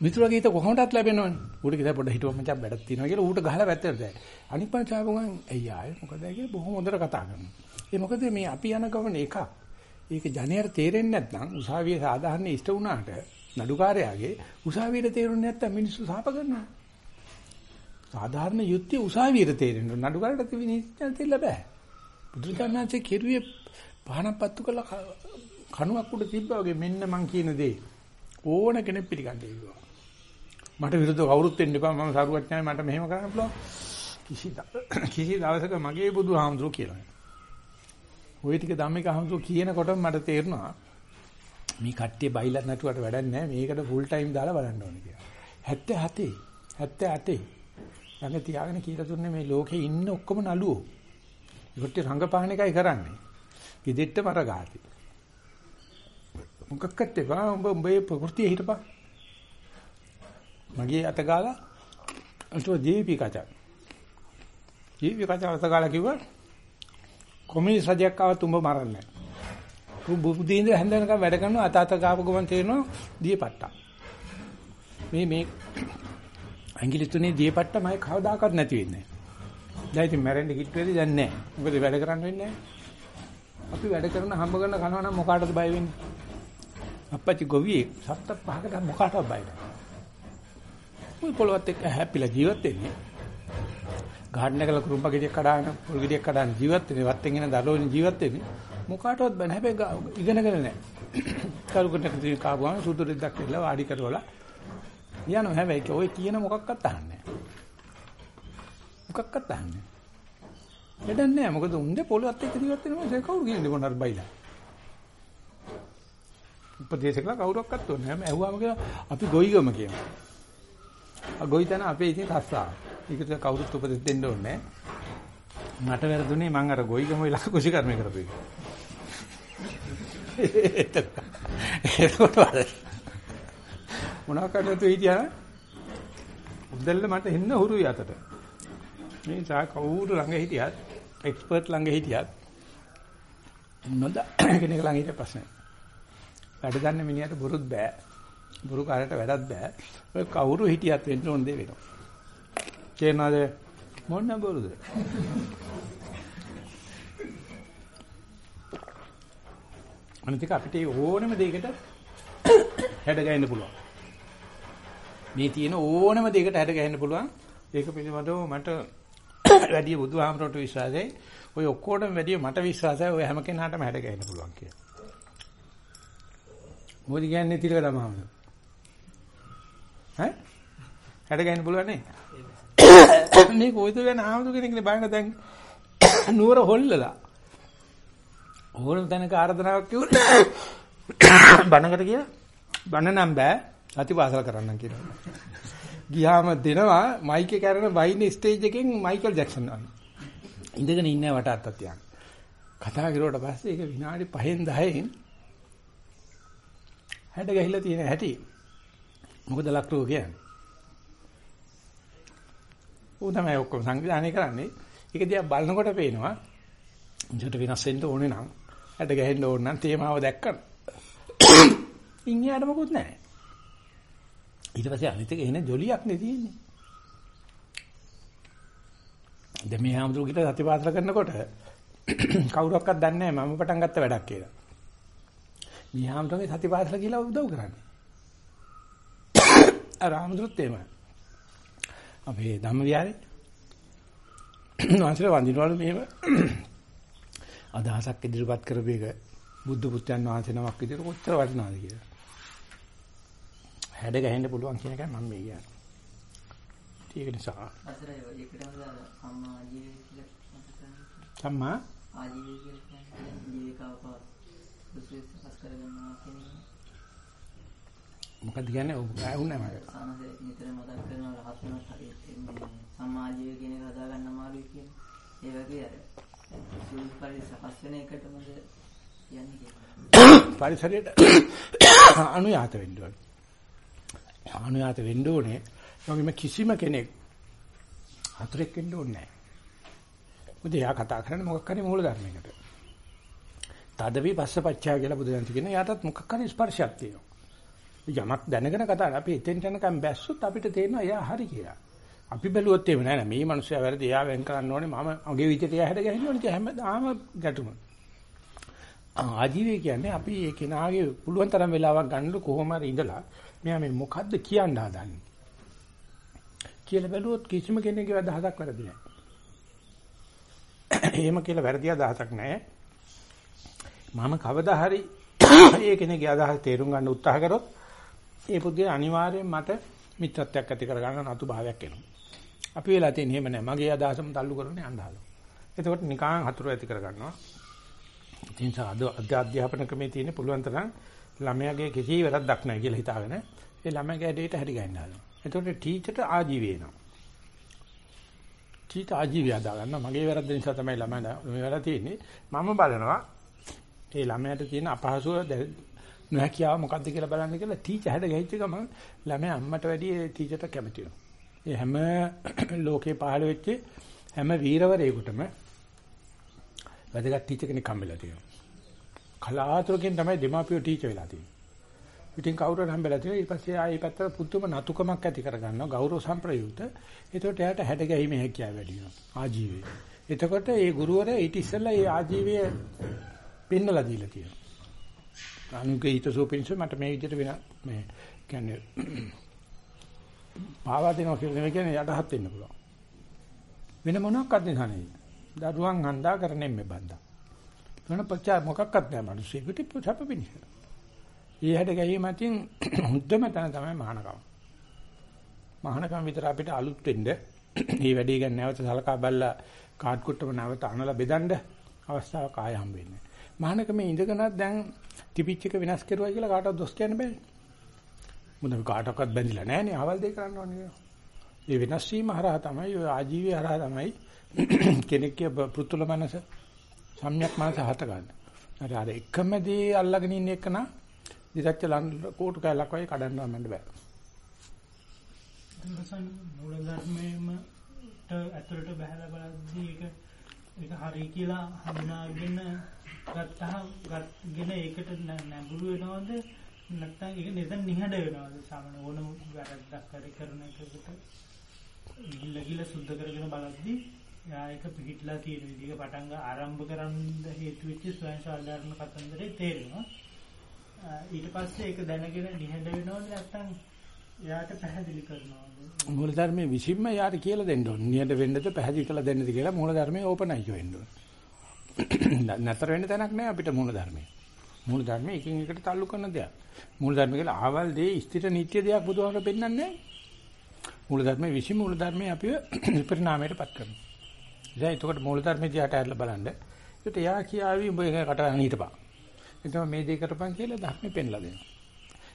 මිතුරගේ හිත කොහොමදත් ලැබෙනවනේ. ඌට කිව්වා පොඩ්ඩ හිටුවම මචං වැඩක් තියෙනවා කියලා ඌට ගහලා වැත්තට දැයි. අනිත් පස්සේ ආවම ඇයි ආයේ මොකද කියලා බොහොම හොඳට කතා කරනවා. ඒ මොකද මේ අපි යන ගමන එකක්. ඒක ජනේට තේරෙන්නේ නැත්නම් උසාවියේ සාධාරණ ඉෂ්ට වුණාට නඩුකාරයාගේ උසාවියට තේරුන්නේ නැත්නම් මිනිස්සු සාප කරනවා. සාධාරණ යුක්තිය උසාවියට තේරෙන්න නඩුකාරට විනිශ්චය දෙන්න බෑ. බුදුරජාණන්සේ කෙරුවේ පහනක් පත්තු කරලා කණුවක් උඩ තිබ්බා වගේ මෙන්න මං කියන දේ ඕන කෙනෙක් පිළිගන්නේ කිව්වා. මට විරුද්ධව කවුරුත් වෙන්න එපා මම සරුවඥායි මට මෙහෙම කරන්න පුළුවන්. කිසි කිසි දවසක මගේ බුදුහාමුදුරුවෝ කියලා. ওই ටික ධම්මික හමුතු කියනකොටම මට තේරුණා මේ කට්ටිය බයිලා නැතුවට වැඩක් නැහැ. මේකට ෆුල් ටයිම් දාලා බලන්න ඕනේ කියලා. 77 78 ළඟ තියාගෙන කියලා දුන්නේ මේ ලෝකේ ඉන්න ඔක්කොම නළුවෝ. ඒකට රංගපාන එකයි කරන්නේ. ගෙදෙට්ට මරගාති. මොකක්කත් එපා උඹ උඹේ ප්‍රകൃතිය හිටපන්. මගේ අතගාලා අල්ටෝ දීපිකාචා. දීපිකාචා අතගාලා කිව්වා කොමියුනිස්ට් රජයක් ආවත් උඹ මරන්නේ නැහැ. උඹ බුදීන්ද්‍ර හැන්දනකම් වැඩ කරනවා අත අත ගාපු ගමන් තේරෙනවා දීපට්ටා. මේ මේ ඇඟිලි තුනේ දියපට්ට මම කවදාකවත් නැති වෙන්නේ නැහැ. දැන් ඉතින් මැරෙන්න කිට් වෙලි දැන් නැහැ. මොකද වැඩ කරන්න වෙන්නේ නැහැ. අපි වැඩ කරන හම්බ කරන කනවා නම් මොකාටද බය වෙන්නේ? අප්පච්චි ගොවියෙක් සත්ත පහකට මොකාටද බය වෙන්නේ? මුල් පොළවත් එක්ක හැපිලා ජීවත් වෙන්නේ. ගාඩන් එකල කුරුම්බ ගෙඩියක් කඩාගෙන පොල් ගෙඩියක් කඩාගෙන ජීවත් වෙන්නේ. වත්තෙන් එන දරුවෝනේ ජීවත් වෙන්නේ. මොකාටවත් බෑ. හැබැයි ඉගෙනගෙන නැහැ. කරුකට කාපුවාම සුදු රෙද්දක් කියලා වාඩි කරවලා යනවා හැබැයි ඔය කියන මොකක්වත් අහන්නේ නැහැ. මොකක්වත් අහන්නේ. වැඩක් නැහැ. මොකද උන්ගේ පොළොවත් එක්ක දිවත් වෙනවා ඒක කවුරු කියන්නේ මොනවාර බයිලා. උපදේශකලා කවුරක්වත් ඕනේ නැහැ. ඇහුවාම කියලා අපි ගොයිගම කියනවා. ආ ගොයිතන අපේ ඉතින් රස්සා. ඒකට කවුරුත් උපදෙස් දෙන්න ඕනේ මට වැරදුනේ මං අර ගොයිගම වෙලා කුසි කර්මය කරපු එක. එතකොට මොනවා කරන්නද හිටියා උද්දල්ල මට එන්න හුරුයි අතට. මේ සා කවුරු ළඟ හිටියත් එක්ස්පර්ට් ළඟ හිටියත් නොද කෙනෙක් ළඟ හිටිය ප්‍රශ්නයක්. වැඩ ගන්න මිනිහට බොරුත් බෑ. බොරු කාරයට වැඩක් බෑ. ඔය කවුරු හිටියත් වෙන්න ඕන දේ වෙනවා. තේරෙනවද? මොන බොරුද? අනිත් එක අපිට ඕනම දෙයකට හැඩ ගන්න පුළුවන්. මේ තියෙන ඕනම දෙයකට හැඩ ගන්න පුළුවන්. ඒක පිළිබඳව මට වැඩි බුදුහාමරට විශ්වාසයි. ඔය ඔක්කොටම වැඩි මට විශ්වාසයි ඔය හැම කෙනාටම හැඩ ගන්න පුළුවන් කියලා. මොකද කියන්නේ තිලක තමම. ඈ? හැඩ ගන්න පුළුවන් නේ? මේ කොයිද වෙන ආමතු කෙනෙක්නේ බලන්න දැන් නුවර හොල්ලලා. ඕන තැනක ආර්දනාවක් කිව්වොත් බණකට කියලා බණ නම් බෑ අතිපාසල කරන්නම් කියලා. ගියාම දෙනවා මයික් එක කරන වයින් ස්ටේජ් එකෙන් මයිකල් ජැක්සන් වගේ. ඉඳගෙන ඉන්නේ වට අත්තක් තියන්. කතා කරුවට පස්සේ ඒක විනාඩි 5න් 10න් හැඩ ගහිලා තියෙන හැටි. මොකද ලක්ටෝ කියන්නේ? ඌ තමයි ඔක්කොම සංවිධානය කරන්නේ. ඒක දිහා බලනකොට පේනවා ඉන්ජට වෙනස් වෙන්න ඕනේ නම් හැඩ ගහෙන්න ඕන නම් තේමාව දැක්කම ඉන්හියට මොකුත් නැහැ. ඊට පස්සේ අනිත් එක එන ජොලියක් නේ තියෙන්නේ. දැන් මේ හැමදෙරුකිට සතිපාසල කරනකොට කවුරක්වත් දන්නේ නැහැ මම පටන් ගත්ත වැඩක් කියලා. මේ හැමදෙරුගේ සතිපාසල කියලා උදව් කරන්නේ. අර හැමදෙරුත් එහෙමයි. අපේ ධම්ම විහාරේ වංශල වඳිනවලු මෙහෙම අදහසක් ඉදිරිපත් කරපු එක බුද්ධ පුත්‍රයන් වහන්සේ නමක් විදිහට කොච්චර වටිනවද කියලා. හැඩ ගහෙන්න පුළුවන් කියන එකයි මම මේ කියන්නේ. ඒක නිසා අසරයි ඒකටම සම්මා ආජීවය කියලා මතක සම්මා ආජීවය කියලා කියන්නේ ජීවිකාව දුසුස් පස් කරගන්නවා කියන්නේ මොකද කියන්නේ ඇහුන්නේ මට. සානසේ නිතර මතක් කරන රහත් වෙනත් හරියට සම්මා ආජීවය කියන එක හදා ගන්න අමාරුයි කියන්නේ. ඒ වගේ අර සුළු පරිසර සකස් වෙන එකටමද කියන්නේ කියලා. පරිසරයට අනුයාත වෙන්න ඕනේ. අනුයාත වෙන්න ඕනේ. වගේම කිසිම කෙනෙක් හතරෙක් වෙන්න ඕනේ නැහැ. මොකද එයා කතා කරන්නේ මොකක් හරි මූල ධර්මයකට. තදවි පස්සපච්චා කියලා බුදුන් කියන යාටත් මොකක් හරි ස්පර්ශයක් තියෙනවා. යමක් දැනගෙන කතා කරලා අපි එතෙන් යනකම් බැස්සොත් අපිට තේරෙනවා එයා හරි කියලා. අපි බැලුවොත් එහෙම නෑ නෑ මේ මිනිස්සයා වැරදි එයා වෙන් කරන්න ඕනේ මම අගේ විදිහට එයා හැද ගහන්න ඕනේ හැමදාම ගැටුම. ආජීවය කියන්නේ අපි ඒ කෙනාගේ පුළුවන් තරම් වෙලාවක් ගන්න කොහොම හරි ඉඳලා මෙයා මේ මොකද්ද කියන්න හදන්නේ. කියලා බැලුවොත් කිසිම කෙනෙකුගේ අදහසක් වැරදි නෑ. එහෙම කියලා වැරදි අදහසක් නෑ. මම කවදා හරි ඒ කෙනෙක්ගේ අදහස් තේරුම් ගන්න උත්සාහ කරොත් ඒ පුද්ගලයා අනිවාර්යයෙන් මට මිත්‍රත්වයක් ඇති කරගන්න නතු භාවයක් එනවා. අපි වෙලා තියෙන එහෙම නැහැ. මගේ අදහසම තල්ලු කරන්නේ අන්දාලු. එතකොට නිකාන් හතුරු ඇති කරගන්නවා. ඉතින් අද අධ්‍යාපන ක්‍රමේ තියෙන පුළුවන් තරම් ළමයාගේ කිසි වැරද්දක් නැහැ කියලා හිතාගෙන ඒ ළමයාගේ ඇඩේට හැරි ගන්න හදනවා. එතකොට ටීචර්ට ආජීවය එනවා. ටීචර් ආජීවය හදා ගන්නවා. මගේ වැරද්ද නිසා තමයි ළමයා මේ වෙලා තියෙන්නේ. මම බලනවා ඒ ළමයාට තියෙන අපහසුව නොහැකියාව මොකද්ද කියලා බලන්න කියලා ටීචර් හැද ගහිච්ච ගමන් ළමයා අම්මට වැඩිය ටීචර්ට කැමති වෙනවා. ඒ හැම ලෝකේ පහළ වෙච්ච හැම වීරවරයෙකුටම වැදගත් ටීචර් කෙනෙක් හම්බෙලා තියෙනවා. කලාතුරකින් තමයි දෙමාපියෝ ටීචර් වෙලා තියෙන්නේ. ඉතින් කවුරුහරි හම්බෙලා තියෙනවා ඊට පස්සේ ආයේ පැත්තට පුදුම නතුකමක් ඇති කරගන්නවා ගෞරව සම්ප්‍රයුක්ත. ඒකට එයාට හැඩ ගැහිමේ හැකියාව වැඩි වෙනවා ආජීවයේ. එතකොට ඒ ගුරුවරයා ඊට ඉස්සෙල්ලා ඒ ආජීවය පෙන්නලා දීලා තියෙනවා. අනුගේ ඊටසෝ පින්ස මට මේ විදිහට වෙන මේ කියන්නේ පාවා දෙනවා කියලා කියන්නේ යටහත් වෙන්න පුළුවන්. වෙන මොනක්වත් නැහැ. දරුවන් හඳා කරන්නේ මේ බන්දා. වෙන පච්චා මොකක්වත් නැහැ මිනිස්සුෙකුට සැප පිණිස. ඊ හැඩ ගැහිම අතින් හුද්දම තන තමයි මහානකම. මහානකම විතර අපිට අලුත් වෙන්න මේ වැඩේ ගැන නැවත සලකා බලලා කාඩ් කුට්ටම නැවත අනලා බෙදන්න අවස්ථාවක් ආය හම්බ වෙන්නේ. මහානකමේ ඉඳගෙනත් දැන් ටිපිච් එක වෙනස් කරුවා කියලා කාටවත් දොස් කියන්න බෑ. මොකද අපි කාටවත් බැඳිලා නැහනේ. අවල් දෙය කරන්න ඕනේ. ඒ වෙනස් වීම හරහා තමයි ඔය ආජීවය හරහා තමයි කෙනෙක්ගේ පෘතුල මනස සම්‍යක් මනස හත ගන්න. අර අර එකම දේ අල්ලගෙන ඉන්න එක නා දිසච්ච ලන් කෝටු කැලක් වගේ කඩන්න යන්න බෑ. එතනසන් මූල ධර්මයේම ඇතුළට බහැලා බලද්දී ඒක ඒක හරි කියලා හඳුනාගෙන ගත්තාම ගත්ගෙන ඒකට නැඹුරු වෙනවද? නැත්නම් ඒක නිතර නිහඬ වෙනවද? සාමාන්‍ය ඕනම වැරද්දක් හරි කරන එකකට ගිල්ල ගිල්ල සුද්ධ කරගෙන බලද්දී යා ඒක පිළිట్లా තියෙන විදිහ පටන් ගන්න ආරම්භ කරන්න හේතු වෙච්ච ස්වයං සාධාරණ කතන්දරේ තේරෙනවා. ඊට පස්සේ ඒක දැනගෙන නිහඬ වෙනවද? නැත්නම් එයාට පැහැදිලි කරනවද? මූලධර්මයේ විසින්ම යාට කියලා දෙන්න ඕනේ. නියඳ වෙන්නද පැහැදිලි කරලා දෙන්නද කියලා මූලධර්මයේ ඕපනයික වෙන්න ඕනේ. නතර වෙන්න තැනක් නැහැ අපිට මූලධර්මයේ. මූලධර්මයේ එකින් එකට තල්ලු කරන දෙයක්. මූලධර්ම කියලා ආවල් දේ ස්ථිර නිත්‍ය දෙයක් බුදුහාමර පෙන්වන්නේ නැහැ. මූලධර්මයේ විසින් මූලධර්මයේ අපිව විපරිණාමයටපත් කරනවා. ඉතින් එතකොට මූලධර්මයේ දිහාට ඇරලා බලන්න. ඒකට එයා කියාවි උඹ ඒක කට අනිහිටපන්. එතකොට මේ දේ කරපන් කියලා ධර්මෙ පෙන්ලා දෙනවා.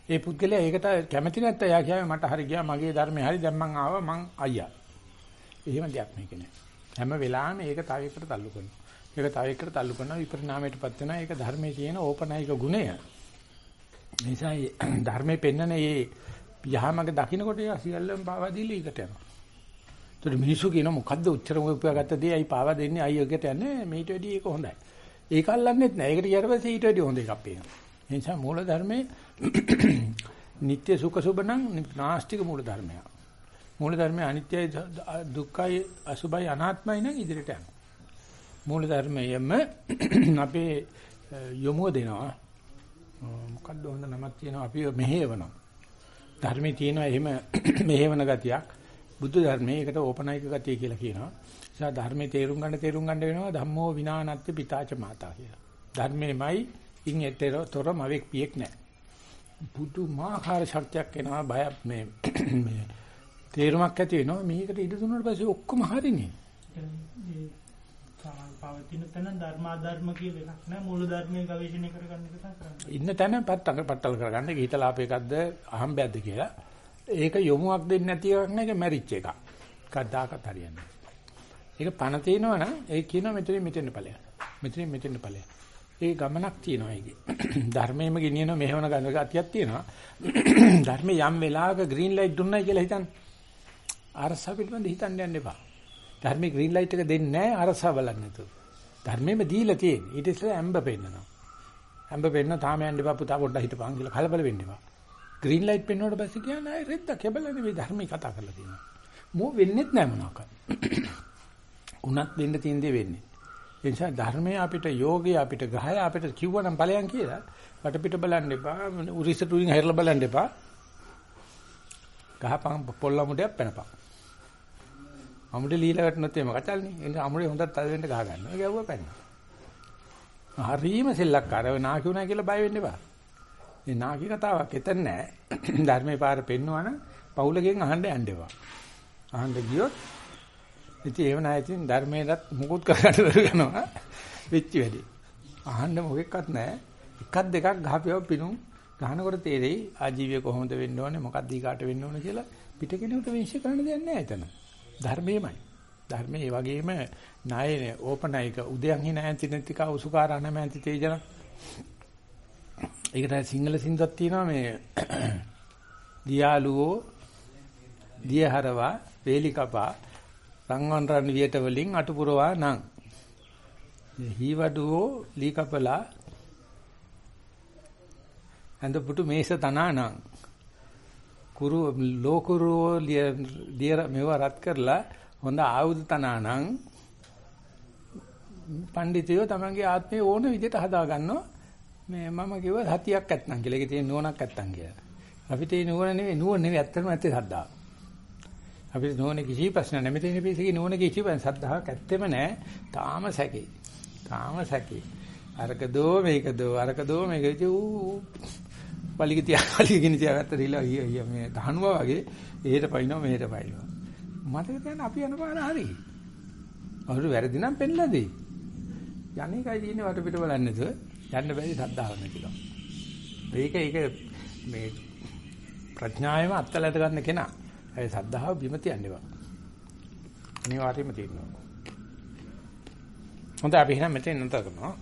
ඒ පුද්ගලයා ඒකට කැමති නැත්නම් එයා කියයි මට හරි ගියා මගේ ධර්මේ හරි දැන් මං ආවා මං අයියා. එහෙම දෙයක් මේක නෑ. හැම වෙලාවෙම ඒක තව එකට තල්ලු කරනවා. ඒක තව එකට තල්ලු කරනවා විපරිණාමයටපත් වෙනවා. ඒක ධර්මයේ තියෙන ඕපනයික ගුණය. නිසා ධර්මයේ පෙන්නන මේ යහමඟ දකින්නකොට ඒ සියල්ලම පාවා දීලා ඊකට යනවා. ඒතර මිනිස්සු කියන මොකද්ද උච්චරම උපයාගත්ත දේ අයි පාවා දෙන්නේ අයි එකට යන්නේ මේට වැඩි ඒක හොඳයි. ඒක අල්ලන්නෙත් නෑ. ඒකට ගියාට පස්සේ ඊට වැඩි හොඳ එකක් පේනවා. ඒ නිසා මූල ධර්මයේ නিত্য සුඛ සුබ නම් නාස්තික මූල ධර්මයක්. මූල ධර්මයේ අනිත්‍යයි දුක්ඛයි අසුභයි අනාත්මයි නම් ඉදිරියට යනවා. මූල ධර්මයෙන්ම අපේ යොමුව දෙනවා. මොකක්ද හොඳ නමක් තියෙනවා අපි මෙහෙවනවා. ධර්මයේ තියෙනවා එහෙම මෙහෙවන ගතියක්. බුදු ධර්මයේ ඒකට ඕපනයික ගතිය කියලා කියනවා. නිසා ධර්මයේ තේරුම් ගන්න තේරුම් ගන්න වෙනවා ධම්මෝ විනානත්ති පිතාච මාතා කියලා. ධර්මෙමයි ඉන් එතර මවෙක් පියෙක් නැහැ. පුදුමාකාර ශක්තියක් එනවා බය මේ මේ තේරුමක් ඇති වෙනවා මේකට ඉඩ දුන්නාට පස්සේ ඔක්කොම හරිනේ. පවතින තැන ධර්මාධර්ම කියලා එකක් නෑ මූල ධර්මයේ ගවේෂණය කරගන්න එක තමයි කරන්නේ. ඉන්න තැන පත්තක පట్టල කරගන්න ගීතලාප එකක්ද අහම්බයක්ද කියලා. ඒක යොමුවක් දෙන්නේ නැති එකක් නේද මැරිච් එකක්. කද්දාකත් හරියන්නේ. ඒක පණ තියෙනවා නම් ඒ කියනවා මෙතනින් මෙතෙන් ඵලයක්. මෙතනින් මෙතෙන් ඵලයක්. ඒ ගමනක් තියෙනවා ඒකේ. ධර්මයේම ගෙනියන මෙහෙවන ගන්න ගතියක් තියෙනවා. ධර්මයේ යම් වෙලාවක ග්‍රීන් ලයිට් දුන්නයි කියලා හිතන්න. අරසාව පිළිබඳ හිතන්න යන්න එපා. ධර්මයේ ග්‍රීන් ලයිට් එක දෙන්නේ නැහැ අරසාව බලන්න නැතුව. ධර්මයේම දීලා තියෙන්නේ. ඊට ඉස්සෙල්ලා ඇම්බ පෙන්නනවා. ඇම්බ පෙන්න තාම යන්න එපා පුතා පොඩ්ඩක් හිටපන් කියලා කලබල වෙන්න එපා. ග්‍රීන් ලයිට් පෙන්වුවට පස්සේ කියන්නේ ආයෙ රෙද්ද කෙබල නෙවෙයි ධර්මයේ කතා කරලා තියෙනවා. මෝ වෙන්නෙත් නැහැ මොනවාක්වත්. උනත් දෙන්න තියෙන දේ වෙන්නේ. ඒ නිසා ධර්මයේ අපිට යෝගය අපිට ගහය අපිට කිව්වනම් ඵලයන් කියලා වටපිට බලන්න එපා උරිසට උරින් හැරලා බලන්න එපා ගහපන් පොල්ලමුඩයක් පැනපන් අමුඩේ ලීලා වැටුනොත් එම කචල්නේ ඒ නිසා අමුඩේ හොඳට තද වෙන්න ගහ ගන්නවා. ඒක ඇව්ව පැන්න. හරීම සෙල්ලක්කාර ඔය නාකි උනා කියලා බය වෙන්න එපා. මේ නාකි කතාවක් එතන නෑ. ධර්මයේ පාර පෙන්වවන පවුලකින් අහන්න යන්න එපා. අහන්න ගියොත් ඉතින් ඒව නැතිනම් ධර්මයේවත් මුකුත් කරගන්න බැරිනවා වෙච්ච වැඩි. අහන්න මොකෙක්වත් නැහැ. එකක් දෙකක් ගහපියව පිණුම් ගහනකොට තේරෙයි ආජීවය කොහොමද වෙන්න ඕනේ? මොකක්ද ඊකාට වෙන්න ඕනේ කියලා? පිටකෙනෙකුට විශ්ය කරන්න දෙයක් නැහැ එතන. ධර්මයේමයි. ධර්මයේ ඒ වගේම ණයනේ ඕපනයික උදයන් හින ඇන්ති නැතික උසුකාරණ මෑන්ති තේජන. ඒක තමයි සිංහල සින්දුවක් තියෙනවා මේ දියාලුවෝ දියහරවා වේලිකපා රන්වන් රන් වියට වලින් අටුපුරවා නම් හීවඩුවෝ ලී කපලා ඇඳ පුටු මේස තනා නම් කුරු ලෝකුරෝ දියර මෙව රත් කරලා හොඳ ආයුධ තනා නම් පඬිතුයෝ තමන්ගේ ආත්මය ඕන විදිහට හදා ගන්නවා මේ මම කිව්ව සතියක් නැත්නම් කියලා. ඒකේ තියෙන නුවණක් නැත්නම් කියලා. අපිට ඒ නුවණ නෙවෙයි නුවණ නෙවෙයි ඇත්තටම ඇත්තේ සද්දාව. අපිට නෝනේ කිසි ප්‍රශ්න නැහැ. මෙතන පිළිසිකේ නෝනේ කිසි ප්‍රශ්න සද්ධාවක් ඇත්තෙම නැහැ. තාම සැකේ. තාම සැකේ. අරක දෝ මේක දෝ අරක දෝ මේක ඌ පලිග තියා පලිග ගිනි තියාගත්ත රිලා මේ දහනුවා වගේ එහෙට පයින්නවා මෙහෙට පයින්නවා. මතක තියන්න අපි යන පාර හරි. අවුරු වැරදි නම් පෙන්ලා දෙයි. යන්නේ කයි තියෙන්නේ වටපිට බලන්නේ නැතුව යන්න බැරි සද්ධාව නැතිලම. මේක ඒක මේ ප්‍රඥාවෙම අත්ලැද ගන්න කෙනා. ඒ සද්ධාව බිම තියන්නේ බා. අනිවාර්යයෙන්ම තියෙනවා. හොඳයි අපි එහෙනම් මෙතෙන් නතර කරනවා.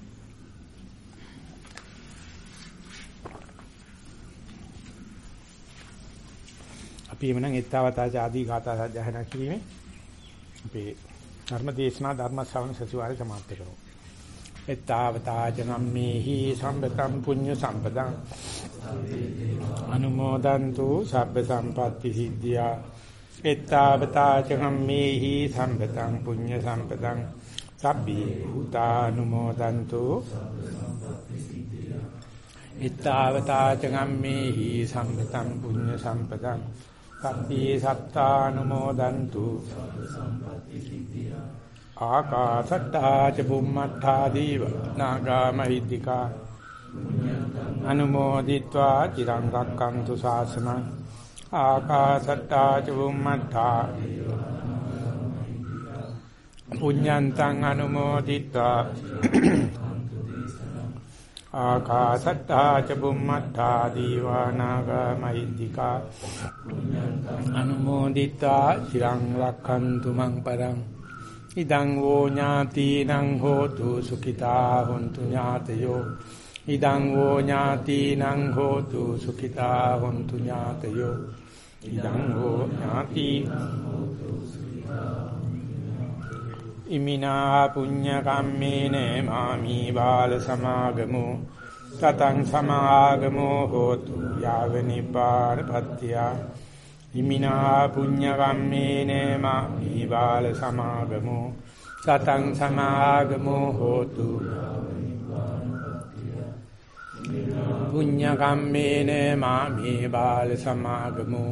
අපි එමනම් එත්තවතා ආදී ගාථා සජ්ජහනා කිරීමේ අපේ ධර්ම දේශනා ධර්ම ශ්‍රවණ සතිවාරය සමාප්ත කරමු. එත්තවතා ජනම්මේහි සම්බතම් පුඤ්ඤ සම්පදං. අනුමෝදන්තු සබ්බ සම්පatti සිද්ධියා. එත්තවතා ජනම්මේහි සම්බතම් පුඤ්ඤ සම්පදං. සබ්බී භූතානුමෝදන්තු එත්තවතා ජනම්මේහි සම්බතම් පුඤ්ඤ සම්පදං. සබ්බේ සත්තානුමෝදන්තු. ආකාශට්ටා ච බුම්මට්ටා දීව නාගාමහිද්దికා. අනුමෝදිත්වා චිරං රක්칸තු ශාසනං ආකාශට්ටා ච බුම්මට්ටා. පුඤ්ඤන්තං අනුමෝදිත්වා. ආකාසට්ටා ච බුම්මට්ටා දීවානාග මහිද්దికා අනුමෝදිතා චිරං රක්ඛන්තු මං පරං ඉදං වූ ඥාතිනං හෝතු සුඛිතා හොන්තු ඥාතයෝ ඉදං වූ ඥාතිනං හෝතු සුඛිතා හොන්තු ඥාතයෝ ඉදං වූ ඥාති ඉමිනා පුඤ්ඤ කම්මේන මාමි බාල සමාගමෝ සතං සමාගමෝ හෝතු යාව නිපාන පත්‍ත්‍ය ඉමිනා පුඤ්ඤ කම්මේන මාමි බාල සමාගමෝ සතං සමාගමෝ හෝතු පුඤ්ඤ කම්මේන මාමි බාල සමාගමෝ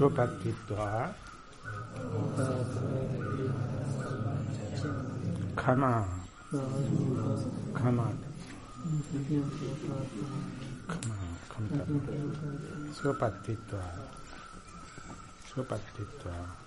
සුවපත්ත්වා khama khama khama khama සුවපත්ත්වා සුවපත්ත්වා